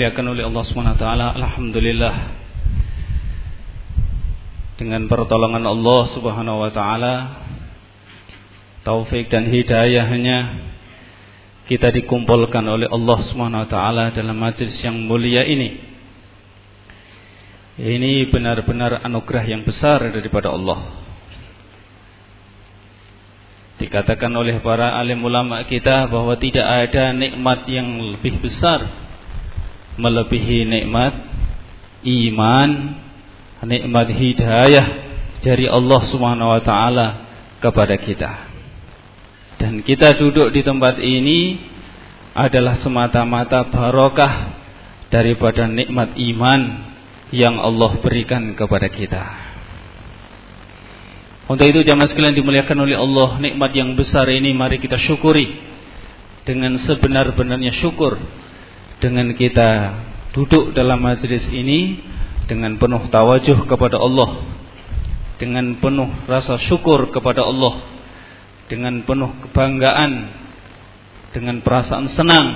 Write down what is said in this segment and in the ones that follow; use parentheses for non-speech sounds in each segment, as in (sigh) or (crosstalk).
dimuliakan oleh Allah SWT Alhamdulillah. Dengan pertolongan Allah Subhanahu Taufik dan hidayahnya Kita dikumpulkan oleh Allah SWT Dalam majlis yang mulia ini. Ini benar-benar anugerah yang besar daripada Allah. Dikatakan oleh para alim ulama kita bahwa tidak ada nikmat yang lebih besar melebihi nikmat iman, nikmat hidayah dari Allah Subhanahu wa taala kepada kita. Dan kita duduk di tempat ini adalah semata-mata barokah daripada nikmat iman yang Allah berikan kepada kita. Untuk itu jamaah sekalian dimuliakan oleh Allah, nikmat yang besar ini mari kita syukuri dengan sebenar-benarnya syukur dengan kita duduk dalam majlis ini dengan penuh tawajuh kepada Allah, dengan penuh rasa syukur kepada Allah, dengan penuh kebanggaan, dengan perasaan senang.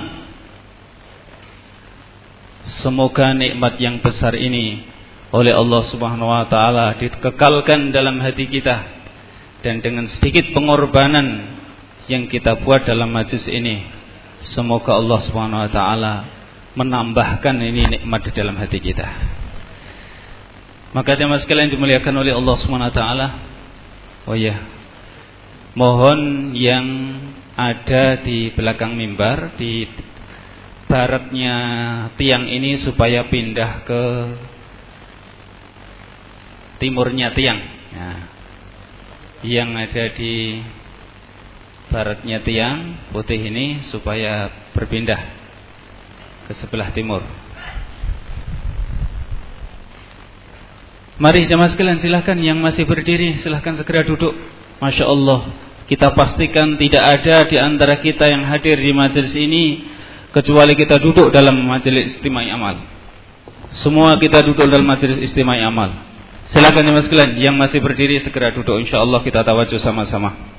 Semoga nikmat yang besar ini oleh Allah Subhanahu wa taala dikekalkan dalam hati kita dan dengan sedikit pengorbanan yang kita buat dalam majlis ini semoga Allah Subhanahu wa taala menambahkan ini nikmat di dalam hati kita. Maka jemaah sekalian dimuliakan oleh Allah Subhanahu wa taala. Oh ya. Mohon yang ada di belakang mimbar di baratnya tiang ini supaya pindah ke timurnya tiang ya. yang ada di baratnya tiang putih ini supaya berpindah ke sebelah timur Mari jemaah sekalian silahkan yang masih berdiri silahkan segera duduk Masya Allah kita pastikan tidak ada di antara kita yang hadir di majelis ini kecuali kita duduk dalam majelis istimai amal. Semua kita duduk dalam majelis istimai amal. Silakan jemaah sekalian yang masih berdiri segera duduk insyaallah kita tawajuh sama-sama.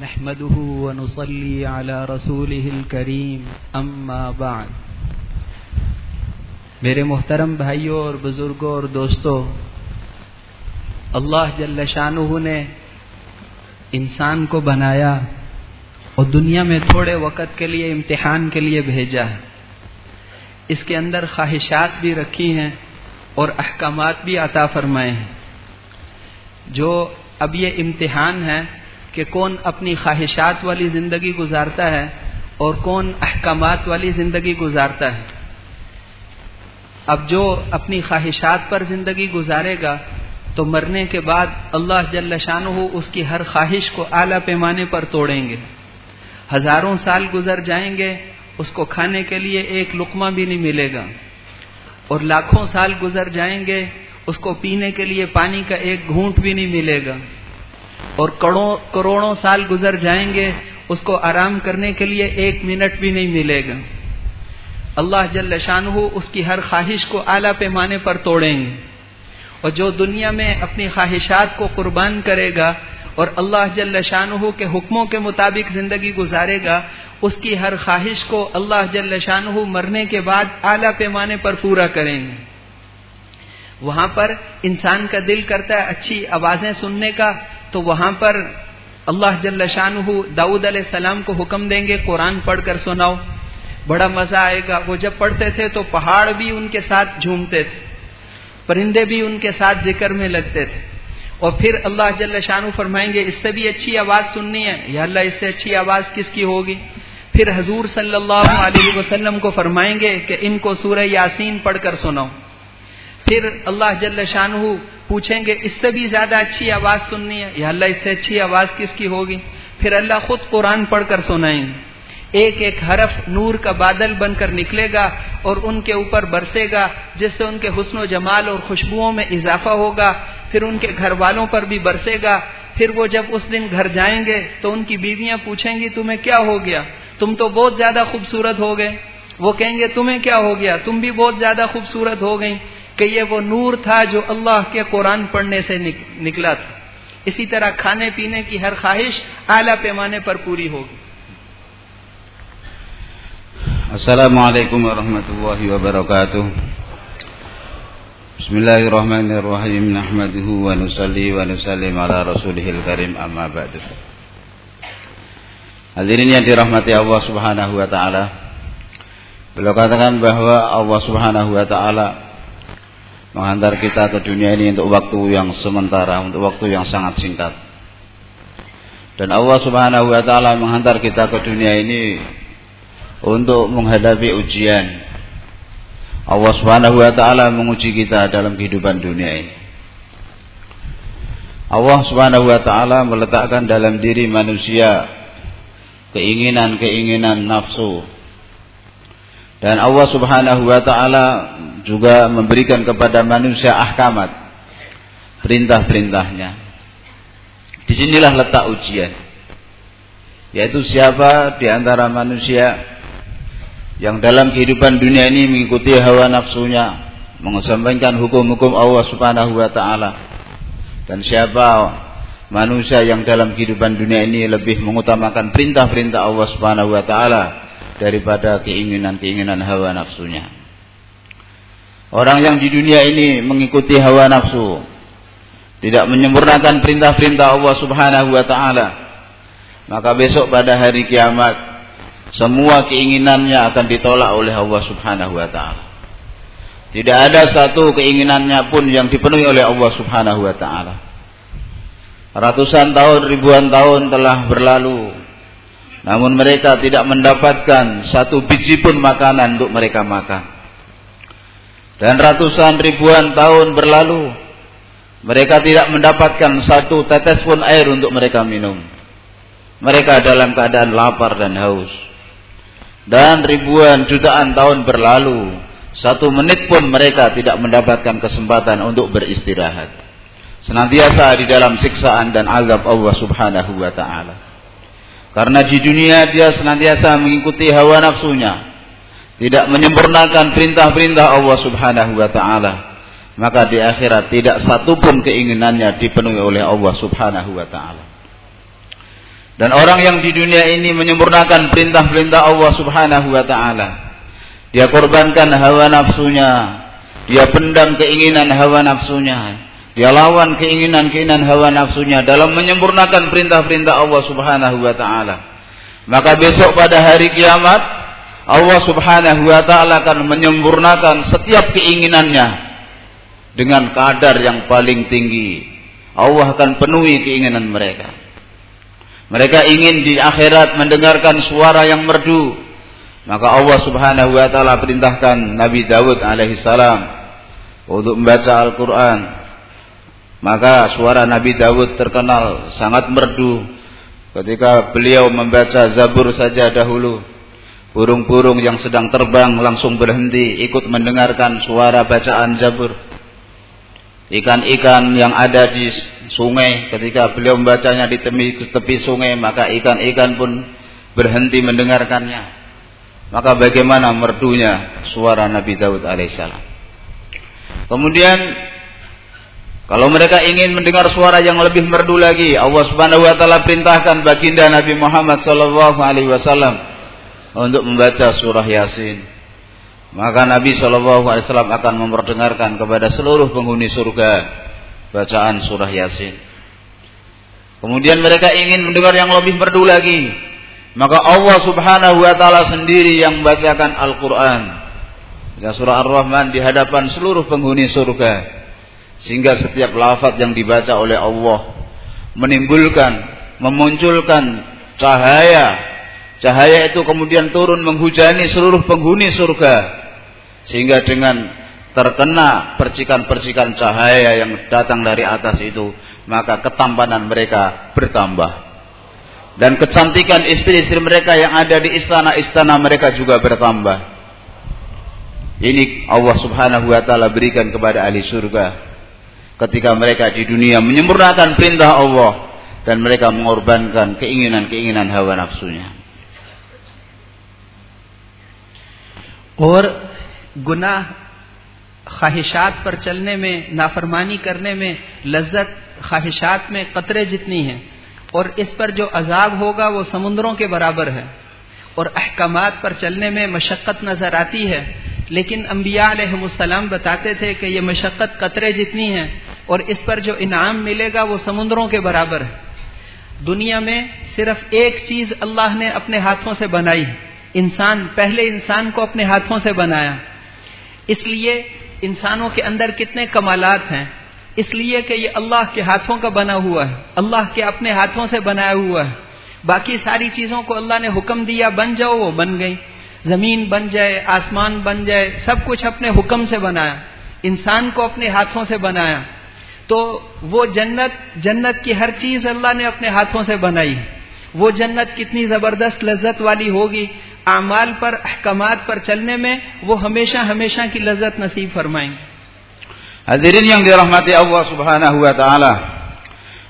نحمده ونصلي على رسوله الكريم اما بعد. میرے محترم بھائیوں اور بزرگوں اور دوستوں، اللہ جل شانہ نے انسان کو بنایا اور دنیا میں تھوڑے وقت کے لیے، امتحان کے لیے بھیجا ہے۔ اس کے اندر خواہشات بھی رکھی ہیں اور احکامات بھی عطا فرمائے ہیں۔ جو اب یہ امتحان ہے کہ کون اپنی خواہشات والی زندگی گزارتا ہے اور کون احکامات والی زندگی گزارتا ہے۔ اب جو اپنی خواہشات پر زندگی گزارے گا، تو مرنے کے بعد اللہ جل شانہ اس کی ہر خواہش کو اعلیٰ پیمانے پر توڑیں گے۔ ہزاروں سال گزر جائیں گے، اس کو کھانے کے لیے ایک لقمہ بھی نہیں ملے گا۔ اور لاکھوں سال گزر جائیں گے، اس کو پینے کے لیے پانی کا ایک گھونٹ بھی نہیں ملے گا۔ اور کروڑوں سال گزر جائیں گے، اس کو آرام کرنے کے لیے ایک منٹ بھی نہیں ملے گا۔ اللہ جل شانہ اس کی ہر خواہش کو اعلیٰ پیمانے پر توڑیں گے۔ اور جو دنیا میں اپنی خواہشات کو قربان کرے گا اور اللہ جل شانہ کے حکموں کے مطابق زندگی گزارے گا، اس کی ہر خواہش کو اللہ جل شانہ مرنے کے بعد اعلیٰ پیمانے پر پورا کریں گے۔ وہاں پر انسان کا دل کرتا ہے اچھی آوازیں سننے کا تو وہاں پر اللہ جل شاہ داؤد علیہ السلام کو حکم دیں گے، قرآن پڑھ کر سناؤ۔ بڑا مزہ آئے گا۔ وہ جب پڑھتے تھے تو پہاڑ بھی ان کے ساتھ جھومتے تھے، پرندے بھی ان کے ساتھ ذکر میں لگتے تھے۔ اور پھر اللہ جل شانو فرمائیں گے، اس سے بھی اچھی آواز سننی ہے۔ یا اللہ، اس سے اچھی آواز کس کی ہوگی؟ پھر حضور صلی اللہ علیہ وسلم کو فرمائیں گے کہ ان کو سورہ یاسین پڑھ کر سناؤ۔ پھر اللہ جل شاہ پوچھیں گے، اس سے بھی زیادہ اچھی آواز سننی ہے؟ یا اللہ اس سے اچھی آواز کس کی ہوگی؟ پھر اللہ خود قرآن پڑھ کر سنائیں۔ گے ایک ایک حرف نور کا بادل بن کر نکلے گا اور ان کے اوپر برسے گا، جس سے ان کے حسن و جمال اور خوشبوؤں میں اضافہ ہوگا۔ پھر ان کے گھر والوں پر بھی برسے گا۔ پھر وہ جب اس دن گھر جائیں گے تو ان کی بیویاں پوچھیں گی، تمہیں کیا ہو گیا؟ تم تو بہت زیادہ خوبصورت ہو گئے۔ وہ کہیں گے، تمہیں کیا ہو گیا؟ تم بھی بہت زیادہ خوبصورت ہو گئی کہ یہ وہ نور تھا جو اللہ کے قرآن پڑھنے سے نکلا تھا۔ اسی طرح کھانے پینے کی ہر خواہش اعلیٰ پیمانے پر پوری ہوگی۔ السلام علیکم ورحمۃ اللہ وبرکاتہ۔ بسم اللہ الرحمن الرحیم۔ نحمده ونصلي ونسلم على رسوله الكريم اما بعد۔ Hadirin yang dirahmati Allah Subhanahu wa taala. Beliau katakan bahwa Allah Subhanahu wa taala Menghantar kita ke dunia ini untuk waktu yang sementara Untuk waktu yang sangat singkat Dan Allah subhanahu wa ta'ala menghantar kita ke dunia ini untuk menghadapi ujian. Allah Subhanahu wa taala menguji kita dalam kehidupan dunia ini. Allah Subhanahu wa taala meletakkan dalam diri manusia keinginan-keinginan nafsu. Dan Allah Subhanahu wa taala juga memberikan kepada manusia ahkamat perintah-perintahnya. Di sinilah letak ujian. Yaitu siapa di antara manusia yang dalam kehidupan dunia ini mengikuti hawa nafsunya, mengesampingkan hukum-hukum Allah Subhanahu wa taala. Dan siapa manusia yang dalam kehidupan dunia ini lebih mengutamakan perintah-perintah Allah Subhanahu wa taala daripada keinginan-keinginan hawa nafsunya. Orang yang di dunia ini mengikuti hawa nafsu, tidak menyempurnakan perintah-perintah Allah Subhanahu wa taala, maka besok pada hari kiamat semua keinginannya akan ditolak oleh Allah Subhanahu wa taala. Tidak ada satu keinginannya pun yang dipenuhi oleh Allah Subhanahu wa taala. Ratusan tahun, ribuan tahun telah berlalu. Namun mereka tidak mendapatkan satu biji pun makanan untuk mereka makan. Dan ratusan ribuan tahun berlalu. Mereka tidak mendapatkan satu tetes pun air untuk mereka minum. Mereka dalam keadaan lapar dan haus dan ribuan jutaan tahun berlalu satu menit pun mereka tidak mendapatkan kesempatan untuk beristirahat senantiasa di dalam siksaan dan azab Allah subhanahu wa ta'ala karena di dunia dia senantiasa mengikuti hawa nafsunya. Tidak menyempurnakan perintah-perintah Allah subhanahu wa ta'ala. Maka di akhirat tidak satu pun keinginannya dipenuhi oleh Allah subhanahu wa ta'ala. Dan orang yang di dunia ini menyempurnakan perintah-perintah Allah Subhanahu wa taala. Dia korbankan hawa nafsunya, dia pendam keinginan hawa nafsunya, dia lawan keinginan-keinginan hawa nafsunya dalam menyempurnakan perintah-perintah Allah Subhanahu wa taala. Maka besok pada hari kiamat Allah Subhanahu wa taala akan menyempurnakan setiap keinginannya dengan kadar yang paling tinggi. Allah akan penuhi keinginan mereka. Mereka ingin di akhirat mendengarkan suara yang merdu. Maka Allah Subhanahu wa taala perintahkan Nabi Dawud alaihi salam untuk membaca Al-Qur'an. Maka suara Nabi Dawud terkenal sangat merdu ketika beliau membaca Zabur saja dahulu. Burung-burung yang sedang terbang langsung berhenti ikut mendengarkan suara bacaan Zabur. Ikan-ikan yang ada di sungai ketika beliau membacanya di tepi, tepi sungai maka ikan-ikan pun berhenti mendengarkannya maka bagaimana merdunya suara Nabi Daud alaihissalam kemudian kalau mereka ingin mendengar suara yang lebih merdu lagi Allah subhanahu wa ta'ala perintahkan baginda Nabi Muhammad sallallahu alaihi wasallam untuk membaca surah Yasin maka Nabi Shallallahu Alaihi Wasallam akan memperdengarkan kepada seluruh penghuni surga bacaan surah Yasin. Kemudian mereka ingin mendengar yang lebih merdu lagi. Maka Allah Subhanahu wa taala sendiri yang membacakan Al-Qur'an. Surah Ar-Rahman di hadapan seluruh penghuni surga. Sehingga setiap lafaz yang dibaca oleh Allah menimbulkan, memunculkan cahaya. Cahaya itu kemudian turun menghujani seluruh penghuni surga. Sehingga dengan terkena percikan-percikan cahaya yang datang dari atas itu, maka ketampanan mereka bertambah. Dan kecantikan istri-istri mereka yang ada di istana-istana mereka juga bertambah. Ini Allah Subhanahu wa taala berikan kepada ahli surga ketika mereka di dunia menyempurnakan perintah Allah dan mereka mengorbankan keinginan-keinginan hawa nafsunya. اور گناہ خواہشات پر چلنے میں نافرمانی کرنے میں لذت خواہشات میں قطرے جتنی ہیں اور اس پر جو عذاب ہوگا وہ سمندروں کے برابر ہے اور احکامات پر چلنے میں مشقت نظر آتی ہے لیکن انبیاء علیہ السلام بتاتے تھے کہ یہ مشقت قطرے جتنی ہے اور اس پر جو انعام ملے گا وہ سمندروں کے برابر ہے۔ دنیا میں صرف ایک چیز اللہ نے اپنے ہاتھوں سے بنائی انسان، پہلے انسان کو اپنے ہاتھوں سے بنایا۔ اس لیے انسانوں کے اندر کتنے کمالات ہیں۔ اس لیے کہ یہ اللہ کے ہاتھوں کا بنا ہوا ہے۔ اللہ کے اپنے ہاتھوں سے بنایا ہوا ہے۔ باقی ساری چیزوں کو اللہ نے حکم دیا، بن جاؤ، وہ بن گئی زمین بن جائے، آسمان بن جائے، سب کچھ اپنے حکم سے بنایا، انسان کو اپنے ہاتھوں سے بنایا تو وہ جنت جنت کی ہر چیز اللہ نے اپنے ہاتھوں سے بنائی وہ جنت کتنی زبردست لذت والی ہوگی اعمال پر، احکامات پر چلنے میں وہ ہمیشہ ہمیشہ کی لذت نصیب فرمائیں گے Hadirin yang dirahmati Allah Subhanahu wa taala.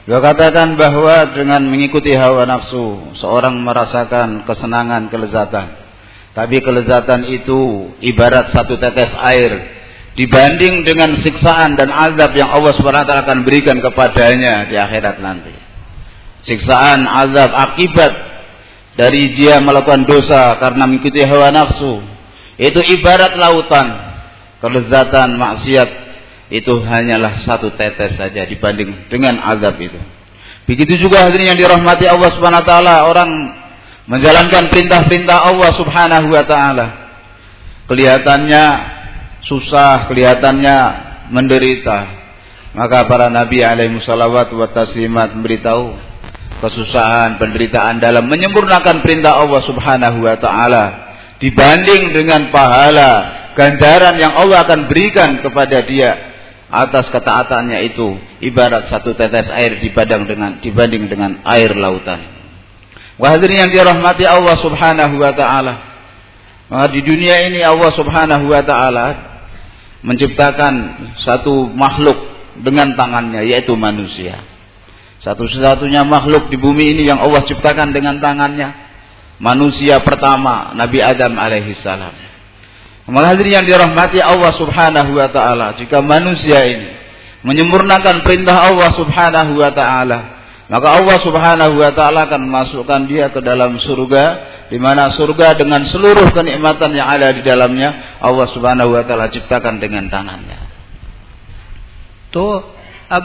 Beliau katakan bahwa dengan mengikuti hawa nafsu seorang merasakan kesenangan kelezatan. Tapi kelezatan itu ibarat satu tetes air dibanding dengan siksaan dan azab yang Allah taala akan berikan kepadanya di akhirat nanti. Siksaan, azab akibat dari dia melakukan dosa karena mengikuti hawa nafsu itu ibarat lautan kelezatan maksiat itu hanyalah satu tetes saja dibanding dengan azab itu. Begitu juga hadirin yang dirahmati Allah taala, orang menjalankan perintah-perintah Allah Subhanahu wa taala. Kelihatannya susah, kelihatannya menderita. Maka para nabi alaihi salawat wa taslimat memberitahu kesusahan, penderitaan dalam menyempurnakan perintah Allah Subhanahu wa taala dibanding dengan pahala ganjaran yang Allah akan berikan kepada dia atas ketaatannya itu ibarat satu tetes air dibanding dengan dibanding dengan air lautan. Wahadirin yang dirahmati Allah Subhanahu wa taala. Maka di dunia ini Allah Subhanahu wa taala menciptakan satu makhluk dengan tangannya yaitu manusia. Satu-satunya makhluk di bumi ini yang Allah ciptakan dengan tangannya manusia pertama Nabi Adam alaihissalam. Malah hadirin yang dirahmati Allah Subhanahu wa taala, jika manusia ini menyempurnakan perintah Allah Subhanahu wa taala, Maka Allah Subhanahu wa taala akan memasukkan dia ke dalam surga di mana surga dengan seluruh kenikmatan yang ada di dalamnya Allah Subhanahu wa taala ciptakan dengan tangannya. تو اب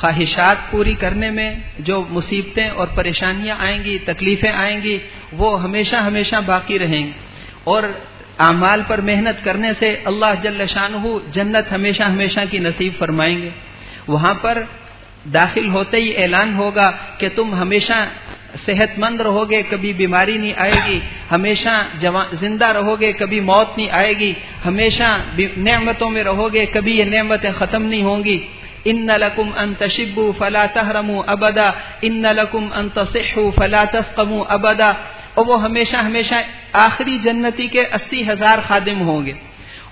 خواہشات پوری کرنے میں جو مصیبتیں اور پریشانیاں آئیں گی تکلیفیں آئیں گی وہ ہمیشہ ہمیشہ باقی رہیں گی اور اعمال پر محنت کرنے سے اللہ جل شانہ جنت ہمیشہ ہمیشہ کی نصیب فرمائیں گے وہاں پر داخل ہوتے ہی اعلان ہوگا کہ تم ہمیشہ صحت مند رہو گے کبھی بیماری نہیں آئے گی، ہمیشہ زندہ رہو گے کبھی موت نہیں آئے گی، ہمیشہ نعمتوں میں رہو گے کبھی یہ نعمتیں ختم نہیں ہوں گی۔ ان لکم ان تشبو فلا تحرم ابدا ان لکم ان تصحوا فلا تسقموا ابدا اور وہ ہمیشہ ہمیشہ آخری جنتی کے اسی ہزار خادم ہوں گے۔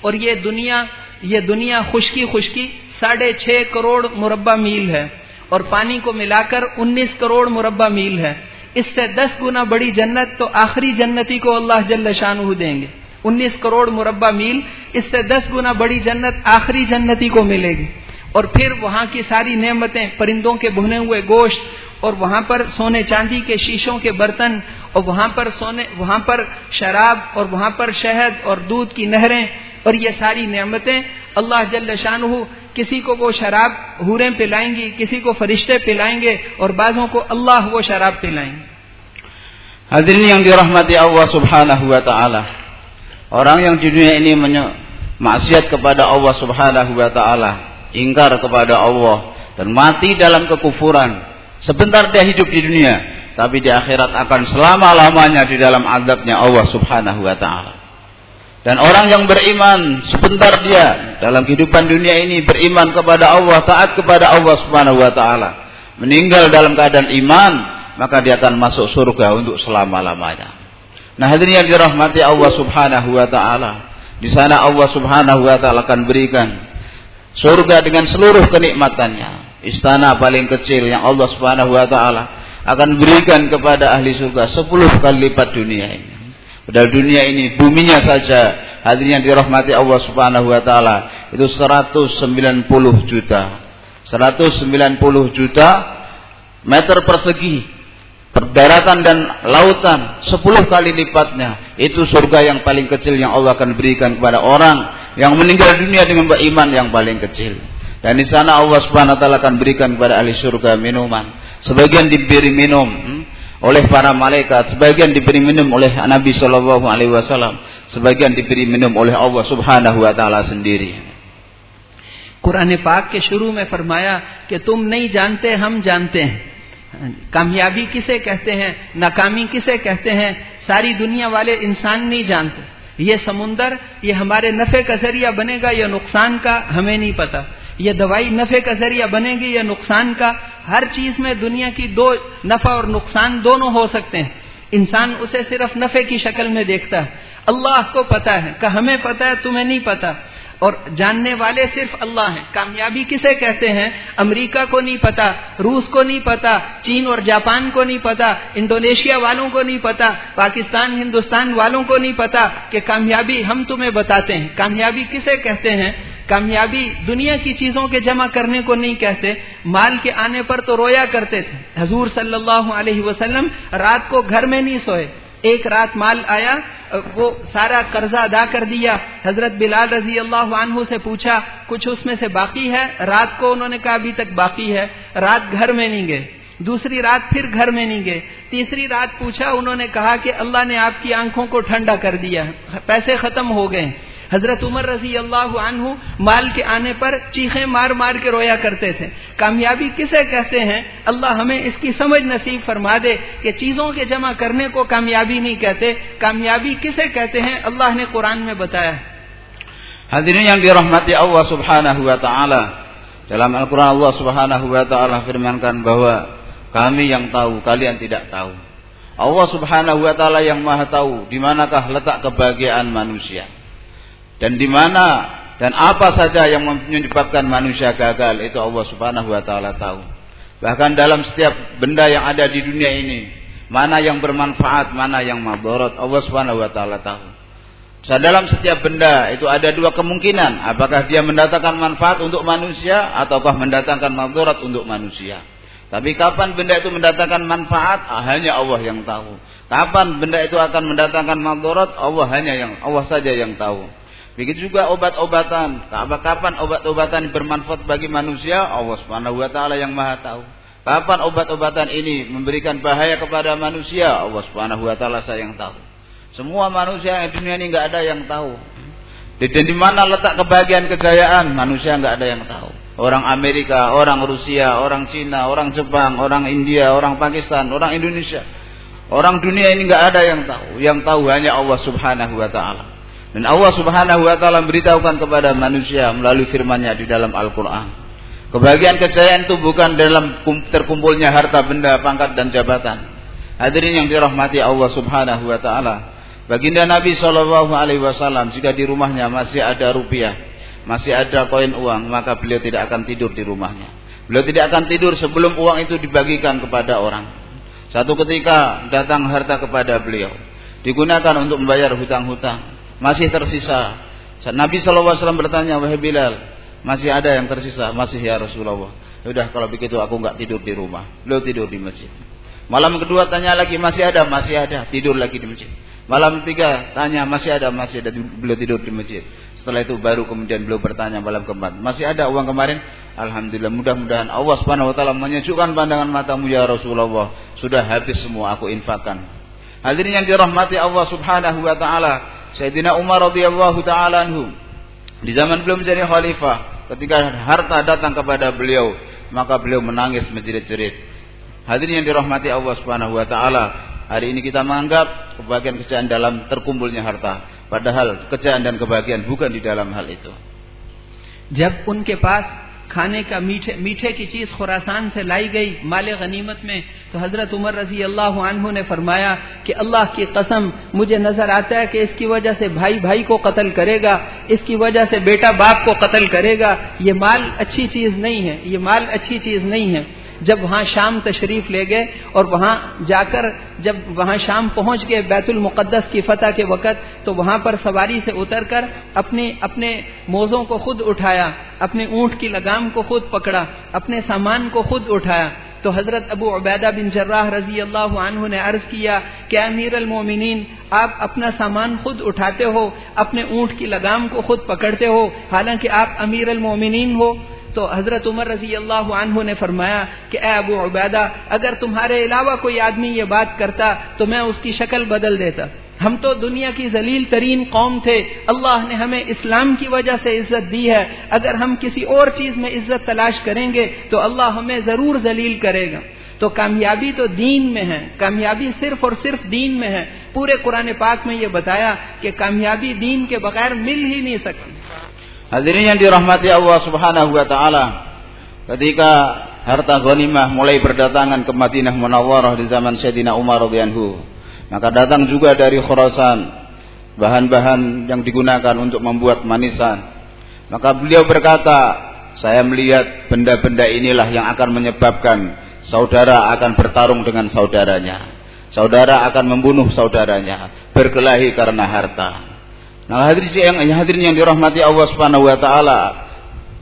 اور یہ دنیا یہ دنیا خشکی خشکی ساڑھے چھ کروڑ مربع میل ہے اور پانی کو ملا کر انیس کروڑ مربع میل ہے۔ اس سے دس گنا بڑی جنت تو آخری جنتی کو اللہ جل شانہ دیں گے۔ انیس کروڑ مربع میل، اس سے دس گنا بڑی جنت آخری جنتی کو ملے گی۔ اور پھر وہاں کی ساری نعمتیں، پرندوں کے بھنے ہوئے گوشت، اور وہاں پر سونے چاندی کے شیشوں کے برتن، اور وہاں پر سونے، وہاں پر شراب، اور وہاں پر شہد اور دودھ کی نہریں और ये सारी नेमतें अल्लाह जल्ल शानहू किसी को वो शराब हूरें पिलाएंगी किसी को फरिश्ते पिलाएंगे और बाजों को अल्लाह वो शराब पिलाएंगे Hadirin yang dirahmati Allah Subhanahu wa taala. Orang yang di dunia ini maksiat kepada Allah Subhanahu wa taala, ingkar kepada Allah dan mati dalam kekufuran. Sebentar dia hidup di dunia, tapi di akhirat akan selama-lamanya di dalam azabnya Allah Subhanahu wa taala. Dan orang yang beriman sebentar dia dalam kehidupan dunia ini beriman kepada Allah, taat kepada Allah Subhanahu wa taala. Meninggal dalam keadaan iman, maka dia akan masuk surga untuk selama-lamanya. Nah, hadirin yang dirahmati Allah Subhanahu wa taala. Di sana Allah Subhanahu wa taala akan berikan surga dengan seluruh kenikmatannya. Istana paling kecil yang Allah Subhanahu wa taala akan berikan kepada ahli surga sepuluh kali lipat dunia ini. Padahal dunia ini buminya saja hadirnya dirahmati Allah Subhanahu wa taala itu 190 juta. 190 juta meter persegi Perdaratan dan lautan sepuluh kali lipatnya. Itu surga yang paling kecil yang Allah akan berikan kepada orang yang meninggal dunia dengan beriman yang paling kecil. Dan di sana Allah Subhanahu wa taala akan berikan kepada ahli surga minuman. Sebagian diberi minum hmm, oleh para malaikat, sebagian diberi minum oleh Nabi Shallallahu Alaihi Wasallam, sebagian diberi minum oleh Allah Subhanahu Wa Taala sendiri. قرآن پاک کے شروایا کہ تم نہیں جانتے ہم جانتے ہیں کامیابی کسے کہتے ہیں ناکامی کسے کہتے ہیں ساری دنیا والے انسان نہیں جانتے یہ سمندر، یہ ہمارے نفع کا ذریعہ بنے گا یا نقصان کا، ہمیں نہیں پتا یہ دوائی نفع کا ذریعہ بنے گی یا نقصان کا، ہر چیز میں دنیا کی دو نفع اور نقصان دونوں ہو سکتے ہیں۔ انسان اسے صرف نفع کی شکل میں دیکھتا ہے۔ اللہ کو پتا ہے، کہ ہمیں پتا ہے، تمہیں نہیں پتا اور جاننے والے صرف اللہ ہیں۔ کامیابی کسے کہتے ہیں؟ امریکہ کو نہیں پتا، روس کو نہیں پتا، چین اور جاپان کو نہیں پتا، انڈونیشیا والوں کو نہیں پتا، پاکستان، ہندوستان والوں کو نہیں پتا کہ کامیابی ہم تمہیں بتاتے ہیں۔ کامیابی کسے کہتے ہیں؟ کامیابی دنیا کی چیزوں کے جمع کرنے کو نہیں کہتے۔ مال کے آنے پر تو رویا کرتے تھے۔ حضور صلی اللہ علیہ وسلم رات کو گھر میں نہیں سوئے۔ ایک رات مال آیا، وہ سارا قرضہ ادا کر دیا۔ حضرت بلال رضی اللہ عنہ سے پوچھا، کچھ اس میں سے باقی ہے؟ رات کو انہوں نے کہا، ابھی تک باقی ہے۔ رات گھر میں نہیں گئے۔ دوسری رات پھر گھر میں نہیں گئے۔ تیسری رات پوچھا، انہوں نے کہا کہ اللہ نے آپ کی آنکھوں کو ٹھنڈا کر دیا۔ پیسے ختم ہو گئے۔ حضرت عمر رضی اللہ عنہ مال کے آنے پر چیخیں مار مار کے رویا کرتے تھے۔ کامیابی کسے کہتے ہیں؟ اللہ ہمیں اس کی سمجھ نصیب فرما دے کہ چیزوں کے جمع کرنے کو کامیابی نہیں کہتے۔ کامیابی کسے کہتے ہیں؟ اللہ نے قرآن میں بتایا حضرت رحمت اللہ سبحانہ ہوا تعالی۔ dalam Al-Quran Allah subhanahu wa ta'ala firmankan bahwa kami yang tahu, kalian tidak tahu. Allah subhanahu wa ta'ala yang maha tahu di manakah letak kebahagiaan manusia. Dan di mana dan apa saja yang menyebabkan manusia gagal itu Allah Subhanahu wa taala tahu. Bahkan dalam setiap benda yang ada di dunia ini, mana yang bermanfaat, mana yang madarat, Allah Subhanahu wa taala tahu. So, dalam setiap benda itu ada dua kemungkinan, apakah dia mendatangkan manfaat untuk manusia ataukah mendatangkan madarat untuk manusia. Tapi kapan benda itu mendatangkan manfaat, ah, hanya Allah yang tahu. Kapan benda itu akan mendatangkan madarat, Allah hanya yang Allah saja yang tahu. Begitu juga obat-obatan. Kapan obat-obatan bermanfaat bagi manusia? Allah Subhanahu wa taala yang Maha tahu. Kapan obat-obatan ini memberikan bahaya kepada manusia? Allah Subhanahu wa taala yang tahu. Semua manusia di dunia ini nggak ada yang tahu. Dan di mana letak kebahagiaan kejayaan? Manusia nggak ada yang tahu. Orang Amerika, orang Rusia, orang Cina, orang Jepang, orang India, orang Pakistan, orang Indonesia. Orang dunia ini nggak ada yang tahu. Yang tahu hanya Allah Subhanahu wa taala. Dan Allah Subhanahu wa taala memberitahukan kepada manusia melalui firman-Nya di dalam Al-Qur'an. Kebahagiaan kejayaan itu bukan dalam terkumpulnya harta benda, pangkat dan jabatan. Hadirin yang dirahmati Allah Subhanahu wa taala. Baginda Nabi Shallallahu alaihi wasallam jika di rumahnya masih ada rupiah, masih ada koin uang, maka beliau tidak akan tidur di rumahnya. Beliau tidak akan tidur sebelum uang itu dibagikan kepada orang. Satu ketika datang harta kepada beliau, digunakan untuk membayar hutang-hutang masih tersisa. Nabi SAW bertanya, wahai Bilal, masih ada yang tersisa? Masih ya Rasulullah. Sudah kalau begitu aku nggak tidur di rumah. Beliau tidur di masjid. Malam kedua tanya lagi, masih ada? Masih ada. Tidur lagi di masjid. Malam ketiga tanya, masih ada? Masih ada. Beliau tidur di masjid. Setelah itu baru kemudian beliau bertanya malam keempat, masih ada uang kemarin? Alhamdulillah mudah-mudahan Allah Subhanahu wa taala menyejukkan pandangan matamu ya Rasulullah. Sudah habis semua aku infakkan. Hadirin yang dirahmati Allah Subhanahu wa taala, Sayyidina Umar radhiyallahu taala anhu di zaman belum menjadi khalifah ketika harta datang kepada beliau maka beliau menangis menjerit-jerit. Hadirin yang dirahmati Allah Subhanahu wa taala, hari ini kita menganggap kebahagiaan kejayaan dalam terkumpulnya harta, padahal kejayaan dan kebahagiaan bukan di dalam hal itu. کھانے کا میٹھے میٹھے کی چیز خوراسان سے لائی گئی مال غنیمت میں، تو حضرت عمر رضی اللہ عنہ نے فرمایا کہ اللہ کی قسم، مجھے نظر آتا ہے کہ اس کی وجہ سے بھائی بھائی کو قتل کرے گا، اس کی وجہ سے بیٹا باپ کو قتل کرے گا۔ یہ مال اچھی چیز نہیں ہے، یہ مال اچھی چیز نہیں ہے۔ جب وہاں شام تشریف لے گئے اور وہاں جا کر جب وہاں شام پہنچ گئے بیت المقدس کی فتح کے وقت، تو وہاں پر سواری سے اتر کر اپنے اپنے موزوں کو خود اٹھایا، اپنے اونٹ کی لگام کو خود پکڑا، اپنے سامان کو خود اٹھایا۔ تو حضرت ابو عبیدہ بن جراح رضی اللہ عنہ نے عرض کیا، کہ امیر المومنین، آپ اپنا سامان خود اٹھاتے ہو، اپنے اونٹ کی لگام کو خود پکڑتے ہو، حالانکہ آپ امیر المومنین ہو۔ تو حضرت عمر رضی اللہ عنہ نے فرمایا کہ اے ابو عبیدہ، اگر تمہارے علاوہ کوئی آدمی یہ بات کرتا تو میں اس کی شکل بدل دیتا۔ ہم تو دنیا کی ذلیل ترین قوم تھے۔ اللہ نے ہمیں اسلام کی وجہ سے عزت دی ہے۔ اگر ہم کسی اور چیز میں عزت تلاش کریں گے تو اللہ ہمیں ضرور ذلیل کرے گا۔ تو کامیابی تو دین میں ہے۔ کامیابی صرف اور صرف دین میں ہے۔ پورے قرآن پاک میں یہ بتایا کہ کامیابی دین کے بغیر مل ہی نہیں سکتی۔ Hadirin yang dirahmati Allah Subhanahu wa taala. Ketika harta ghanimah mulai berdatangan ke Madinah Munawwarah di zaman Sayyidina Umar radhiyallahu maka datang juga dari Khurasan bahan-bahan yang digunakan untuk membuat manisan. Maka beliau berkata, saya melihat benda-benda inilah yang akan menyebabkan saudara akan bertarung dengan saudaranya. Saudara akan membunuh saudaranya, berkelahi karena harta. Nah, hadirin yang hadirin yang dirahmati Allah Subhanahu wa taala,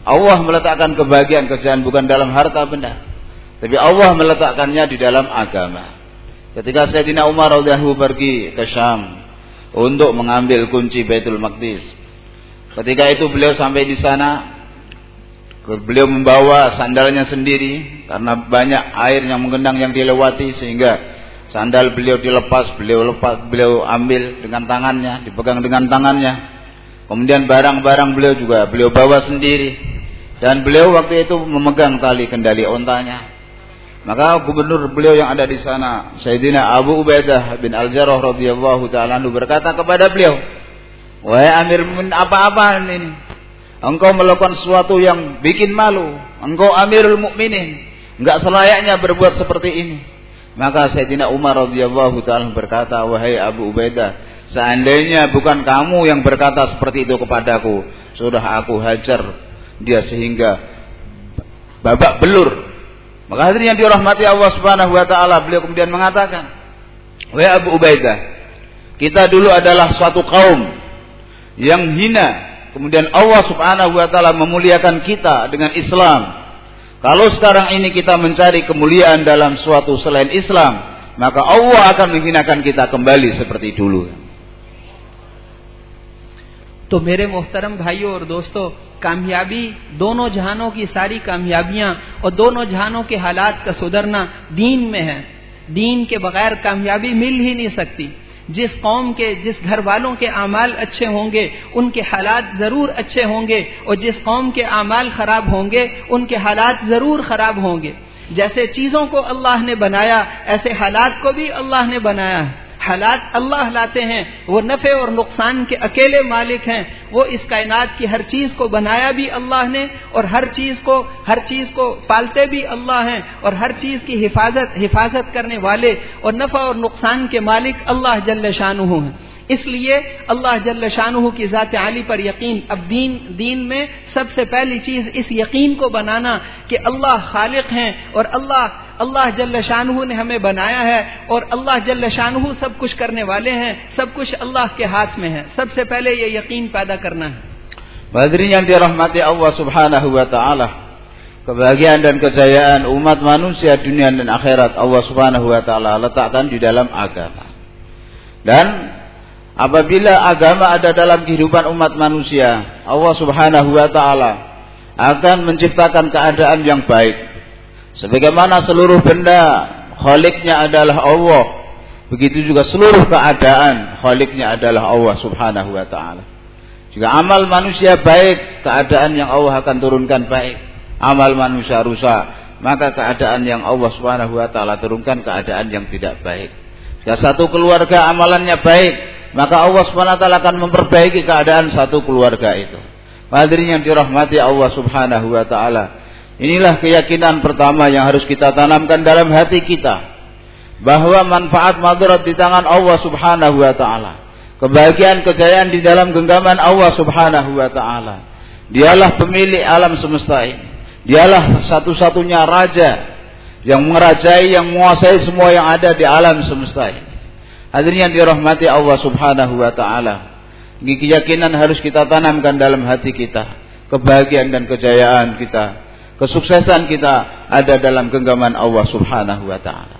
Allah meletakkan kebahagiaan kejayaan bukan dalam harta benda, tapi Allah meletakkannya di dalam agama. Ketika Sayyidina Umar radhiyallahu pergi ke Syam untuk mengambil kunci Baitul Maqdis. Ketika itu beliau sampai di sana beliau membawa sandalnya sendiri karena banyak air yang mengendang yang dilewati sehingga sandal beliau dilepas, beliau lepas, beliau ambil dengan tangannya, dipegang dengan tangannya. Kemudian barang-barang beliau juga beliau bawa sendiri dan beliau waktu itu memegang tali kendali ontanya. Maka gubernur beliau yang ada di sana, Sayyidina Abu Ubaidah bin Al-Jarrah radhiyallahu taala berkata kepada beliau, "Wahai Amir apa-apa ini? Engkau melakukan sesuatu yang bikin malu. Engkau Amirul Mukminin, enggak selayaknya berbuat seperti ini." Maka Sayyidina Umar radhiyallahu taala berkata, "Wahai Abu Ubaidah, seandainya bukan kamu yang berkata seperti itu kepadaku, sudah aku hajar dia sehingga babak belur maka hadirin yang dirahmati Allah Subhanahu wa taala, beliau kemudian mengatakan, "Wahai Abu Ubaidah, kita dulu adalah suatu kaum yang hina. Kemudian Allah Subhanahu wa taala memuliakan kita dengan Islam. Kalau sekarang ini kita mencari kemuliaan dalam suatu selain Islam, maka Allah akan menghinakan kita kembali seperti dulu. تو میرے محترم بھائیوں اور دوستو کامیابی دونوں جہانوں کی ساری کامیابیاں اور دونوں جہانوں کے حالات کا سدھرنا دین میں ہے دین کے بغیر کامیابی مل ہی نہیں سکتی جس قوم کے، جس گھر والوں کے اعمال اچھے ہوں گے، ان کے حالات ضرور اچھے ہوں گے، اور جس قوم کے اعمال خراب ہوں گے، ان کے حالات ضرور خراب ہوں گے۔ جیسے چیزوں کو اللہ نے بنایا، ایسے حالات کو بھی اللہ نے بنایا۔ ہے حالات اللہ لاتے ہیں، وہ نفع اور نقصان کے اکیلے مالک ہیں۔ وہ اس کائنات کی ہر چیز کو بنایا بھی اللہ نے اور ہر چیز کو، ہر چیز کو پالتے بھی اللہ ہیں اور ہر چیز کی حفاظت حفاظت کرنے والے اور نفع اور نقصان کے مالک اللہ جل شانہ ہیں۔ اس لیے اللہ جل شانہ کی ذات عالی پر یقین اب دین دین میں سب سے پہلی چیز اس یقین کو بنانا کہ اللہ خالق ہیں اور اللہ اللہ جل شانہ نے ہمیں بنایا ہے اور اللہ جل شانہ سب کچھ کرنے والے ہیں سب کچھ اللہ کے ہاتھ میں ہے سب سے پہلے یہ یقین پیدا کرنا ہے Hadirin yang dirahmati Allah Subhanahu wa taala. Kebahagiaan dan kejayaan umat manusia dunia dan akhirat Allah Subhanahu wa taala letakkan di dalam agama. Dan apabila agama ada dalam kehidupan umat manusia, Allah Subhanahu wa taala akan menciptakan keadaan yang baik. Sebagaimana seluruh benda khaliknya adalah Allah. Begitu juga seluruh keadaan khaliknya adalah Allah subhanahu wa ta'ala. Jika amal manusia baik, keadaan yang Allah akan turunkan baik. Amal manusia rusak, maka keadaan yang Allah subhanahu wa ta'ala turunkan keadaan yang tidak baik. Jika satu keluarga amalannya baik, maka Allah subhanahu wa ta'ala akan memperbaiki keadaan satu keluarga itu. Hadirin yang dirahmati Allah subhanahu wa ta'ala. Inilah keyakinan pertama yang harus kita tanamkan dalam hati kita. Bahwa manfaat madarat di tangan Allah subhanahu wa ta'ala. Kebahagiaan kejayaan di dalam genggaman Allah subhanahu wa ta'ala. Dialah pemilik alam semesta ini. Dialah satu-satunya raja yang mengerajai, yang menguasai semua yang ada di alam semesta ini. Hadirin yang dirahmati Allah Subhanahu wa taala. Keyakinan harus kita tanamkan dalam hati kita. Kebahagiaan dan kejayaan kita, kesuksesan kita ada dalam genggaman Allah Subhanahu wa taala.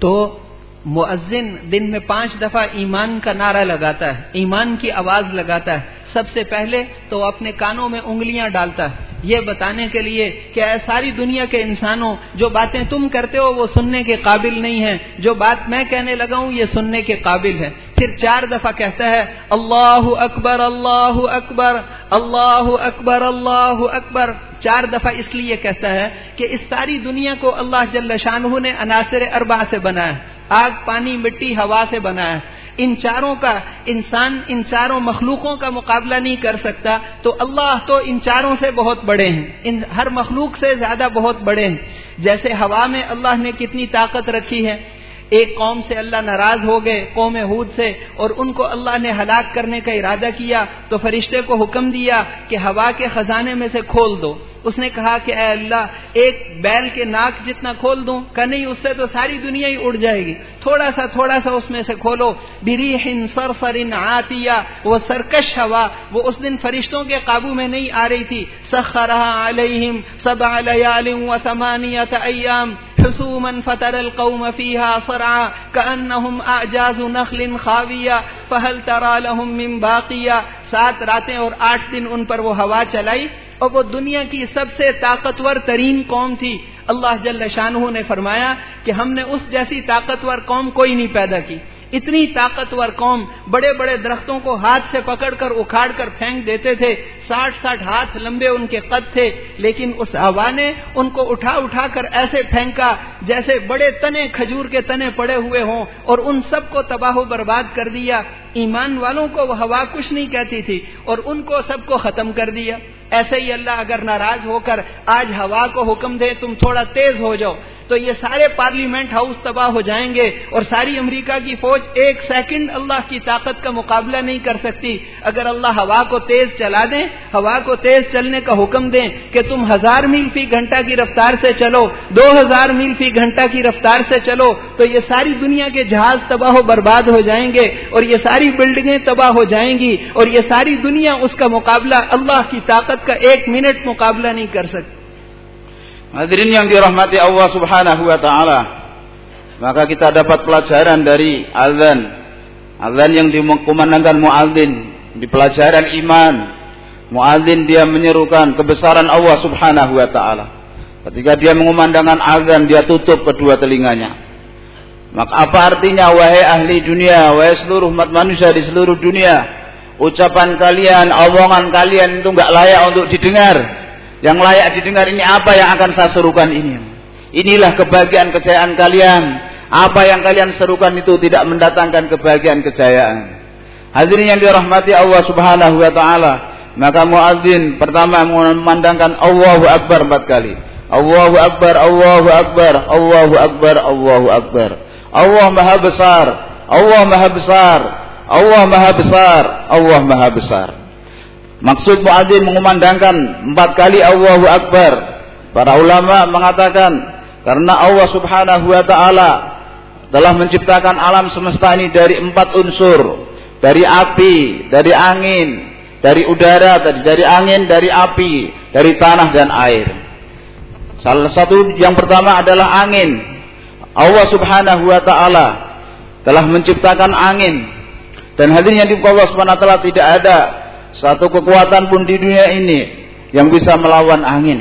To مؤذن دن میں پانچ دفعہ ایمان کا نعرہ لگاتا ہے، ایمان کی آواز لگاتا ہے سب سے پہلے تو اپنے کانوں میں انگلیاں ڈالتا ہے یہ بتانے کے لیے کہ اے ساری دنیا کے انسانوں، جو باتیں تم کرتے ہو وہ سننے کے قابل نہیں ہیں۔ جو بات میں کہنے لگا ہوں، یہ سننے کے قابل ہے۔ پھر چار دفعہ کہتا ہے، اللہ اکبر اللہ اکبر اللہ اکبر اللہ اکبر۔ چار دفعہ اس لیے کہتا ہے کہ اس ساری دنیا کو اللہ جل شانہ نے عناصر اربع سے بنا ہے۔ آگ، پانی، مٹی، ہوا سے بنا ہے۔ ان چاروں کا انسان ان چاروں مخلوقوں کا مقابلہ نہیں کر سکتا، تو اللہ تو ان چاروں سے بہت بڑے ہیں۔ ان ہر مخلوق سے زیادہ بہت بڑے ہیں۔ جیسے ہوا میں اللہ نے کتنی طاقت رکھی ہے ایک قوم سے اللہ ناراض ہو گئے، قوم حود سے، اور ان کو اللہ نے ہلاک کرنے کا ارادہ کیا، تو فرشتے کو حکم دیا کہ ہوا کے خزانے میں سے کھول دو۔ اس نے کہا کہ اے اللہ، ایک بیل کے ناک جتنا کھول دوں، کہ نہیں، اس سے تو ساری دنیا ہی اڑ جائے گی۔ تھوڑا سا تھوڑا سا اس میں سے کھولو۔ بری ہند سر سرسر آتیا وہ سرکش ہوا، وہ اس دن فرشتوں کے قابو میں نہیں آ رہی تھی۔ سخرہ علیہم سب علیہ و سمانیت ایام حسوما فترى القوم فيها صرعا كأنهم أعجاز نخل خاوية، فهل ترى لهم من باقية؟ سات راتیں اور آٹھ دن ان پر وہ ہوا چلائی۔ اور وہ دنیا کی سب سے طاقتور ترین قوم تھی۔ اللہ جل شانہ نے فرمایا کہ ہم نے اس جیسی طاقتور قوم کوئی نہیں پیدا کی۔ اتنی طاقتور قوم بڑے بڑے درختوں کو ہاتھ سے پکڑ کر، اکھاڑ کر پھینک دیتے تھے۔ ساٹھ ساٹھ ہاتھ لمبے ان کے قد تھے، لیکن اس ہوا نے ان کو اٹھا اٹھا کر ایسے پھینکا جیسے بڑے تنے کھجور کے تنے پڑے ہوئے ہوں، اور ان سب کو تباہ و برباد کر دیا۔ ایمان والوں کو وہ ہوا کچھ نہیں کہتی تھی، اور ان کو سب کو ختم کر دیا۔ ایسے ہی اللہ اگر ناراض ہو کر آج ہوا کو حکم دے، تم تھوڑا تیز ہو جاؤ۔ تو یہ سارے پارلیمنٹ ہاؤس تباہ ہو جائیں گے اور ساری امریکہ کی فوج ایک سیکنڈ اللہ کی طاقت کا مقابلہ نہیں کر سکتی۔ اگر اللہ ہوا کو تیز چلا دیں، ہوا کو تیز چلنے کا حکم دیں کہ تم ہزار میل فی گھنٹہ کی رفتار سے چلو، دو ہزار میل فی گھنٹہ کی رفتار سے چلو، تو یہ ساری دنیا کے جہاز تباہ و برباد ہو جائیں گے اور یہ ساری بلڈنگیں تباہ ہو جائیں گی اور یہ ساری دنیا اس کا مقابلہ اللہ کی طاقت کا ایک منٹ مقابلہ نہیں کر سکتی۔ Hadirin yang dirahmati Allah Subhanahu wa taala. Maka kita dapat pelajaran dari azan. Azan yang dikumandangkan muadzin di pelajaran iman. Muadzin dia menyerukan kebesaran Allah Subhanahu wa taala. Ketika dia mengumandangkan azan, dia tutup kedua telinganya. Maka apa artinya wahai ahli dunia, wahai seluruh umat manusia di seluruh dunia, ucapan kalian, omongan kalian itu enggak layak untuk didengar. Yang layak didengar ini apa yang akan saya serukan ini. Inilah kebahagiaan kejayaan kalian. Apa yang kalian serukan itu tidak mendatangkan kebahagiaan kejayaan. Hadirin yang dirahmati Allah Subhanahu wa taala. Maka muadzin pertama memandangkan Allahu Akbar empat kali. Allahu Akbar, Allahu Akbar, Allahu Akbar, Allahu Akbar. Allah Maha Besar, Allah Maha Besar, Allah Maha Besar, Allah Maha Besar. Maksud muadzin mengumandangkan empat kali Allahu Akbar. Para ulama mengatakan karena Allah Subhanahu wa taala telah menciptakan alam semesta ini dari empat unsur, dari api, dari angin, dari udara, dari, dari angin, dari api, dari tanah dan air. Salah satu yang pertama adalah angin. Allah Subhanahu wa taala telah menciptakan angin. Dan hadirin yang di Allah Subhanahu wa taala tidak ada satu kekuatan pun di dunia ini yang bisa melawan angin.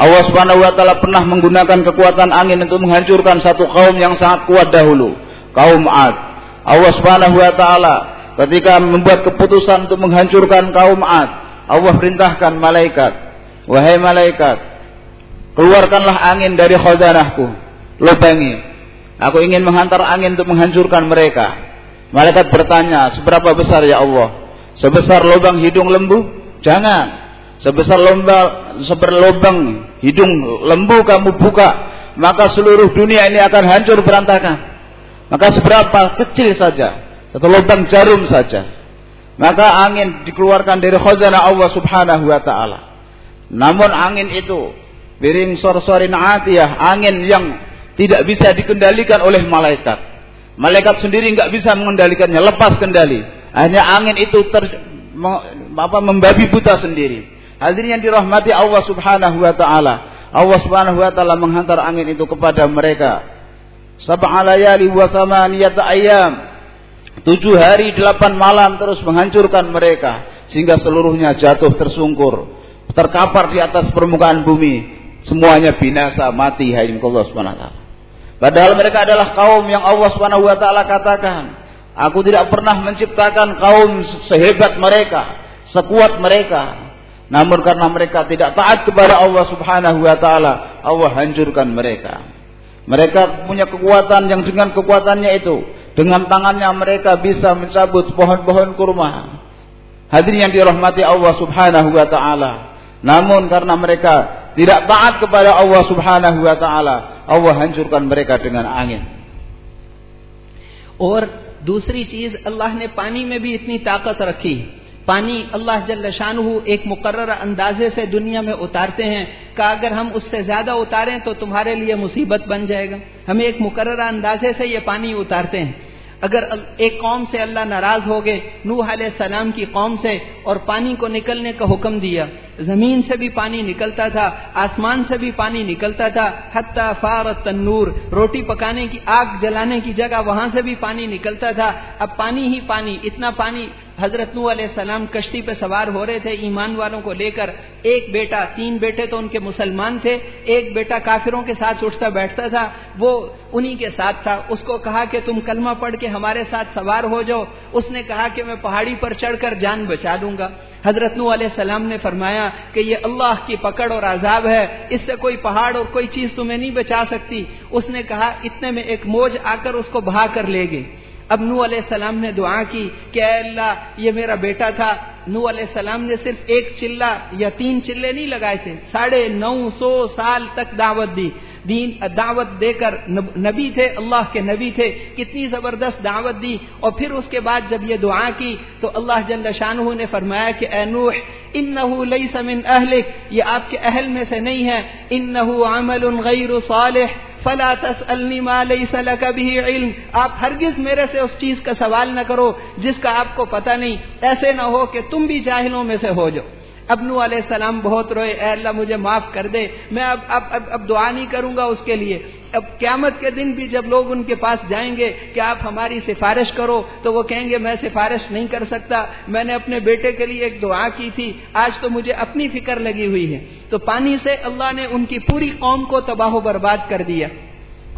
Allah Subhanahu wa taala pernah menggunakan kekuatan angin untuk menghancurkan satu kaum yang sangat kuat dahulu, kaum Ad. Allah Subhanahu wa taala ketika membuat keputusan untuk menghancurkan kaum Ad, Allah perintahkan malaikat, "Wahai malaikat, keluarkanlah angin dari khazanahku, lubangi. Aku ingin menghantar angin untuk menghancurkan mereka." Malaikat bertanya, "Seberapa besar ya Allah?" Sebesar lubang hidung lembu? Jangan. Sebesar lubang seperti lubang hidung lembu kamu buka, maka seluruh dunia ini akan hancur berantakan. Maka seberapa kecil saja, satu lubang jarum saja. Maka angin dikeluarkan dari khazanah Allah Subhanahu wa taala. Namun angin itu Biring sorsorin atiyah, angin yang tidak bisa dikendalikan oleh malaikat. Malaikat sendiri nggak bisa mengendalikannya, lepas kendali. Hanya angin itu ter, apa, membabi buta sendiri. Hadirin yang dirahmati Allah Subhanahu wa taala. Allah Subhanahu wa taala menghantar angin itu kepada mereka. Sab'a layali wa thamaniyata ayyam. Tujuh hari delapan malam terus menghancurkan mereka sehingga seluruhnya jatuh tersungkur, terkapar di atas permukaan bumi. Semuanya binasa, mati hai Allah Subhanahu wa taala. Padahal mereka adalah kaum yang Allah Subhanahu wa taala katakan, aku tidak pernah menciptakan kaum sehebat mereka, sekuat mereka. Namun karena mereka tidak taat kepada Allah Subhanahu wa taala, Allah hancurkan mereka. Mereka punya kekuatan yang dengan kekuatannya itu, dengan tangannya mereka bisa mencabut pohon-pohon kurma. Hadirin yang dirahmati Allah Subhanahu wa taala. Namun karena mereka tidak taat kepada Allah Subhanahu wa taala, Allah hancurkan mereka dengan angin. دوسری چیز، اللہ نے پانی میں بھی اتنی طاقت رکھی۔ پانی اللہ جل شانہ ایک مقرر اندازے سے دنیا میں اتارتے ہیں کہ اگر ہم اس سے زیادہ اتاریں تو تمہارے لیے مصیبت بن جائے گا۔ ہم ایک مقررہ اندازے سے یہ پانی اتارتے ہیں۔ اگر ایک قوم سے اللہ ناراض ہو گئے، نوح علیہ السلام کی قوم سے، اور پانی کو نکلنے کا حکم دیا۔ زمین سے بھی پانی نکلتا تھا، آسمان سے بھی پانی نکلتا تھا۔ حتیٰ فار تنور روٹی پکانے کی، آگ جلانے کی جگہ وہاں سے بھی پانی نکلتا تھا۔ اب پانی ہی پانی، اتنا پانی حضرت نو علیہ السلام کشتی پہ سوار ہو رہے تھے، ایمان والوں کو لے کر ایک بیٹا، تین بیٹے تو ان کے مسلمان تھے، ایک بیٹا کافروں کے ساتھ اٹھتا بیٹھتا تھا، وہ انہی کے ساتھ تھا۔ اس کو کہا کہ تم کلمہ پڑھ کے ہمارے ساتھ سوار ہو جاؤ۔ اس نے کہا کہ میں پہاڑی پر چڑھ کر جان بچا دوں گا۔ حضرت نو علیہ السلام نے فرمایا کہ یہ اللہ کی پکڑ اور عذاب ہے، اس سے کوئی پہاڑ اور کوئی چیز تمہیں نہیں بچا سکتی۔ اس نے کہا، اتنے میں ایک موج آ کر اس کو بہا کر لے گئی اب نو علیہ السلام نے دعا کی کہ اے اللہ، یہ میرا بیٹا تھا۔ نو علیہ السلام نے صرف ایک چلہ یا تین چلے نہیں لگائے تھے، ساڑھے نو سو سال تک دعوت دی۔ دین، دعوت دے کر نبی تھے، اللہ کے نبی تھے، کتنی زبردست دعوت دی۔ اور پھر اس کے بعد جب یہ دعا کی، تو اللہ جل شانہ نے فرمایا کہ اے نوح، انہو لیس من اہلک، یہ آپ کے اہل میں سے نہیں ہے انہو عمل غیر صالح، فلا تسألنی ما لیس لکا بھی علم۔ آپ ہرگز میرے سے اس چیز کا سوال نہ کرو جس کا آپ کو پتہ نہیں۔ ایسے نہ ہو کہ تم بھی جاہلوں میں سے ہو جاؤ۔ ابنو علیہ السلام بہت روئے اے اللہ مجھے معاف کر دے میں اب اب اب, اب دعا نہیں کروں گا اس کے لیے۔ اب قیامت کے دن بھی جب لوگ ان کے پاس جائیں گے کہ آپ ہماری سفارش کرو تو وہ کہیں گے میں سفارش نہیں کر سکتا۔ میں نے اپنے بیٹے کے لیے ایک دعا کی تھی آج تو مجھے اپنی فکر لگی ہوئی ہے۔ تو پانی سے اللہ نے ان کی پوری قوم کو تباہ و برباد کر دیا۔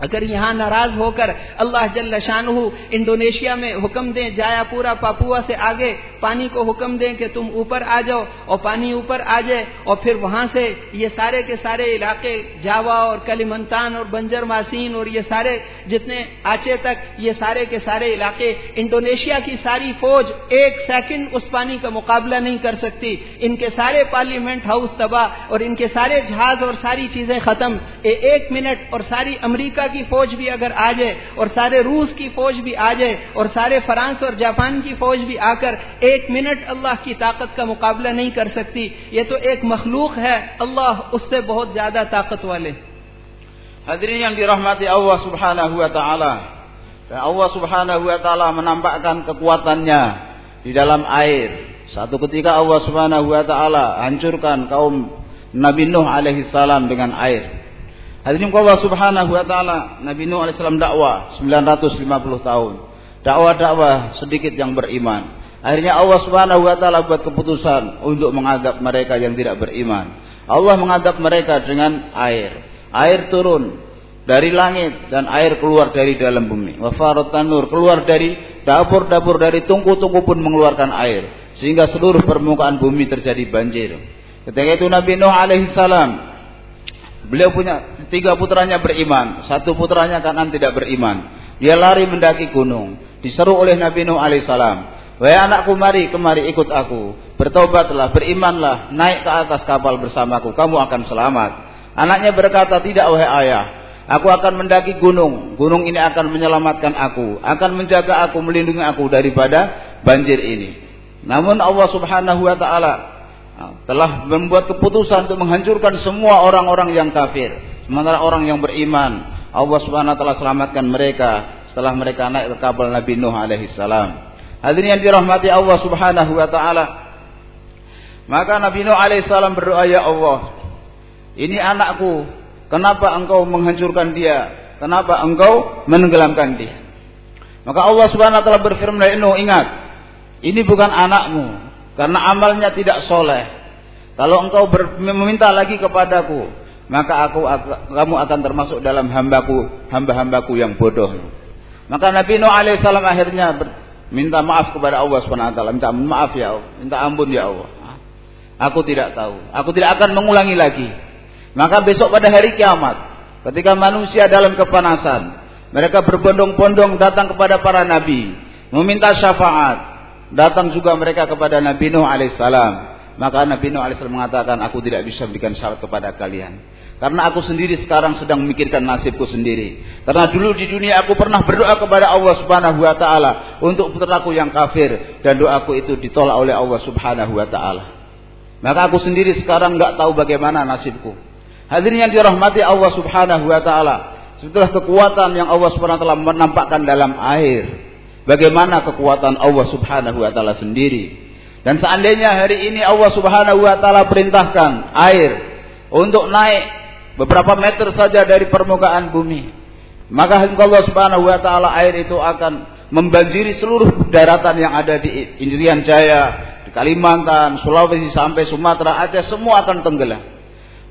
اگر یہاں ناراض ہو کر اللہ جل شانہ انڈونیشیا میں حکم دیں، جایا پورا پاپوا سے آگے، پانی کو حکم دیں کہ تم اوپر آ جاؤ اور پانی اوپر آ جائے اور پھر وہاں سے یہ سارے کے سارے علاقے جاوا اور کلیمنتان اور بنجر ماسین اور یہ سارے جتنے آچے تک یہ سارے کے سارے علاقے، انڈونیشیا کی ساری فوج ایک سیکنڈ اس پانی کا مقابلہ نہیں کر سکتی۔ ان کے سارے پارلیمنٹ ہاؤس تباہ اور ان کے سارے جہاز اور ساری چیزیں ختم۔ ایک منٹ اور ساری امریکہ کی فوج بھی اگر آ جائے اور سارے روس کی فوج بھی آ جائے اور سارے فرانس اور جاپان کی فوج بھی آ کر ایک منٹ اللہ کی طاقت کا مقابلہ نہیں کر سکتی، یہ تو ایک مخلوق ہے، اللہ اس سے بہت زیادہ طاقت والے۔ حضرین یعنی کی رحمت اللہ سبحانہ ہوا تعالی۔ Allah subhanahu wa ta'ala menampakkan kekuatannya di dalam air Satu ketika Allah subhanahu wa ta'ala hancurkan kaum Nabi Nuh alaihi salam dengan air Hadirin Allah Subhanahu wa taala, Nabi Nuh alaihissalam dakwah 950 tahun. Dakwah-dakwah sedikit yang beriman. Akhirnya Allah Subhanahu wa taala buat keputusan untuk mengadab mereka yang tidak beriman. Allah mengadab mereka dengan air. Air turun dari langit dan air keluar dari dalam bumi. Wa tanur keluar dari dapur-dapur dari tungku-tungku pun mengeluarkan air sehingga seluruh permukaan bumi terjadi banjir. Ketika itu Nabi Nuh alaihissalam Beliau punya tiga putranya beriman, satu putranya kanan tidak beriman. Dia lari mendaki gunung, diseru oleh Nabi Nuh alaihissalam. Wahai anakku mari kemari ikut aku. Bertobatlah, berimanlah, naik ke atas kapal bersamaku, kamu akan selamat. Anaknya berkata, tidak wahai ayah. Aku akan mendaki gunung. Gunung ini akan menyelamatkan aku, akan menjaga aku, melindungi aku daripada banjir ini. Namun Allah Subhanahu wa taala telah membuat keputusan untuk menghancurkan semua orang-orang yang kafir. Sementara orang yang beriman, Allah Subhanahu wa taala selamatkan mereka setelah mereka naik ke kapal Nabi Nuh alaihi salam. Hadirin yang dirahmati Allah Subhanahu wa taala. Maka Nabi Nuh alaihi salam berdoa, "Ya Allah, ini anakku, kenapa engkau menghancurkan dia? Kenapa engkau menenggelamkan dia?" Maka Allah Subhanahu wa taala berfirman, "Ya Nuh, ingat, ini bukan anakmu karena amalnya tidak soleh. Kalau engkau meminta lagi kepadaku, maka aku kamu akan termasuk dalam hambaku, hamba-hambaku yang bodoh. Maka Nabi Nuh alaihissalam akhirnya minta maaf kepada Allah swt. minta maaf ya Allah, minta ampun ya Allah. Aku tidak tahu, aku tidak akan mengulangi lagi. Maka besok pada hari kiamat, ketika manusia dalam kepanasan, mereka berbondong-bondong datang kepada para nabi, meminta syafaat, Datang juga mereka kepada Nabi Nuh alaihissalam. Maka Nabi Nuh alaihissalam mengatakan, aku tidak bisa berikan syarat kepada kalian. Karena aku sendiri sekarang sedang memikirkan nasibku sendiri. Karena dulu di dunia aku pernah berdoa kepada Allah Subhanahu wa taala untuk putraku yang kafir dan doaku itu ditolak oleh Allah Subhanahu wa taala. Maka aku sendiri sekarang nggak tahu bagaimana nasibku. Hadirin yang dirahmati Allah Subhanahu wa taala. Setelah kekuatan yang Allah Subhanahu wa taala menampakkan dalam air, Bagaimana kekuatan Allah Subhanahu wa taala sendiri. Dan seandainya hari ini Allah Subhanahu wa taala perintahkan air untuk naik beberapa meter saja dari permukaan bumi, maka Allah Subhanahu wa taala air itu akan membanjiri seluruh daratan yang ada di Indrian Jaya, di Kalimantan, Sulawesi sampai Sumatera, Aceh semua akan tenggelam.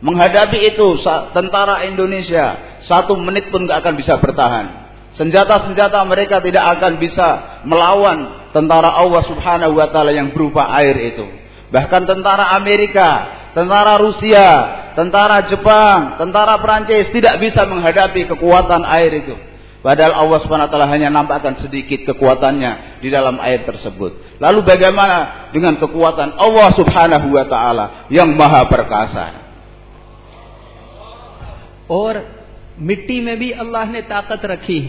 Menghadapi itu tentara Indonesia satu menit pun gak akan bisa bertahan. Senjata-senjata mereka tidak akan bisa melawan tentara Allah Subhanahu wa taala yang berupa air itu. Bahkan tentara Amerika, tentara Rusia, tentara Jepang, tentara Prancis tidak bisa menghadapi kekuatan air itu. Padahal Allah Subhanahu taala hanya nampakkan sedikit kekuatannya di dalam air tersebut. Lalu bagaimana dengan kekuatan Allah Subhanahu wa taala yang maha perkasa? Or مٹی میں بھی اللہ نے طاقت رکھی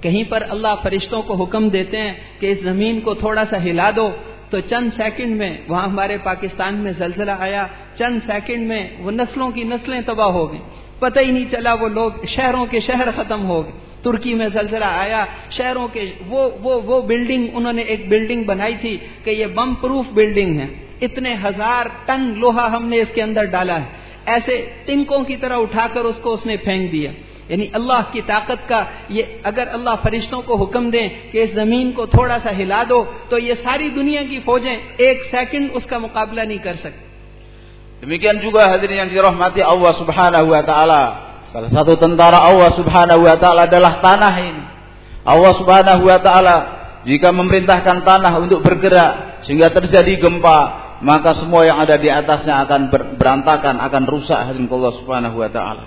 کہیں پر اللہ فرشتوں کو حکم دیتے ہیں کہ اس زمین کو تھوڑا سا ہلا دو تو چند سیکنڈ میں وہاں ہمارے پاکستان میں زلزلہ آیا۔ چند سیکنڈ میں وہ نسلوں کی نسلیں تباہ ہو گئیں۔ پتہ ہی نہیں چلا وہ لوگ شہروں کے شہر ختم ہو گئے۔ ترکی میں زلزلہ آیا شہروں کے وہ وہ, وہ بلڈنگ انہوں نے ایک بلڈنگ بنائی تھی کہ یہ بم پروف بلڈنگ ہے۔ اتنے ہزار ٹن لوہا ہم نے اس کے اندر ڈالا ہے۔ ایسے تنکوں کی طرح اٹھا کر اس کو اس نے پھینک دیا یعنی اللہ کی طاقت کا یہ اگر اللہ فرشتوں کو حکم دیں کہ اس زمین کو تھوڑا سا ہلا دو تو یہ ساری دنیا کی فوجیں ایک سیکنڈ اس کا مقابلہ نہیں کر سکتے demikian juga hadirin yang dirahmati Allah Subhanahu wa taala salah satu tentara Allah Subhanahu wa taala adalah tanah ini Allah Subhanahu wa taala jika memerintahkan tanah untuk bergerak sehingga terjadi gempa maka semua yang ada di atasnya akan berantakan, akan rusak hadirin Allah Subhanahu wa taala.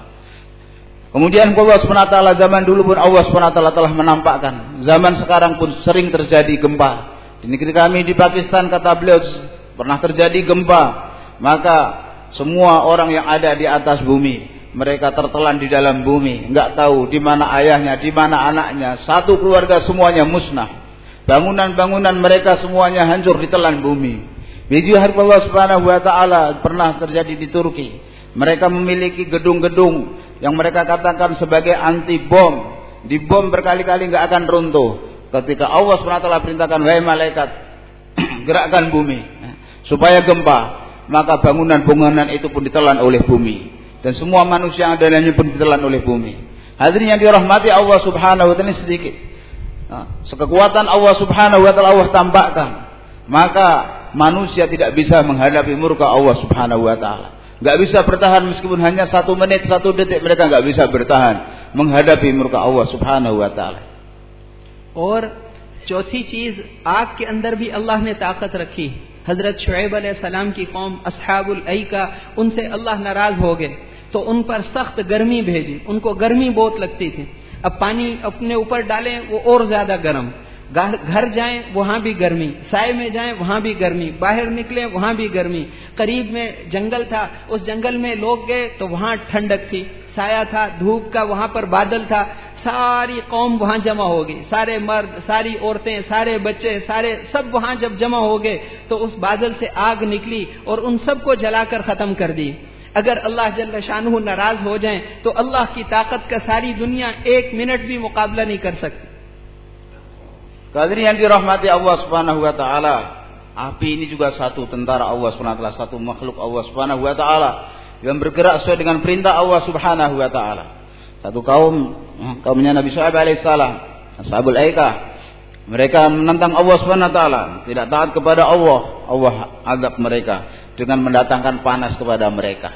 Kemudian Allah Subhanahu wa taala zaman dulu pun Allah Subhanahu wa taala telah menampakkan, zaman sekarang pun sering terjadi gempa. Di negeri kami di Pakistan kata beliau pernah terjadi gempa, maka semua orang yang ada di atas bumi mereka tertelan di dalam bumi, enggak tahu di mana ayahnya, di mana anaknya, satu keluarga semuanya musnah. Bangunan-bangunan mereka semuanya hancur ditelan bumi. Biji harif Allah Subhanahu wa taala pernah terjadi di Turki. Mereka memiliki gedung-gedung yang mereka katakan sebagai anti bom. Di bom berkali-kali nggak akan runtuh. Ketika Allah Subhanahu wa taala perintahkan wahai malaikat (clears throat) gerakkan bumi supaya gempa, maka bangunan-bangunan itu pun ditelan oleh bumi dan semua manusia yang ada dalamnya pun ditelan oleh bumi. Hadirin yang dirahmati Allah Subhanahu wa taala sedikit. Nah, sekekuatan Allah Subhanahu wa taala Allah tampakkan. Maka manusia tidak bisa menghadapi murka Allah Subhanahu wa taala. Gak bisa bertahan meskipun hanya satu menit, satu detik mereka gak bisa bertahan menghadapi murka Allah Subhanahu wa taala. اور چوتھی چیز آگ کے اندر بھی اللہ نے طاقت رکھی حضرت شعیب علیہ السلام کی قوم اصحاب العی کا ان سے اللہ ناراض ہو گئے تو ان پر سخت گرمی بھیجی ان کو گرمی بہت لگتی تھی اب پانی اپنے اوپر ڈالیں وہ اور زیادہ گرم گھر جائیں وہاں بھی گرمی، سائے میں جائیں وہاں بھی گرمی، باہر نکلیں وہاں بھی گرمی۔ قریب میں جنگل تھا، اس جنگل میں لوگ گئے تو وہاں ٹھنڈک تھی، سایہ تھا، دھوپ کا وہاں پر بادل تھا، ساری قوم وہاں جمع ہوگی سارے مرد، ساری عورتیں، سارے بچے، سارے سب وہاں جب جمع ہو گئے تو اس بادل سے آگ نکلی اور ان سب کو جلا کر ختم کر دی۔ اگر اللہ جل شانہ ناراض ہو جائیں تو اللہ کی طاقت کا ساری دنیا ایک منٹ بھی مقابلہ نہیں کر سکتی۔ Kadri yang dirahmati Allah Subhanahu wa taala. Api ini juga satu tentara Allah Subhanahu wa taala, satu makhluk Allah Subhanahu wa taala yang bergerak sesuai dengan perintah Allah Subhanahu wa taala. Satu kaum kaumnya Nabi Shu'aib alaihissalam, Ashabul Aikah. Mereka menentang Allah Subhanahu wa taala, tidak taat kepada Allah. Allah adab mereka dengan mendatangkan panas kepada mereka.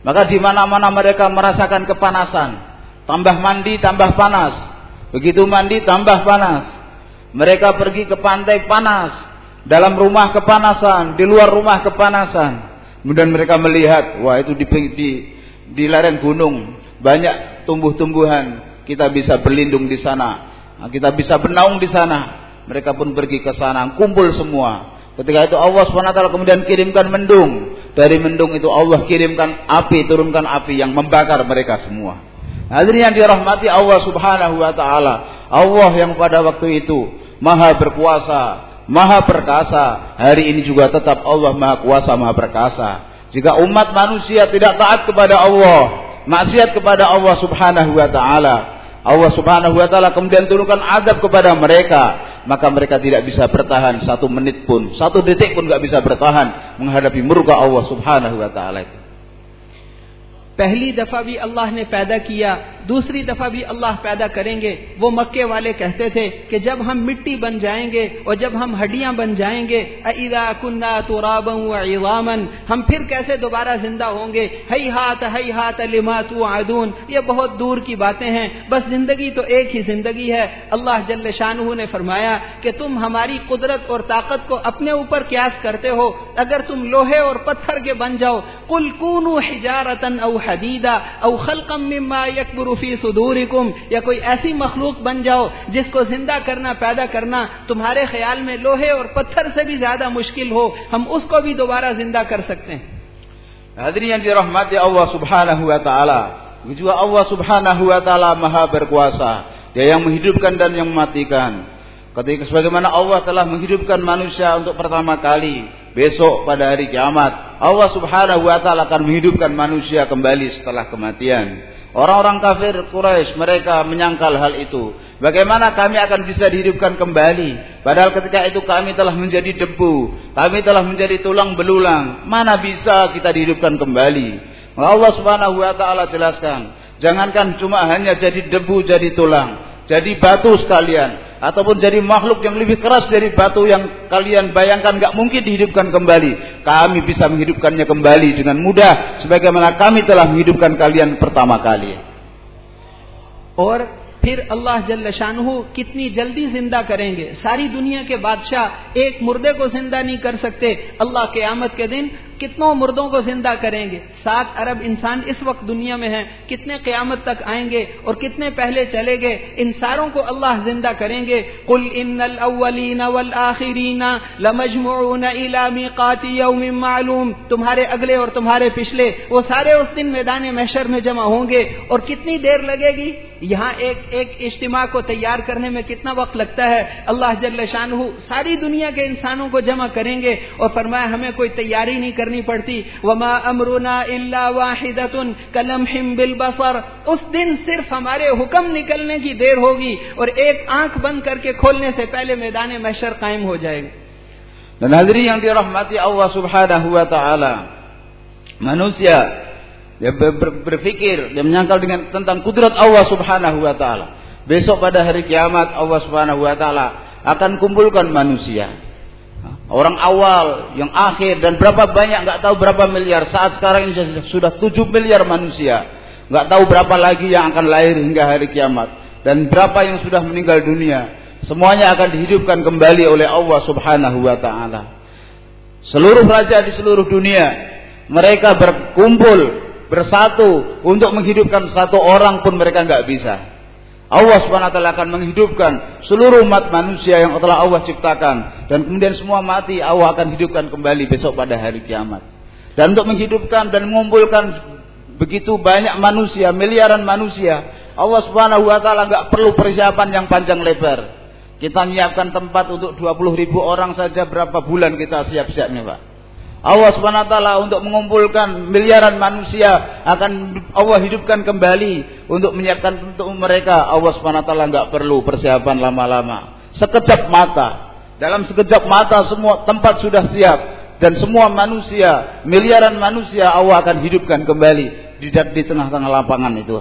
Maka di mana-mana mereka merasakan kepanasan. Tambah mandi tambah panas. Begitu mandi tambah panas. Mereka pergi ke pantai panas. Dalam rumah kepanasan, di luar rumah kepanasan. Kemudian mereka melihat, wah itu di, di, di lereng gunung banyak tumbuh-tumbuhan. Kita bisa berlindung di sana. Kita bisa bernaung di sana. Mereka pun pergi ke sana, kumpul semua. Ketika itu Allah SWT kemudian kirimkan mendung. Dari mendung itu Allah kirimkan api, turunkan api yang membakar mereka semua. Hadirin yang dirahmati Allah Subhanahu wa taala. Allah yang pada waktu itu maha berkuasa, maha perkasa. Hari ini juga tetap Allah maha kuasa, maha perkasa. Jika umat manusia tidak taat kepada Allah, maksiat kepada Allah Subhanahu wa taala, Allah Subhanahu wa taala kemudian turunkan adab kepada mereka, maka mereka tidak bisa bertahan satu menit pun, satu detik pun nggak bisa bertahan menghadapi murka Allah Subhanahu wa taala itu. پہلی دفعہ بھی اللہ نے پیدا کیا، دوسری دفعہ بھی اللہ پیدا کریں گے۔ وہ مکے والے کہتے تھے کہ جب ہم مٹی بن جائیں گے اور جب ہم ہڈیاں بن جائیں گے اِذَا كُنَّا تُرَابًا ہم پھر کیسے دوبارہ زندہ ہوں گے؟ ہی ہاتھ ہی ہاتھ لما توعدون۔ یہ بہت دور کی باتیں ہیں، بس زندگی تو ایک ہی زندگی ہے۔ اللہ جل شانہ نے فرمایا کہ تم ہماری قدرت اور طاقت کو اپنے اوپر قیاس کرتے ہو۔ اگر تم لوہے اور پتھر کے بن جاؤ کل کونو حجارتن او حدیدہ او خلقم مما یکبر فی صدورکم، یا کوئی ایسی مخلوق بن جاؤ جس کو زندہ کرنا، پیدا کرنا تمہارے خیال میں لوہے اور پتھر سے بھی زیادہ مشکل ہو، ہم اس کو بھی دوبارہ زندہ کر سکتے ہیں حضرین جی رحمت اللہ سبحانہ ہوا تعالی Jua Allah subhanahu wa ta'ala maha berkuasa. Dia yang menghidupkan dan yang mematikan. Ketika sebagaimana Allah telah menghidupkan manusia untuk pertama kali. Besok pada hari kiamat, Allah Subhanahu wa taala akan menghidupkan manusia kembali setelah kematian. Orang-orang kafir Quraisy mereka menyangkal hal itu. Bagaimana kami akan bisa dihidupkan kembali? Padahal ketika itu kami telah menjadi debu, kami telah menjadi tulang belulang. Mana bisa kita dihidupkan kembali? Allah Subhanahu wa taala jelaskan, jangankan cuma hanya jadi debu jadi tulang, jadi batu sekalian ataupun jadi makhluk yang lebih keras dari batu yang kalian bayangkan gak mungkin dihidupkan kembali. Kami bisa menghidupkannya kembali dengan mudah sebagaimana kami telah menghidupkan kalian pertama kali. और फिर अल्लाह जल्ल शानहू कितनी जल्दी जिंदा करेंगे सारी दुनिया के बादशाह एक मुर्दे को जिंदा नहीं कर सकते अल्लाह के आमद के दिन کتنوں مردوں کو زندہ کریں گے؟ سات ارب انسان اس وقت دنیا میں ہیں، کتنے قیامت تک آئیں گے اور کتنے پہلے چلے گے؟ ان ساروں کو اللہ زندہ کریں گے۔ قل ان الاولین والآخرین لمجمعون الى میقات یوم معلوم۔ تمہارے اگلے اور تمہارے پچھلے، وہ سارے اس دن میدان محشر میں جمع ہوں گے۔ اور کتنی دیر لگے گی؟ یہاں ایک ایک اجتماع کو تیار کرنے میں کتنا وقت لگتا ہے؟ اللہ جل شانہ ساری دنیا کے انسانوں کو جمع کریں گے اور فرمایا ہمیں کوئی تیاری نہیں کر करनी पड़ती वमा अमरुना इल्ला वाहिदतुन कलम हिम बिल बसर उस दिन सिर्फ हमारे हुक्म निकलने की देर होगी और एक आंख बंद करके खोलने से पहले मैदान महशर कायम हो जाएगा Dan hadirin yang dirahmati Allah Subhanahu wa taala. Manusia dia ber, ber, berpikir, dia menyangkal dengan tentang kudrat Allah Subhanahu wa taala. Besok pada hari kiamat Allah Subhanahu wa taala akan kumpulkan manusia. Orang awal, yang akhir dan berapa banyak nggak tahu berapa miliar. Saat sekarang ini sudah 7 miliar manusia. nggak tahu berapa lagi yang akan lahir hingga hari kiamat dan berapa yang sudah meninggal dunia. Semuanya akan dihidupkan kembali oleh Allah Subhanahu wa taala. Seluruh raja di seluruh dunia mereka berkumpul bersatu untuk menghidupkan satu orang pun mereka nggak bisa. Allah SWT akan menghidupkan seluruh umat manusia yang telah Allah ciptakan dan kemudian semua mati Allah akan hidupkan kembali besok pada hari kiamat. Dan untuk menghidupkan dan mengumpulkan begitu banyak manusia, miliaran manusia, Allah Subhanahu wa taala perlu persiapan yang panjang lebar. Kita menyiapkan tempat untuk 20 ribu orang saja berapa bulan kita siap-siapnya Pak. Allah taala untuk mengumpulkan miliaran manusia akan Allah hidupkan kembali untuk menyiapkan untuk mereka. Allah taala enggak perlu persiapan lama-lama. Sekejap mata. Dalam sekejap mata semua tempat sudah siap dan semua manusia, miliaran manusia Allah akan hidupkan kembali di tengah-tengah lapangan itu.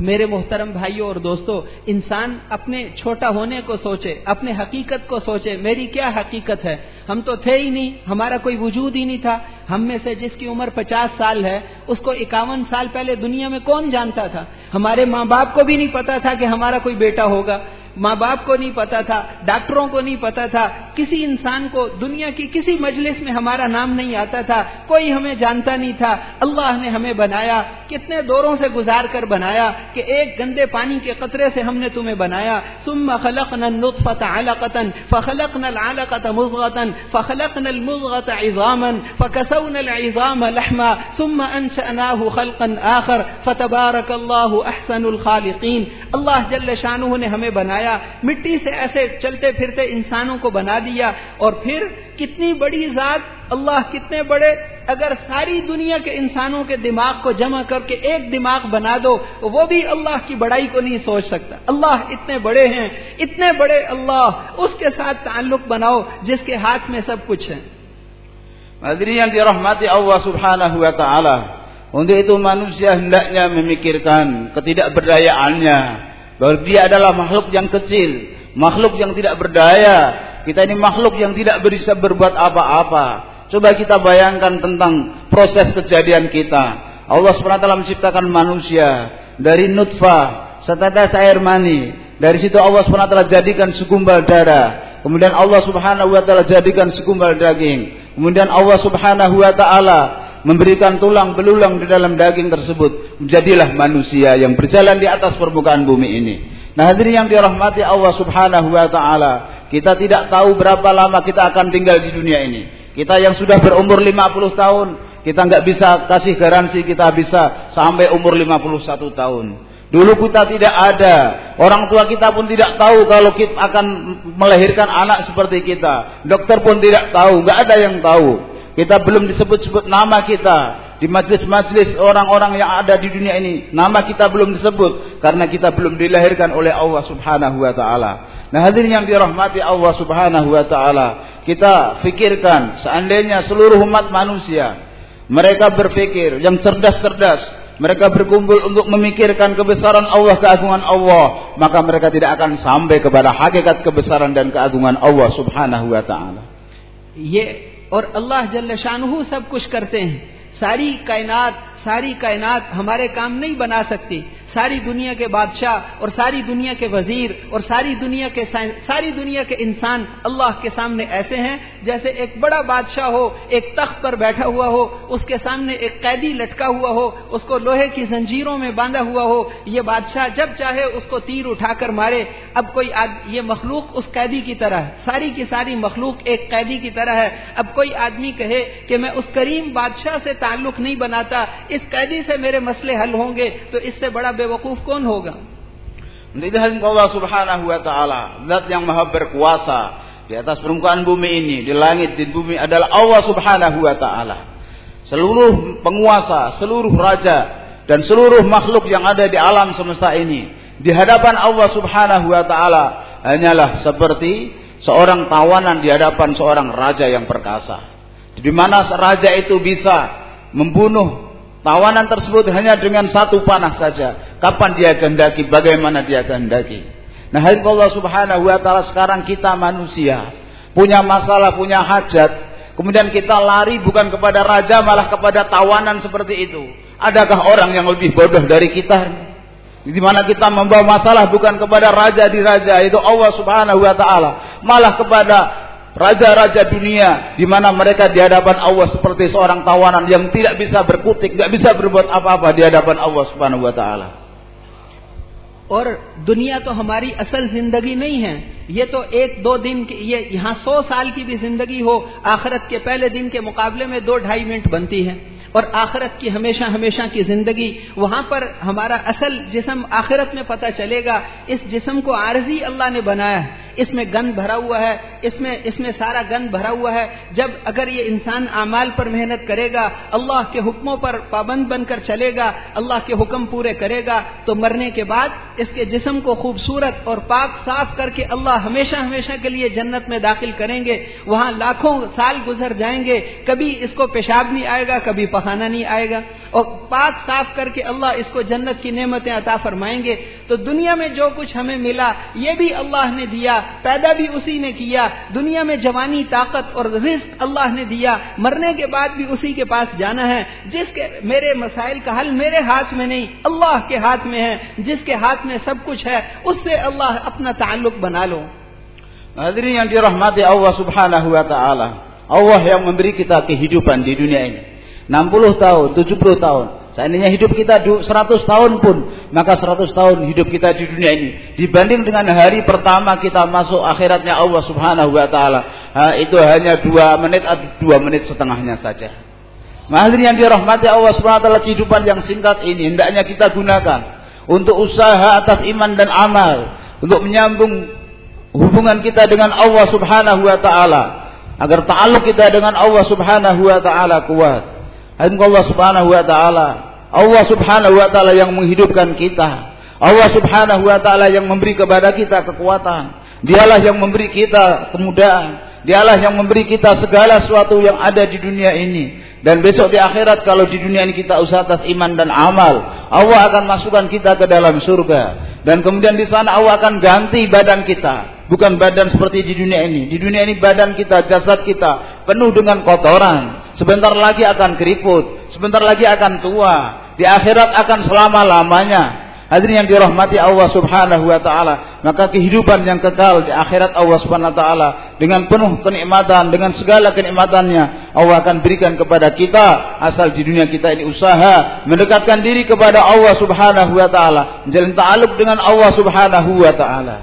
میرے محترم بھائیوں اور دوستو، انسان اپنے چھوٹا ہونے کو سوچے، اپنے حقیقت کو سوچے، میری کیا حقیقت ہے؟ ہم تو تھے ہی نہیں، ہمارا کوئی وجود ہی نہیں تھا۔ ہم میں سے جس کی عمر پچاس سال ہے، اس کو اکاون سال پہلے دنیا میں کون جانتا تھا؟ ہمارے ماں باپ کو بھی نہیں پتا تھا کہ ہمارا کوئی بیٹا ہوگا۔ ماں باپ کو نہیں پتا تھا، ڈاکٹروں کو نہیں پتا تھا، کسی انسان کو دنیا کی کسی مجلس میں ہمارا نام نہیں آتا تھا، کوئی ہمیں جانتا نہیں تھا۔ اللہ نے ہمیں بنایا، کتنے دوروں سے گزار کر بنایا کہ ایک گندے پانی کے قطرے سے ہم نے تمہیں بنایا۔ ثم خلقنا النطفة علقة، فخلقنا العلقة مضغة، فخلقنا المضغة عظاما، فكسونا العظام لحما، ثم انشأناه خلقا آخر، فتبارك الله احسن الخالقين۔ اللہ جل شانہ نے ہمیں بنایا مٹی سے ایسے چلتے پھرتے انسانوں کو بنا دیا اور پھر کتنی بڑی ذات، اللہ کتنے بڑے، اگر ساری دنیا کے انسانوں کے دماغ کو جمع کر کے ایک دماغ بنا دو، وہ بھی اللہ کی بڑائی کو نہیں سوچ سکتا اللہ اتنے بڑے ہیں، اتنے بڑے اللہ، اس کے ساتھ تعلق بناؤ جس کے ہاتھ میں سب کچھ ہے Hadirin di rahmati Allah Subhanahu wa taala. Untuk itu manusia hendaknya memikirkan ketidakberdayaannya bahwa dia adalah makhluk yang kecil, makhluk yang tidak berdaya. Kita ini makhluk yang tidak bisa berbuat apa-apa. Coba kita bayangkan tentang proses kejadian kita. Allah SWT menciptakan manusia dari nutfah, setetes air mani. Dari situ Allah SWT jadikan segumpal darah. Kemudian Allah Subhanahu wa jadikan segumpal daging. Kemudian Allah Subhanahu wa taala memberikan tulang belulang di dalam daging tersebut, menjadilah manusia yang berjalan di atas permukaan bumi ini. Nah hadirin yang dirahmati Allah subhanahu wa ta'ala. Kita tidak tahu berapa lama kita akan tinggal di dunia ini. Kita yang sudah berumur 50 tahun. Kita nggak bisa kasih garansi kita bisa sampai umur 51 tahun. Dulu kita tidak ada. Orang tua kita pun tidak tahu kalau kita akan melahirkan anak seperti kita. Dokter pun tidak tahu. nggak ada yang tahu. Kita belum disebut-sebut nama kita di majlis-majlis orang-orang yang ada di dunia ini. Nama kita belum disebut karena kita belum dilahirkan oleh Allah Subhanahu wa taala. Nah, hadirin yang dirahmati Allah Subhanahu wa taala, kita fikirkan seandainya seluruh umat manusia mereka berpikir yang cerdas-cerdas, mereka berkumpul untuk memikirkan kebesaran Allah, keagungan Allah, maka mereka tidak akan sampai kepada hakikat kebesaran dan keagungan Allah Subhanahu wa taala. اور اللہ جل شانہ سب کچھ کرتے ہیں۔ ساری کائنات ساری کائنات ہمارے کام نہیں بنا سکتی۔ ساری دنیا کے بادشاہ اور ساری دنیا کے وزیر اور ساری دنیا کے ساری دنیا کے انسان اللہ کے سامنے ایسے ہیں جیسے ایک بڑا بادشاہ ہو، ایک تخت پر بیٹھا ہوا ہو، اس کے سامنے ایک قیدی لٹکا ہوا ہو، اس کو لوہے کی زنجیروں میں باندھا ہوا ہو۔ یہ بادشاہ جب چاہے اس کو تیر اٹھا کر مارے۔ اب کوئی آد... یہ مخلوق اس قیدی کی طرح ہے۔ ساری کی ساری مخلوق ایک قیدی کی طرح ہے۔ اب کوئی آدمی کہے کہ میں اس کریم بادشاہ سے تعلق نہیں بناتا इस कैदी से मेरे मसले हल होंगे तो इससे बड़ा बेवकूफ कौन होगा Lihat Allah subhanahu wa ta'ala Zat yang maha berkuasa Di atas permukaan bumi ini Di langit, di bumi adalah Allah subhanahu wa ta'ala Seluruh penguasa, seluruh raja Dan seluruh makhluk yang ada di alam semesta ini Di hadapan Allah subhanahu wa ta'ala Hanyalah seperti Seorang tawanan di hadapan seorang raja yang perkasa Di mana raja itu bisa membunuh Tawanan tersebut hanya dengan satu panah saja. Kapan dia kehendaki, bagaimana dia kehendaki. Nah, Allah Subhanahu wa taala sekarang kita manusia punya masalah, punya hajat, kemudian kita lari bukan kepada raja malah kepada tawanan seperti itu. Adakah orang yang lebih bodoh dari kita? Di mana kita membawa masalah bukan kepada raja di raja itu Allah Subhanahu wa taala, malah kepada raja-raja dunia di mana mereka di hadapan Allah seperti seorang tawanan yang tidak bisa berkutik, tidak bisa berbuat apa-apa di hadapan Allah Subhanahu wa taala. اور دنیا تو ہماری اصل زندگی نہیں ہے یہ تو ایک دو دن یہ یہاں سو سال کی بھی زندگی ہو آخرت کے پہلے دن کے مقابلے میں دو ڈھائی منٹ بنتی ہے اور آخرت کی ہمیشہ ہمیشہ کی زندگی، وہاں پر ہمارا اصل جسم آخرت میں پتہ چلے گا، اس جسم کو عارضی اللہ نے بنایا ہے۔ اس میں گند بھرا ہوا ہے، اس میں اس میں سارا گند بھرا ہوا ہے۔ جب اگر یہ انسان اعمال پر محنت کرے گا، اللہ کے حکموں پر پابند بن کر چلے گا، اللہ کے حکم پورے کرے گا، تو مرنے کے بعد اس کے جسم کو خوبصورت اور پاک صاف کر کے اللہ ہمیشہ ہمیشہ کے لیے جنت میں داخل کریں گے۔ وہاں لاکھوں سال گزر جائیں گے، کبھی اس کو پیشاب نہیں آئے گا، کبھی بہانہ نہیں آئے گا اور پاک صاف کر کے اللہ اس کو جنت کی نعمتیں عطا فرمائیں گے تو دنیا میں جو کچھ ہمیں ملا یہ بھی اللہ نے دیا، پیدا بھی اسی نے کیا، دنیا میں جوانی، طاقت اور رزق اللہ نے دیا، مرنے کے بعد بھی اسی کے پاس جانا ہے، جس کے میرے مسائل کا حل میرے ہاتھ میں نہیں، اللہ کے ہاتھ میں ہے، جس کے ہاتھ میں سب کچھ ہے، اس سے اللہ اپنا تعلق بنا لو Hadirin yang dirahmati Allah Subhanahu wa taala. Allah yang memberi kita kehidupan di dunia ini. 60 tahun, 70 tahun. Seandainya hidup kita 100 tahun pun, maka 100 tahun hidup kita di dunia ini dibanding dengan hari pertama kita masuk akhiratnya Allah Subhanahu wa taala, itu hanya 2 menit atau 2 menit setengahnya saja. Mahal yang dirahmati Allah Subhanahu taala kehidupan yang singkat ini hendaknya kita gunakan untuk usaha atas iman dan amal, untuk menyambung hubungan kita dengan Allah Subhanahu wa taala agar ta'alluq kita dengan Allah Subhanahu wa taala kuat. Allah Subhanahu wa taala Allah subhanahu wa ta'ala yang menghidupkan kita. Allah subhanahu wa ta'ala yang memberi kepada kita kekuatan. Dialah yang memberi kita kemudahan. Dialah yang memberi kita segala sesuatu yang ada di dunia ini. Dan besok di akhirat kalau di dunia ini kita usaha atas iman dan amal. Allah akan masukkan kita ke dalam surga. Dan kemudian di sana Allah akan ganti badan kita. Bukan badan seperti di dunia ini. Di dunia ini badan kita, jasad kita penuh dengan kotoran. Sebentar lagi akan keriput. Sebentar lagi akan tua. Di akhirat akan selama-lamanya. Hadirin yang dirahmati Allah Subhanahu wa taala, maka kehidupan yang kekal di akhirat Allah Subhanahu wa taala dengan penuh kenikmatan, dengan segala kenikmatannya Allah akan berikan kepada kita asal di dunia kita ini usaha mendekatkan diri kepada Allah Subhanahu wa taala, menjalin ta'alluq dengan Allah Subhanahu wa taala.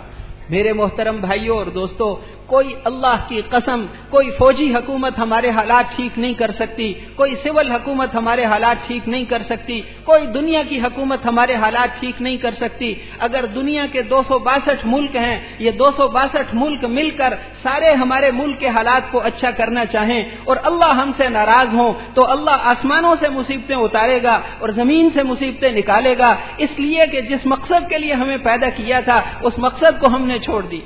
میرے محترم بھائیوں اور دوستوں کوئی اللہ کی قسم، کوئی فوجی حکومت ہمارے حالات ٹھیک نہیں کر سکتی، کوئی سول حکومت ہمارے حالات ٹھیک نہیں کر سکتی، کوئی دنیا کی حکومت ہمارے حالات ٹھیک نہیں کر سکتی۔ اگر دنیا کے دو سو باسٹھ ملک ہیں، یہ دو سو باسٹھ ملک مل کر سارے ہمارے ملک کے حالات کو اچھا کرنا چاہیں اور اللہ ہم سے ناراض ہوں، تو اللہ آسمانوں سے مصیبتیں اتارے گا اور زمین سے مصیبتیں نکالے گا۔ اس لیے کہ جس مقصد کے لیے ہمیں پیدا کیا تھا، اس مقصد کو ہم نے چھوڑ دی۔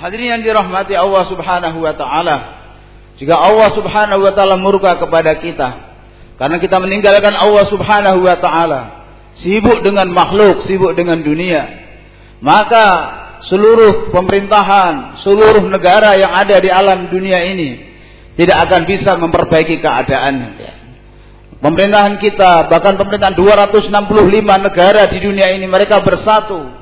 Hadirin yang dirahmati Allah Subhanahu wa taala. Jika Allah Subhanahu wa taala murka kepada kita karena kita meninggalkan Allah Subhanahu wa taala, sibuk dengan makhluk, sibuk dengan dunia, maka seluruh pemerintahan, seluruh negara yang ada di alam dunia ini tidak akan bisa memperbaiki keadaan. Pemerintahan kita, bahkan pemerintahan 265 negara di dunia ini mereka bersatu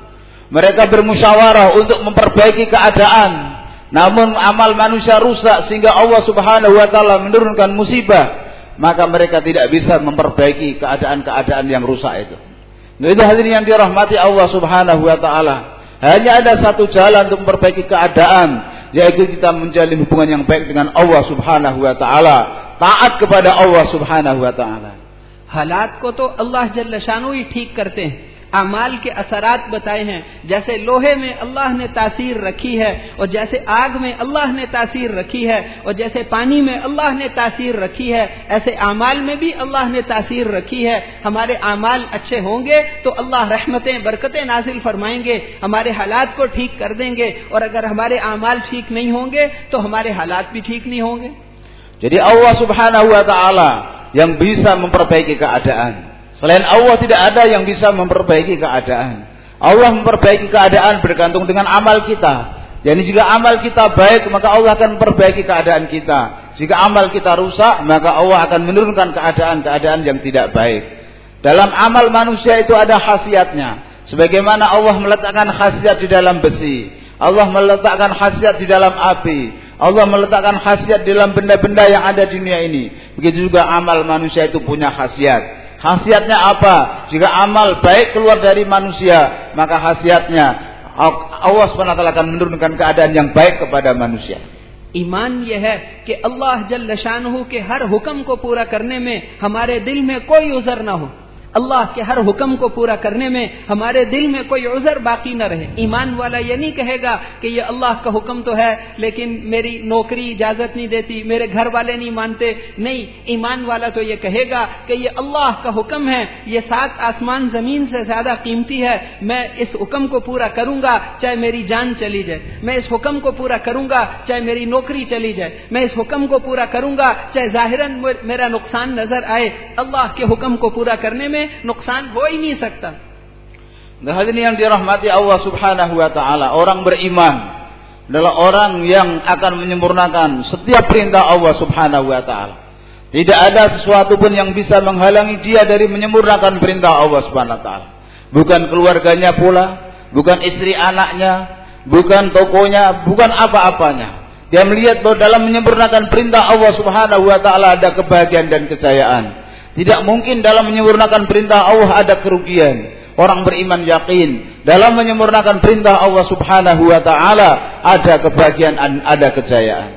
mereka bermusyawarah untuk memperbaiki keadaan. Namun amal manusia rusak sehingga Allah Subhanahu wa taala menurunkan musibah, maka mereka tidak bisa memperbaiki keadaan-keadaan yang rusak itu. Nah, itu hadirin yang dirahmati Allah Subhanahu wa taala. Hanya ada satu jalan untuk memperbaiki keadaan, yaitu kita menjalin hubungan yang baik dengan Allah Subhanahu wa taala, taat kepada Allah Subhanahu wa taala. हालात को तो अल्लाह जल्ल शानू ही ठीक करते हैं اعمال کے اثرات بتائے ہیں۔ جیسے لوہے میں اللہ نے تاثیر رکھی ہے اور جیسے آگ میں اللہ نے تاثیر رکھی ہے اور جیسے پانی میں اللہ نے تاثیر رکھی ہے، ایسے اعمال میں بھی اللہ نے تاثیر رکھی ہے۔ ہمارے اعمال اچھے ہوں گے تو اللہ رحمتیں، برکتیں نازل فرمائیں گے، ہمارے حالات کو ٹھیک کر دیں گے۔ اور اگر ہمارے اعمال ٹھیک نہیں ہوں گے تو ہمارے حالات بھی ٹھیک نہیں ہوں گے۔ Jadi Allah Subhanahu wa taala yang bisa memperbaiki keadaan. Selain Allah tidak ada yang bisa memperbaiki keadaan. Allah memperbaiki keadaan bergantung dengan amal kita. Jadi jika amal kita baik, maka Allah akan memperbaiki keadaan kita. Jika amal kita rusak, maka Allah akan menurunkan keadaan-keadaan yang tidak baik. Dalam amal manusia itu ada khasiatnya. Sebagaimana Allah meletakkan khasiat di dalam besi. Allah meletakkan khasiat di dalam api. Allah meletakkan khasiat di dalam benda-benda yang ada di dunia ini. Begitu juga amal manusia itu punya khasiat. Khasiatnya apa? Jika amal baik keluar dari manusia, maka khasiatnya Allah SWT akan menurunkan keadaan yang baik kepada manusia. ईमान यह है कि अल्लाह जल शानहू के हर हुक्म को पूरा करने में हमारे दिल में कोई उजर ना हो اللہ کے ہر حکم کو پورا کرنے میں ہمارے دل میں کوئی عذر باقی نہ رہے۔ ایمان والا یہ نہیں کہے گا کہ یہ اللہ کا حکم تو ہے، لیکن میری نوکری اجازت نہیں دیتی، میرے گھر والے نہیں مانتے۔ نہیں، ایمان والا تو یہ کہے گا کہ یہ اللہ کا حکم ہے۔ یہ سات آسمان زمین سے زیادہ قیمتی ہے۔ میں اس حکم کو پورا کروں گا چاہے میری جان چلی جائے۔ میں اس حکم کو پورا کروں گا چاہے میری نوکری چلی جائے۔ میں اس حکم کو پورا کروں گا چاہے ظاہر میرا نقصان نظر آئے۔ اللہ کے حکم کو پورا کرنے میں में नुकसान हो ही नहीं सकता Hadirin yang dirahmati Allah Subhanahu wa taala, orang beriman adalah orang yang akan menyempurnakan setiap perintah Allah Subhanahu wa taala. Tidak ada sesuatu pun yang bisa menghalangi dia dari menyempurnakan perintah Allah Subhanahu wa taala. Bukan keluarganya pula, bukan istri anaknya, bukan tokonya, bukan apa-apanya. Dia melihat bahwa dalam menyempurnakan perintah Allah Subhanahu wa taala ada kebahagiaan dan kejayaan. Tidak mungkin dalam menyempurnakan perintah Allah ada kerugian. Orang beriman yakin dalam menyempurnakan perintah Allah Subhanahu wa taala ada kebahagiaan dan ada kejayaan.